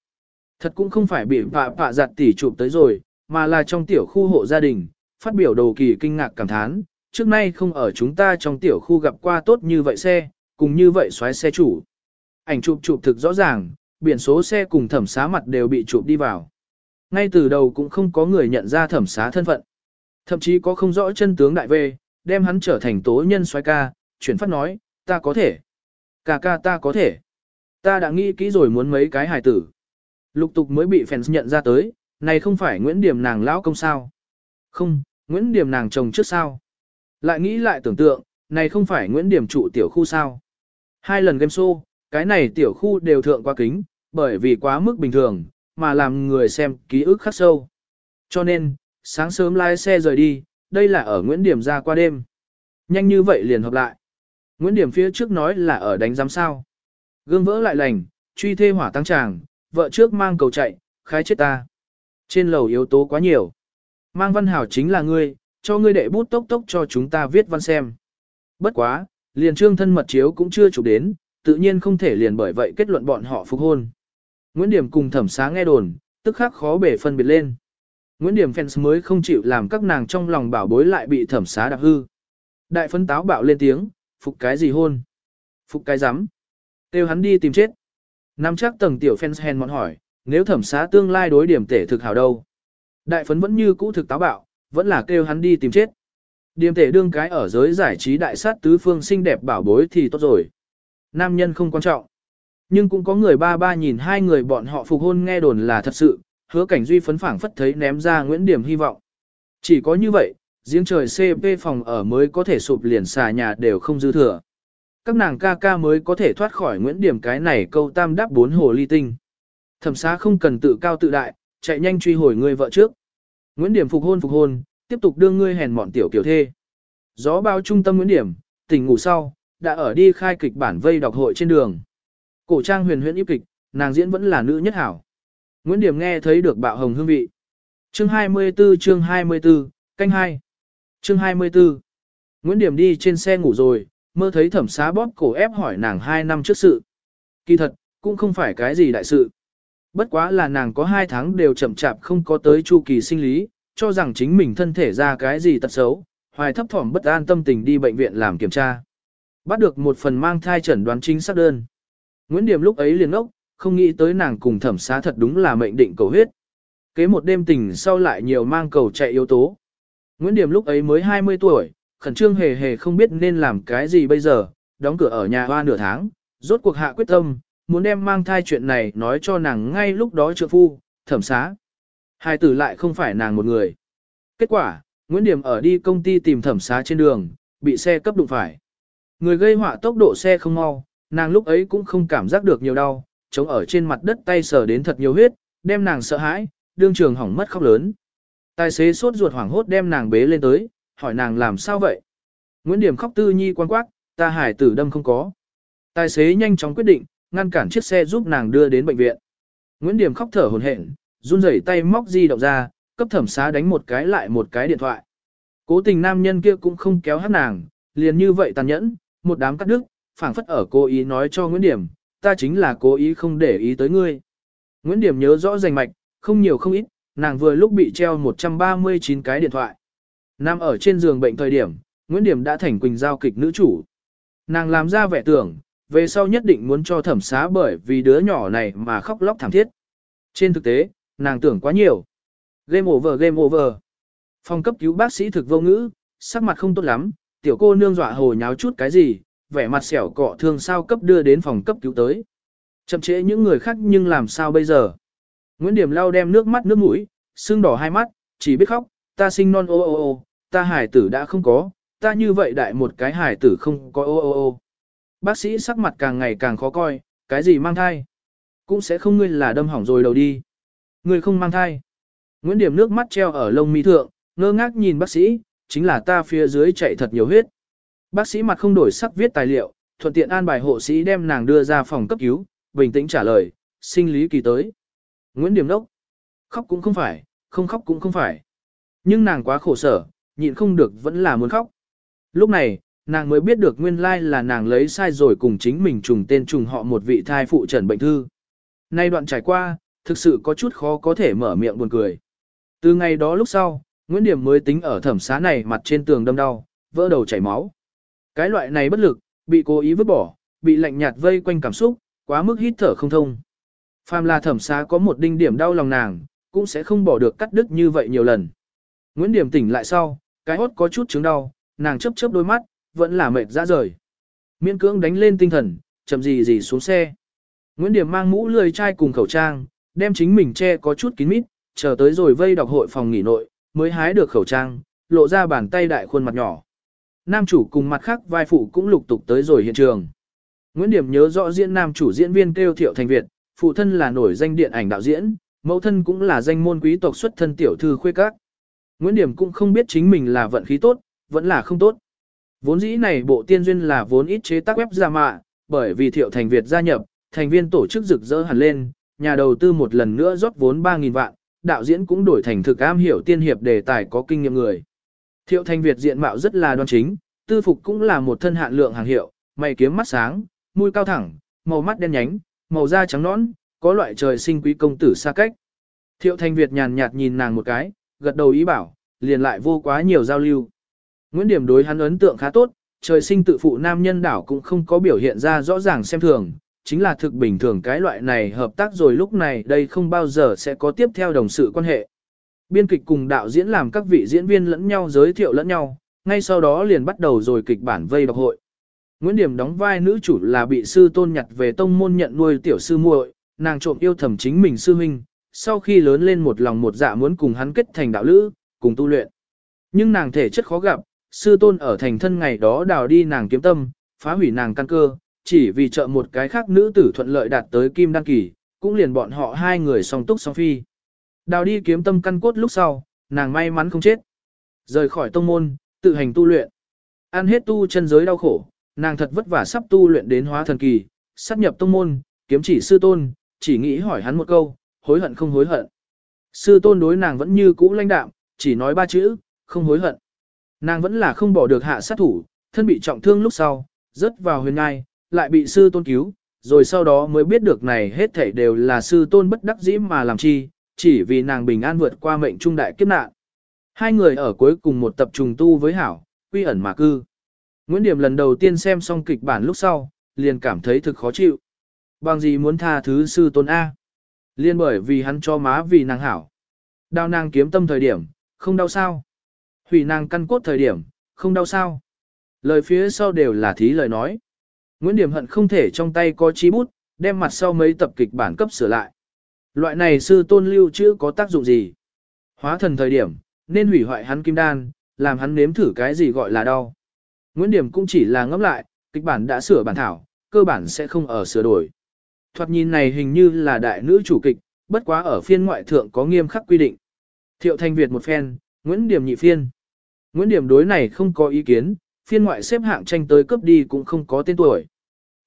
Thật cũng không phải bị vạ vạ giặt tỉ chụp tới rồi, mà là trong tiểu khu hộ gia đình, phát biểu đầu kỳ kinh ngạc cảm thán, trước nay không ở chúng ta trong tiểu khu gặp qua tốt như vậy xe, cùng như vậy xoáy xe chủ. Ảnh chụp chụp thực rõ ràng, biển số xe cùng thẩm xá mặt đều bị chụp đi vào. Ngay từ đầu cũng không có người nhận ra thẩm xá thân phận. Thậm chí có không rõ chân tướng đại về, đem hắn trở thành tố nhân xoáy ca, chuyển phát nói, ta có thể. Ca ca ta có thể. Ta đã nghĩ kỹ rồi muốn mấy cái hài tử. Lục tục mới bị fans nhận ra tới, này không phải Nguyễn Điểm nàng lão công sao. Không, Nguyễn Điểm nàng chồng trước sao. Lại nghĩ lại tưởng tượng, này không phải Nguyễn Điểm trụ tiểu khu sao. Hai lần game show, cái này tiểu khu đều thượng qua kính, bởi vì quá mức bình thường, mà làm người xem ký ức khắc sâu. Cho nên, sáng sớm lái xe rời đi, đây là ở Nguyễn Điểm ra qua đêm. Nhanh như vậy liền hợp lại. Nguyễn Điểm phía trước nói là ở đánh giám sao. Gương vỡ lại lành, truy thê hỏa tăng tràng, vợ trước mang cầu chạy, khái chết ta. Trên lầu yếu tố quá nhiều. Mang văn hảo chính là ngươi, cho ngươi đệ bút tốc tốc cho chúng ta viết văn xem. Bất quá, liền trương thân mật chiếu cũng chưa chụp đến, tự nhiên không thể liền bởi vậy kết luận bọn họ phục hôn. Nguyễn Điểm cùng thẩm sáng nghe đồn, tức khắc khó bể phân biệt lên. Nguyễn Điểm fans mới không chịu làm các nàng trong lòng bảo bối lại bị thẩm xá đạp hư. Đại phân táo bạo lên tiếng, phục cái gì hôn? Phục cái rắm Tiêu hắn đi tìm chết. Nam chắc tầng tiểu fans hèn mọn hỏi, nếu thẩm xá tương lai đối điểm tể thực hảo đâu? Đại phấn vẫn như cũ thực táo bạo, vẫn là kêu hắn đi tìm chết. Điểm tể đương cái ở giới giải trí đại sát tứ phương xinh đẹp bảo bối thì tốt rồi. Nam nhân không quan trọng. Nhưng cũng có người ba ba nhìn hai người bọn họ phục hôn nghe đồn là thật sự, hứa cảnh duy phấn phảng phất thấy ném ra Nguyễn Điểm hy vọng. Chỉ có như vậy, giếng trời CP phòng ở mới có thể sụp liền xà nhà đều không dư thừa. Các nàng ca ca mới có thể thoát khỏi Nguyễn Điểm cái này câu tam đáp bốn hồ ly tinh. Thẩm xá không cần tự cao tự đại, chạy nhanh truy hồi người vợ trước. Nguyễn Điểm phục hôn phục hôn, tiếp tục đưa ngươi hèn mọn tiểu kiểu thê. Gió bao trung tâm Nguyễn Điểm, tỉnh ngủ sau, đã ở đi khai kịch bản vây đọc hội trên đường. Cổ trang huyền huyễn yếp kịch, nàng diễn vẫn là nữ nhất hảo. Nguyễn Điểm nghe thấy được bạo hồng hương vị. Chương 24 chương 24, canh 2. Chương 24. Nguyễn Điểm đi trên xe ngủ rồi, mơ thấy thẩm xá bóp cổ ép hỏi nàng hai năm trước sự. Kỳ thật, cũng không phải cái gì đại sự. Bất quá là nàng có hai tháng đều chậm chạp không có tới chu kỳ sinh lý, cho rằng chính mình thân thể ra cái gì tật xấu, hoài thấp thỏm bất an tâm tình đi bệnh viện làm kiểm tra. Bắt được một phần mang thai chẩn đoán chính xác đơn. Nguyễn Điểm lúc ấy liền ốc, không nghĩ tới nàng cùng thẩm xá thật đúng là mệnh định cầu huyết. Kế một đêm tình sau lại nhiều mang cầu chạy yếu tố. Nguyễn Điểm lúc ấy mới 20 tuổi, khẩn trương hề hề không biết nên làm cái gì bây giờ, đóng cửa ở nhà hoa nửa tháng, rốt cuộc hạ quyết tâm, muốn đem mang thai chuyện này nói cho nàng ngay lúc đó trượng phu, thẩm xá. Hai tử lại không phải nàng một người. Kết quả, Nguyễn Điểm ở đi công ty tìm thẩm xá trên đường, bị xe cấp đụng phải. Người gây họa tốc độ xe không mau, nàng lúc ấy cũng không cảm giác được nhiều đau, chống ở trên mặt đất tay sờ đến thật nhiều huyết, đem nàng sợ hãi, đương trường hỏng mất khóc lớn. Tài xế sốt ruột hoảng hốt đem nàng bế lên tới, hỏi nàng làm sao vậy. Nguyễn Điểm khóc tư nhi quan quát, ta hải tử đâm không có. Tài xế nhanh chóng quyết định, ngăn cản chiếc xe giúp nàng đưa đến bệnh viện. Nguyễn Điểm khóc thở hổn hển, run rẩy tay móc di động ra, cấp thẩm xá đánh một cái lại một cái điện thoại. Cố tình nam nhân kia cũng không kéo hát nàng, liền như vậy tàn nhẫn, một đám cắt đứt, phảng phất ở cố ý nói cho Nguyễn Điểm, ta chính là cố ý không để ý tới ngươi. Nguyễn Điểm nhớ rõ rành mạch, không nhiều không ít, nàng vừa lúc bị treo 139 cái điện thoại. Nằm ở trên giường bệnh thời điểm, Nguyễn Điểm đã thành quỳnh giao kịch nữ chủ. Nàng làm ra vẻ tưởng, về sau nhất định muốn cho thẩm xá bởi vì đứa nhỏ này mà khóc lóc thảm thiết. Trên thực tế, nàng tưởng quá nhiều. Game over game over. Phòng cấp cứu bác sĩ thực vô ngữ, sắc mặt không tốt lắm, tiểu cô nương dọa hồ nháo chút cái gì, vẻ mặt xẻo cọ thương sao cấp đưa đến phòng cấp cứu tới. Chậm trễ những người khác nhưng làm sao bây giờ? Nguyễn Điểm lau đem nước mắt nước mũi, sưng đỏ hai mắt, chỉ biết khóc, ta sinh non ô ô ô, ta hải tử đã không có, ta như vậy đại một cái hải tử không có ô ô ô. Bác sĩ sắc mặt càng ngày càng khó coi, cái gì mang thai? Cũng sẽ không ngươi là đâm hỏng rồi đầu đi. Ngươi không mang thai. Nguyễn Điểm nước mắt treo ở lông mi thượng, ngơ ngác nhìn bác sĩ, chính là ta phía dưới chạy thật nhiều huyết. Bác sĩ mặt không đổi sắc viết tài liệu, thuận tiện an bài hộ sĩ đem nàng đưa ra phòng cấp cứu, bình tĩnh trả lời, sinh lý kỳ tới. Nguyễn Điểm Đốc, khóc cũng không phải, không khóc cũng không phải. Nhưng nàng quá khổ sở, nhịn không được vẫn là muốn khóc. Lúc này, nàng mới biết được nguyên lai là nàng lấy sai rồi cùng chính mình trùng tên trùng họ một vị thai phụ trần bệnh thư. Nay đoạn trải qua, thực sự có chút khó có thể mở miệng buồn cười. Từ ngày đó lúc sau, Nguyễn Điểm mới tính ở thẩm xá này mặt trên tường đâm đau, vỡ đầu chảy máu. Cái loại này bất lực, bị cố ý vứt bỏ, bị lạnh nhạt vây quanh cảm xúc, quá mức hít thở không thông. Phàm là thẩm xá có một đinh điểm đau lòng nàng, cũng sẽ không bỏ được cắt đứt như vậy nhiều lần. Nguyễn Điểm tỉnh lại sau, cái hốt có chút chứng đau, nàng chấp chớp đôi mắt, vẫn là mệt ra rời. Miễn cưỡng đánh lên tinh thần, chậm gì gì xuống xe. Nguyễn Điểm mang mũ lười chai cùng khẩu trang, đem chính mình che có chút kín mít, chờ tới rồi vây đọc hội phòng nghỉ nội, mới hái được khẩu trang, lộ ra bàn tay đại khuôn mặt nhỏ. Nam chủ cùng mặt khác vai phụ cũng lục tục tới rồi hiện trường. Nguyễn Điểm nhớ rõ diễn nam chủ diễn viên kêu Thiệu Thành Việt, phụ thân là nổi danh điện ảnh đạo diễn, mẫu thân cũng là danh môn quý tộc xuất thân tiểu thư khuê các. Nguyễn Điểm cũng không biết chính mình là vận khí tốt, vẫn là không tốt. Vốn dĩ này bộ tiên duyên là vốn ít chế tác web ra mạ, bởi vì Thiệu Thành Việt gia nhập, thành viên tổ chức rực rỡ hẳn lên, nhà đầu tư một lần nữa rót vốn 3.000 vạn, đạo diễn cũng đổi thành thực am hiểu tiên hiệp đề tài có kinh nghiệm người. Thiệu Thành Việt diện mạo rất là đoan chính, tư phục cũng là một thân hạn lượng hàng hiệu, mày kiếm mắt sáng, mũi cao thẳng, màu mắt đen nhánh, màu da trắng nõn, có loại trời sinh quý công tử xa cách. Thiệu Thành Việt nhàn nhạt nhìn nàng một cái, gật đầu ý bảo, liền lại vô quá nhiều giao lưu. Nguyễn Điểm đối hắn ấn tượng khá tốt, trời sinh tự phụ nam nhân đảo cũng không có biểu hiện ra rõ ràng xem thường, chính là thực bình thường cái loại này hợp tác rồi lúc này đây không bao giờ sẽ có tiếp theo đồng sự quan hệ. Biên kịch cùng đạo diễn làm các vị diễn viên lẫn nhau giới thiệu lẫn nhau, ngay sau đó liền bắt đầu rồi kịch bản vây đọc hội. Nguyễn Điểm đóng vai nữ chủ là bị sư tôn nhặt về tông môn nhận nuôi tiểu sư muội, nàng trộm yêu thầm chính mình sư huynh, sau khi lớn lên một lòng một dạ muốn cùng hắn kết thành đạo lữ, cùng tu luyện. Nhưng nàng thể chất khó gặp, sư tôn ở thành thân ngày đó đào đi nàng kiếm tâm, phá hủy nàng căn cơ, chỉ vì trợ một cái khác nữ tử thuận lợi đạt tới kim đăng kỳ, cũng liền bọn họ hai người song túc song phi. Đào đi kiếm tâm căn cốt lúc sau, nàng may mắn không chết. Rời khỏi tông môn, tự hành tu luyện. Ăn hết tu chân giới đau khổ, nàng thật vất vả sắp tu luyện đến hóa thần kỳ, sát nhập tông môn, kiếm chỉ sư tôn, chỉ nghĩ hỏi hắn một câu, hối hận không hối hận. Sư tôn đối nàng vẫn như cũ lãnh đạm, chỉ nói ba chữ, không hối hận. Nàng vẫn là không bỏ được hạ sát thủ, thân bị trọng thương lúc sau, rớt vào huyền ngai, lại bị sư tôn cứu, rồi sau đó mới biết được này hết thảy đều là sư tôn bất đắc dĩ mà làm chi, chỉ vì nàng bình an vượt qua mệnh trung đại kiếp nạn. Hai người ở cuối cùng một tập trùng tu với hảo, quy ẩn mà cư. Nguyễn Điểm lần đầu tiên xem xong kịch bản lúc sau, liền cảm thấy thực khó chịu. Bằng gì muốn tha thứ sư tôn A? Liên bởi vì hắn cho má vì nàng hảo. Đau nàng kiếm tâm thời điểm, không đau sao. Hủy nàng căn cốt thời điểm, không đau sao. Lời phía sau đều là thí lời nói. Nguyễn Điểm hận không thể trong tay có chi bút, đem mặt sau mấy tập kịch bản cấp sửa lại. Loại này sư tôn lưu chữ có tác dụng gì? Hóa thần thời điểm, nên hủy hoại hắn kim đan, làm hắn nếm thử cái gì gọi là đau. Nguyễn Điểm cũng chỉ là ngẫm lại, kịch bản đã sửa bản thảo, cơ bản sẽ không ở sửa đổi. Thoạt nhìn này hình như là đại nữ chủ kịch, bất quá ở phiên ngoại thượng có nghiêm khắc quy định. Thiệu Thanh Việt một phen, Nguyễn Điểm nhị phiên. Nguyễn Điểm đối này không có ý kiến, phiên ngoại xếp hạng tranh tới cướp đi cũng không có tên tuổi.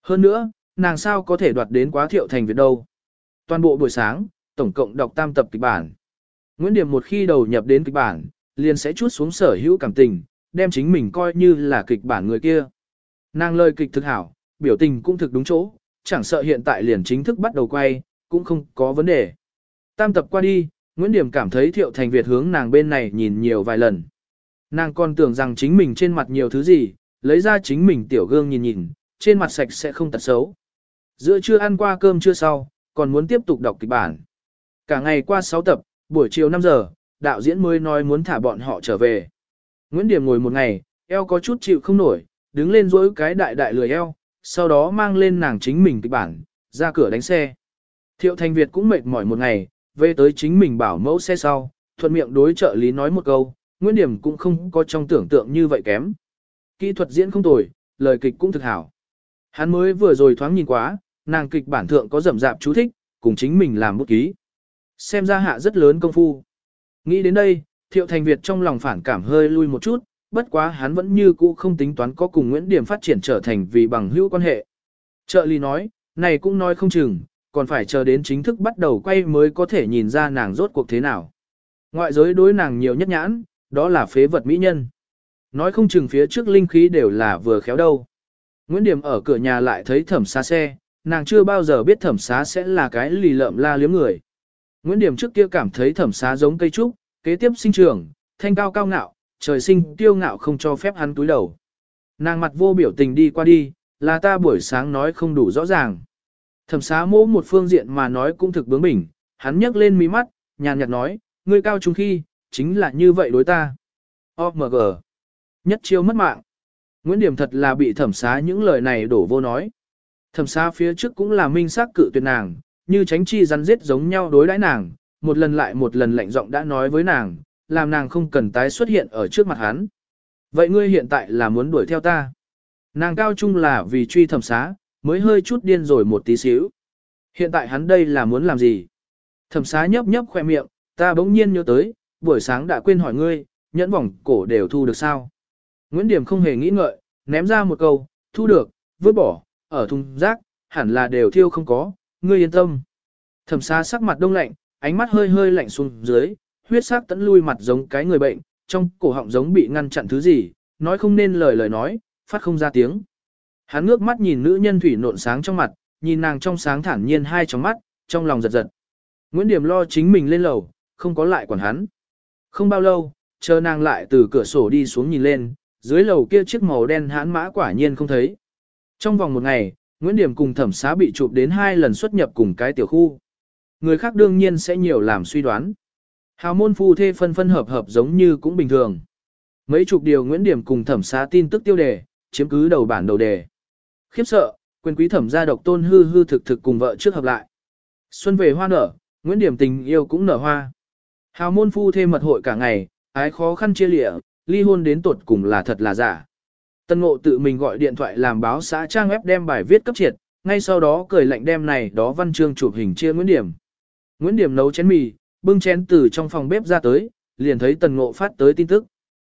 Hơn nữa, nàng sao có thể đoạt đến quá thiệu thành Việt đâu. Toàn bộ buổi sáng, tổng cộng đọc tam tập kịch bản. Nguyễn Điểm một khi đầu nhập đến kịch bản, liền sẽ chút xuống sở hữu cảm tình, đem chính mình coi như là kịch bản người kia. Nàng lời kịch thực hảo, biểu tình cũng thực đúng chỗ, chẳng sợ hiện tại liền chính thức bắt đầu quay, cũng không có vấn đề. Tam tập qua đi, Nguyễn Điểm cảm thấy Thiệu Thành Việt hướng nàng bên này nhìn nhiều vài lần. Nàng còn tưởng rằng chính mình trên mặt nhiều thứ gì, lấy ra chính mình tiểu gương nhìn nhìn, trên mặt sạch sẽ không tật xấu. Giữa trưa ăn qua cơm chưa sau, còn muốn tiếp tục đọc kịch bản. Cả ngày qua 6 tập, buổi chiều 5 giờ, đạo diễn mới nói muốn thả bọn họ trở về. Nguyễn Điểm ngồi một ngày, eo có chút chịu không nổi, đứng lên dỗi cái đại đại lười eo, sau đó mang lên nàng chính mình kịch bản, ra cửa đánh xe. Thiệu Thành Việt cũng mệt mỏi một ngày, về tới chính mình bảo mẫu xe sau, thuận miệng đối trợ lý nói một câu, Nguyễn Điểm cũng không có trong tưởng tượng như vậy kém. Kỹ thuật diễn không tồi, lời kịch cũng thực hảo. Hắn mới vừa rồi thoáng nhìn quá, nàng kịch bản thượng có rậm rạp chú thích, cùng chính mình làm bút ký. Xem ra hạ rất lớn công phu. Nghĩ đến đây, Thiệu Thành Việt trong lòng phản cảm hơi lui một chút, bất quá hắn vẫn như cũ không tính toán có cùng Nguyễn Điểm phát triển trở thành vì bằng hữu quan hệ. Trợ lý nói, này cũng nói không chừng, còn phải chờ đến chính thức bắt đầu quay mới có thể nhìn ra nàng rốt cuộc thế nào. Ngoại giới đối nàng nhiều nhất nhãn, đó là phế vật mỹ nhân. Nói không chừng phía trước linh khí đều là vừa khéo đâu. Nguyễn Điểm ở cửa nhà lại thấy thẩm xá xe, nàng chưa bao giờ biết thẩm xá sẽ là cái lì lợm la liếm người. Nguyễn Điểm trước kia cảm thấy thẩm xá giống cây trúc, kế tiếp sinh trưởng, thanh cao cao ngạo, trời sinh tiêu ngạo không cho phép hắn túi đầu. Nàng mặt vô biểu tình đi qua đi, là ta buổi sáng nói không đủ rõ ràng. Thẩm xá mỗ một phương diện mà nói cũng thực bướng bỉnh, hắn nhấc lên mí mắt, nhàn nhạt nói, ngươi cao trung khi, chính là như vậy đối ta. OMG. Nhất chiêu mất mạng. Nguyễn Điểm thật là bị thẩm xá những lời này đổ vô nói. Thẩm xá phía trước cũng là minh xác cự tuyệt nàng, như tránh chi rắn giết giống nhau đối đãi nàng, một lần lại một lần lạnh giọng đã nói với nàng, làm nàng không cần tái xuất hiện ở trước mặt hắn. Vậy ngươi hiện tại là muốn đuổi theo ta? Nàng cao trung là vì truy thẩm xá, mới hơi chút điên rồi một tí xíu. Hiện tại hắn đây là muốn làm gì? Thẩm xá nhấp nhấp khoe miệng, ta bỗng nhiên nhớ tới, buổi sáng đã quên hỏi ngươi, nhẫn vòng cổ đều thu được sao? Nguyễn Điểm không hề nghĩ ngợi, ném ra một câu, thu được, vứt bỏ, ở thùng rác, hẳn là đều thiêu không có, ngươi yên tâm. Thẩm xá sắc mặt đông lạnh, ánh mắt hơi hơi lạnh xuống dưới, huyết sắc tẫn lui mặt giống cái người bệnh, trong cổ họng giống bị ngăn chặn thứ gì, nói không nên lời lời nói, phát không ra tiếng. Hắn ngước mắt nhìn nữ nhân thủy nộn sáng trong mặt, nhìn nàng trong sáng thản nhiên hai trong mắt, trong lòng giật giật. Nguyễn Điểm lo chính mình lên lầu, không có lại quản hắn. Không bao lâu, chờ nàng lại từ cửa sổ đi xuống nhìn lên, dưới lầu kia chiếc màu đen hãn mã quả nhiên không thấy. Trong vòng một ngày, Nguyễn Điểm cùng thẩm xá bị chụp đến hai lần xuất nhập cùng cái tiểu khu. Người khác đương nhiên sẽ nhiều làm suy đoán. Hào môn phu thê phân phân hợp hợp giống như cũng bình thường. Mấy chục điều Nguyễn Điểm cùng thẩm xá tin tức tiêu đề, chiếm cứ đầu bản đầu đề. Khiếp sợ, quyền quý thẩm gia độc tôn hư hư thực thực cùng vợ trước hợp lại. Xuân về hoa nở, Nguyễn Điểm tình yêu cũng nở hoa. Hào môn phu thê mật hội cả ngày, ái khó khăn chia lịa, ly hôn đến tột cùng là thật là giả. Tân ngộ tự mình gọi điện thoại làm báo xã trang web đem bài viết cấp triệt, ngay sau đó cười lạnh đem này đó văn chương chụp hình chia Nguyễn Điểm. Nguyễn Điểm nấu chén mì, bưng chén từ trong phòng bếp ra tới, liền thấy tần ngộ phát tới tin tức.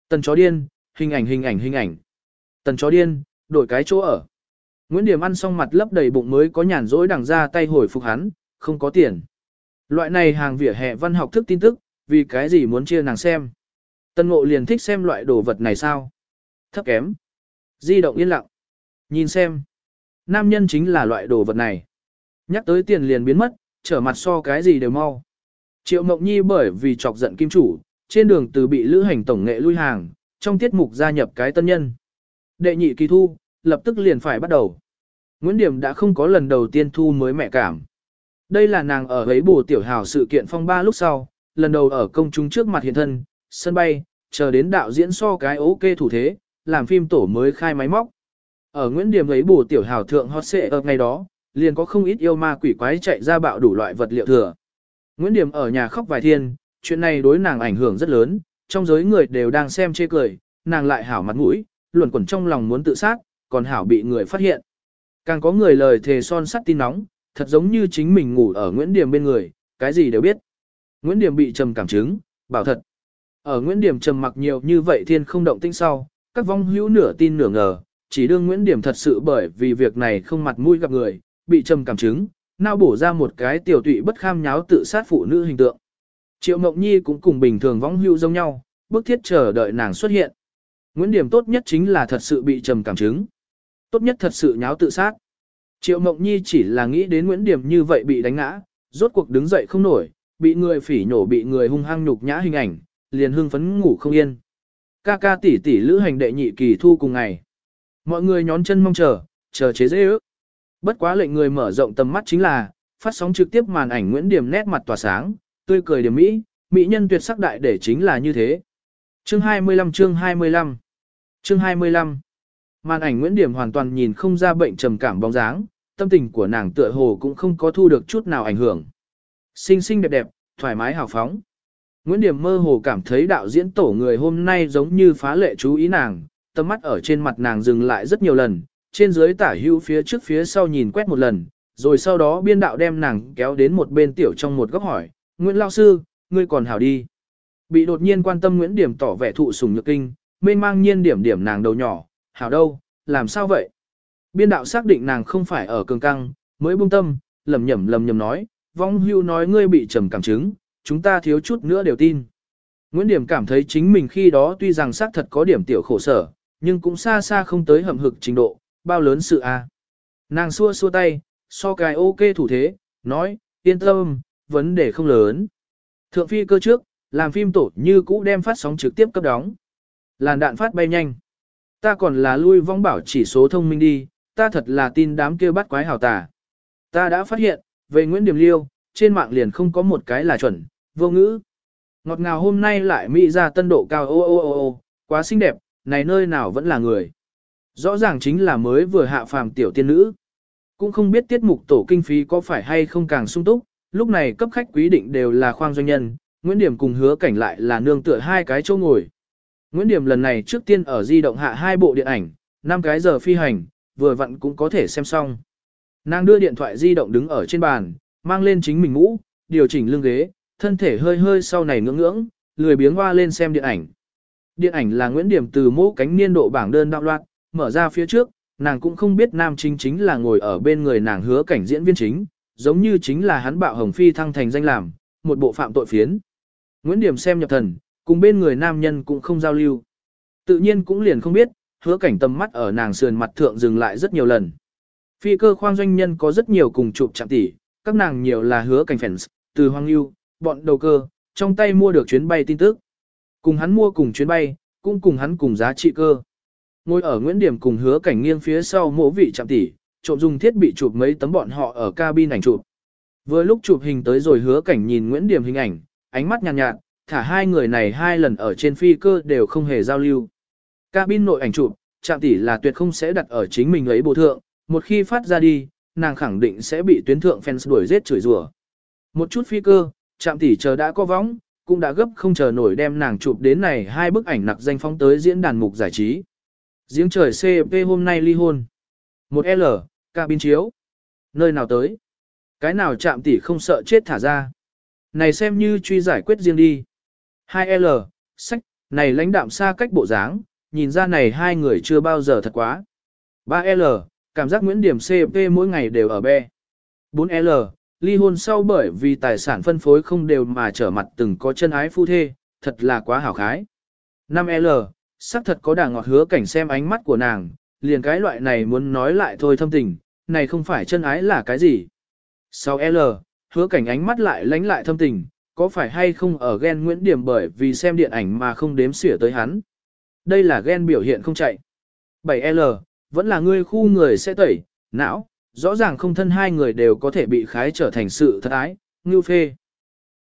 Tần chó điên, hình ảnh hình ảnh hình ảnh. Tần chó điên, đổi cái chỗ ở. Nguyễn Điểm ăn xong mặt lấp đầy bụng mới có nhàn rỗi đằng ra tay hồi phục hắn, không có tiền. Loại này hàng vỉa hè văn học thức tin tức, vì cái gì muốn chia nàng xem. Tân ngộ liền thích xem loại đồ vật này sao? Thấp kém. Di động yên lặng. Nhìn xem. Nam nhân chính là loại đồ vật này. Nhắc tới tiền liền biến mất, trở mặt so cái gì đều mau. Triệu Mộng Nhi bởi vì chọc giận kim chủ, trên đường từ bị lữ hành tổng nghệ lui hàng, trong tiết mục gia nhập cái tân nhân. Đệ nhị kỳ thu, lập tức liền phải bắt đầu. Nguyễn Điểm đã không có lần đầu tiên thu mới mẹ cảm. Đây là nàng ở ấy bù tiểu hào sự kiện phong ba lúc sau, lần đầu ở công chúng trước mặt hiện thân, sân bay, chờ đến đạo diễn so cái ok thủ thế, làm phim tổ mới khai máy móc. Ở Nguyễn Điểm ấy bù tiểu hào thượng hot xệ ở ngày đó, liền có không ít yêu ma quỷ quái chạy ra bạo đủ loại vật liệu thừa. Nguyễn Điểm ở nhà khóc vài thiên, chuyện này đối nàng ảnh hưởng rất lớn, trong giới người đều đang xem chê cười, nàng lại hảo mặt mũi, luẩn quẩn trong lòng muốn tự sát, còn hảo bị người phát hiện. Càng có người lời thề son sắt tin nóng, thật giống như chính mình ngủ ở Nguyễn Điểm bên người, cái gì đều biết. Nguyễn Điểm bị trầm cảm chứng, bảo thật. Ở Nguyễn Điểm trầm mặc nhiều như vậy thiên không động tinh sau, các vong hữu nửa tin nửa ngờ, chỉ đương Nguyễn Điểm thật sự bởi vì việc này không mặt mũi gặp người, bị trầm cảm chứng, nào bổ ra một cái tiểu tụy bất kham nháo tự sát phụ nữ hình tượng. Triệu Mộng Nhi cũng cùng bình thường vong hưu giống nhau, bức thiết chờ đợi nàng xuất hiện. Nguyễn Điểm tốt nhất chính là thật sự bị trầm cảm chứng. Tốt nhất thật sự nháo tự sát. Triệu Mộng Nhi chỉ là nghĩ đến Nguyễn Điểm như vậy bị đánh ngã, rốt cuộc đứng dậy không nổi, bị người phỉ nhổ bị người hung hăng nhục nhã hình ảnh, liền hưng phấn ngủ không yên. Ca ca tỷ tỷ lữ hành đệ nhị kỳ thu cùng ngày. Mọi người nhón chân mong chờ, chờ chế dễ ước. Bất quá lệnh người mở rộng tầm mắt chính là, phát sóng trực tiếp màn ảnh Nguyễn Điểm nét mặt tỏa sáng, tươi cười điểm mỹ, mỹ nhân tuyệt sắc đại để chính là như thế. Chương 25 chương 25 Chương 25 Màn ảnh Nguyễn Điểm hoàn toàn nhìn không ra bệnh trầm cảm bóng dáng, tâm tình của nàng tựa hồ cũng không có thu được chút nào ảnh hưởng. Xinh xinh đẹp đẹp, thoải mái hào phóng. Nguyễn Điểm mơ hồ cảm thấy đạo diễn tổ người hôm nay giống như phá lệ chú ý nàng, tâm mắt ở trên mặt nàng dừng lại rất nhiều lần, trên dưới tả hữu phía trước phía sau nhìn quét một lần, rồi sau đó biên đạo đem nàng kéo đến một bên tiểu trong một góc hỏi, Nguyễn Lao Sư, ngươi còn hảo đi. Bị đột nhiên quan tâm Nguyễn Điểm tỏ vẻ thụ sùng nhược kinh, mênh mang nhiên điểm điểm nàng đầu nhỏ, hảo đâu, làm sao vậy? Biên đạo xác định nàng không phải ở cường căng, mới buông tâm, lầm nhầm lầm nhầm nói, vong hưu nói ngươi bị trầm cảm chứng, chúng ta thiếu chút nữa đều tin. Nguyễn Điểm cảm thấy chính mình khi đó tuy rằng xác thật có điểm tiểu khổ sở, nhưng cũng xa xa không tới hầm hực trình độ, bao lớn sự a. Nàng xua xua tay, so cái ok thủ thế, nói, yên tâm, vấn đề không lớn. Thượng phi cơ trước, làm phim tổ như cũ đem phát sóng trực tiếp cấp đóng. Làn đạn phát bay nhanh. Ta còn là lui vong bảo chỉ số thông minh đi, ta thật là tin đám kia bắt quái hào tà. Ta đã phát hiện, về Nguyễn Điểm Liêu, trên mạng liền không có một cái là chuẩn, vô ngữ. Ngọt ngào hôm nay lại mỹ ra tân độ cao ô ô ô ô, quá xinh đẹp, này nơi nào vẫn là người. Rõ ràng chính là mới vừa hạ phàm tiểu tiên nữ. Cũng không biết tiết mục tổ kinh phí có phải hay không càng sung túc, lúc này cấp khách quý định đều là khoang doanh nhân, Nguyễn Điểm cùng hứa cảnh lại là nương tựa hai cái chỗ ngồi. Nguyễn Điểm lần này trước tiên ở di động hạ hai bộ điện ảnh, 5 cái giờ phi hành, vừa vặn cũng có thể xem xong. Nàng đưa điện thoại di động đứng ở trên bàn, mang lên chính mình mũ, điều chỉnh lưng ghế, thân thể hơi hơi sau này ngưỡng ngưỡng, lười biếng hoa lên xem điện ảnh. Điện ảnh là Nguyễn Điểm từ mũ cánh niên độ bảng đơn đạo loạt, mở ra phía trước, nàng cũng không biết nam chính chính là ngồi ở bên người nàng hứa cảnh diễn viên chính, giống như chính là hắn bạo hồng phi thăng thành danh làm, một bộ phạm tội phiến. Nguyễn Điểm xem nhập thần, cùng bên người nam nhân cũng không giao lưu. Tự nhiên cũng liền không biết, hứa cảnh tầm mắt ở nàng sườn mặt thượng dừng lại rất nhiều lần. Phi cơ khoang doanh nhân có rất nhiều cùng chụp chạm tỷ, các nàng nhiều là hứa cảnh fans, từ hoang lưu, bọn đầu cơ, trong tay mua được chuyến bay tin tức. Cùng hắn mua cùng chuyến bay, cũng cùng hắn cùng giá trị cơ. Ngồi ở Nguyễn Điểm cùng hứa cảnh nghiêng phía sau mỗ vị chạm tỷ, trộm dùng thiết bị chụp mấy tấm bọn họ ở cabin ảnh chụp. Vừa lúc chụp hình tới rồi hứa cảnh nhìn Nguyễn Điểm hình ảnh, ánh mắt nhàn nhạt, nhạt, thả hai người này hai lần ở trên phi cơ đều không hề giao lưu. Cabin nội ảnh chụp, trạm tỷ là tuyệt không sẽ đặt ở chính mình ấy bộ thượng, một khi phát ra đi, nàng khẳng định sẽ bị tuyến thượng fans đuổi giết chửi rủa. Một chút phi cơ, trạm tỷ chờ đã có võng, cũng đã gấp không chờ nổi đem nàng chụp đến này hai bức ảnh nặc danh phóng tới diễn đàn mục giải trí. Giếng trời CP hôm nay ly hôn. Một L, cabin chiếu. Nơi nào tới? Cái nào chạm tỷ không sợ chết thả ra. Này xem như truy giải quyết riêng đi. 2L, sách, này lãnh đạm xa cách bộ dáng, nhìn ra này hai người chưa bao giờ thật quá. 3L, cảm giác Nguyễn Điểm CP mỗi ngày đều ở be. 4L, ly hôn sau bởi vì tài sản phân phối không đều mà trở mặt từng có chân ái phu thê, thật là quá hảo khái. 5L, xác thật có đà ngọt hứa cảnh xem ánh mắt của nàng, liền cái loại này muốn nói lại thôi thâm tình, này không phải chân ái là cái gì. 6L, hứa cảnh ánh mắt lại lánh lại thâm tình, có phải hay không ở ghen Nguyễn Điểm bởi vì xem điện ảnh mà không đếm xỉa tới hắn. Đây là ghen biểu hiện không chạy. 7L, vẫn là ngươi khu người sẽ tẩy, não, rõ ràng không thân hai người đều có thể bị khái trở thành sự thật ái, ngưu phê.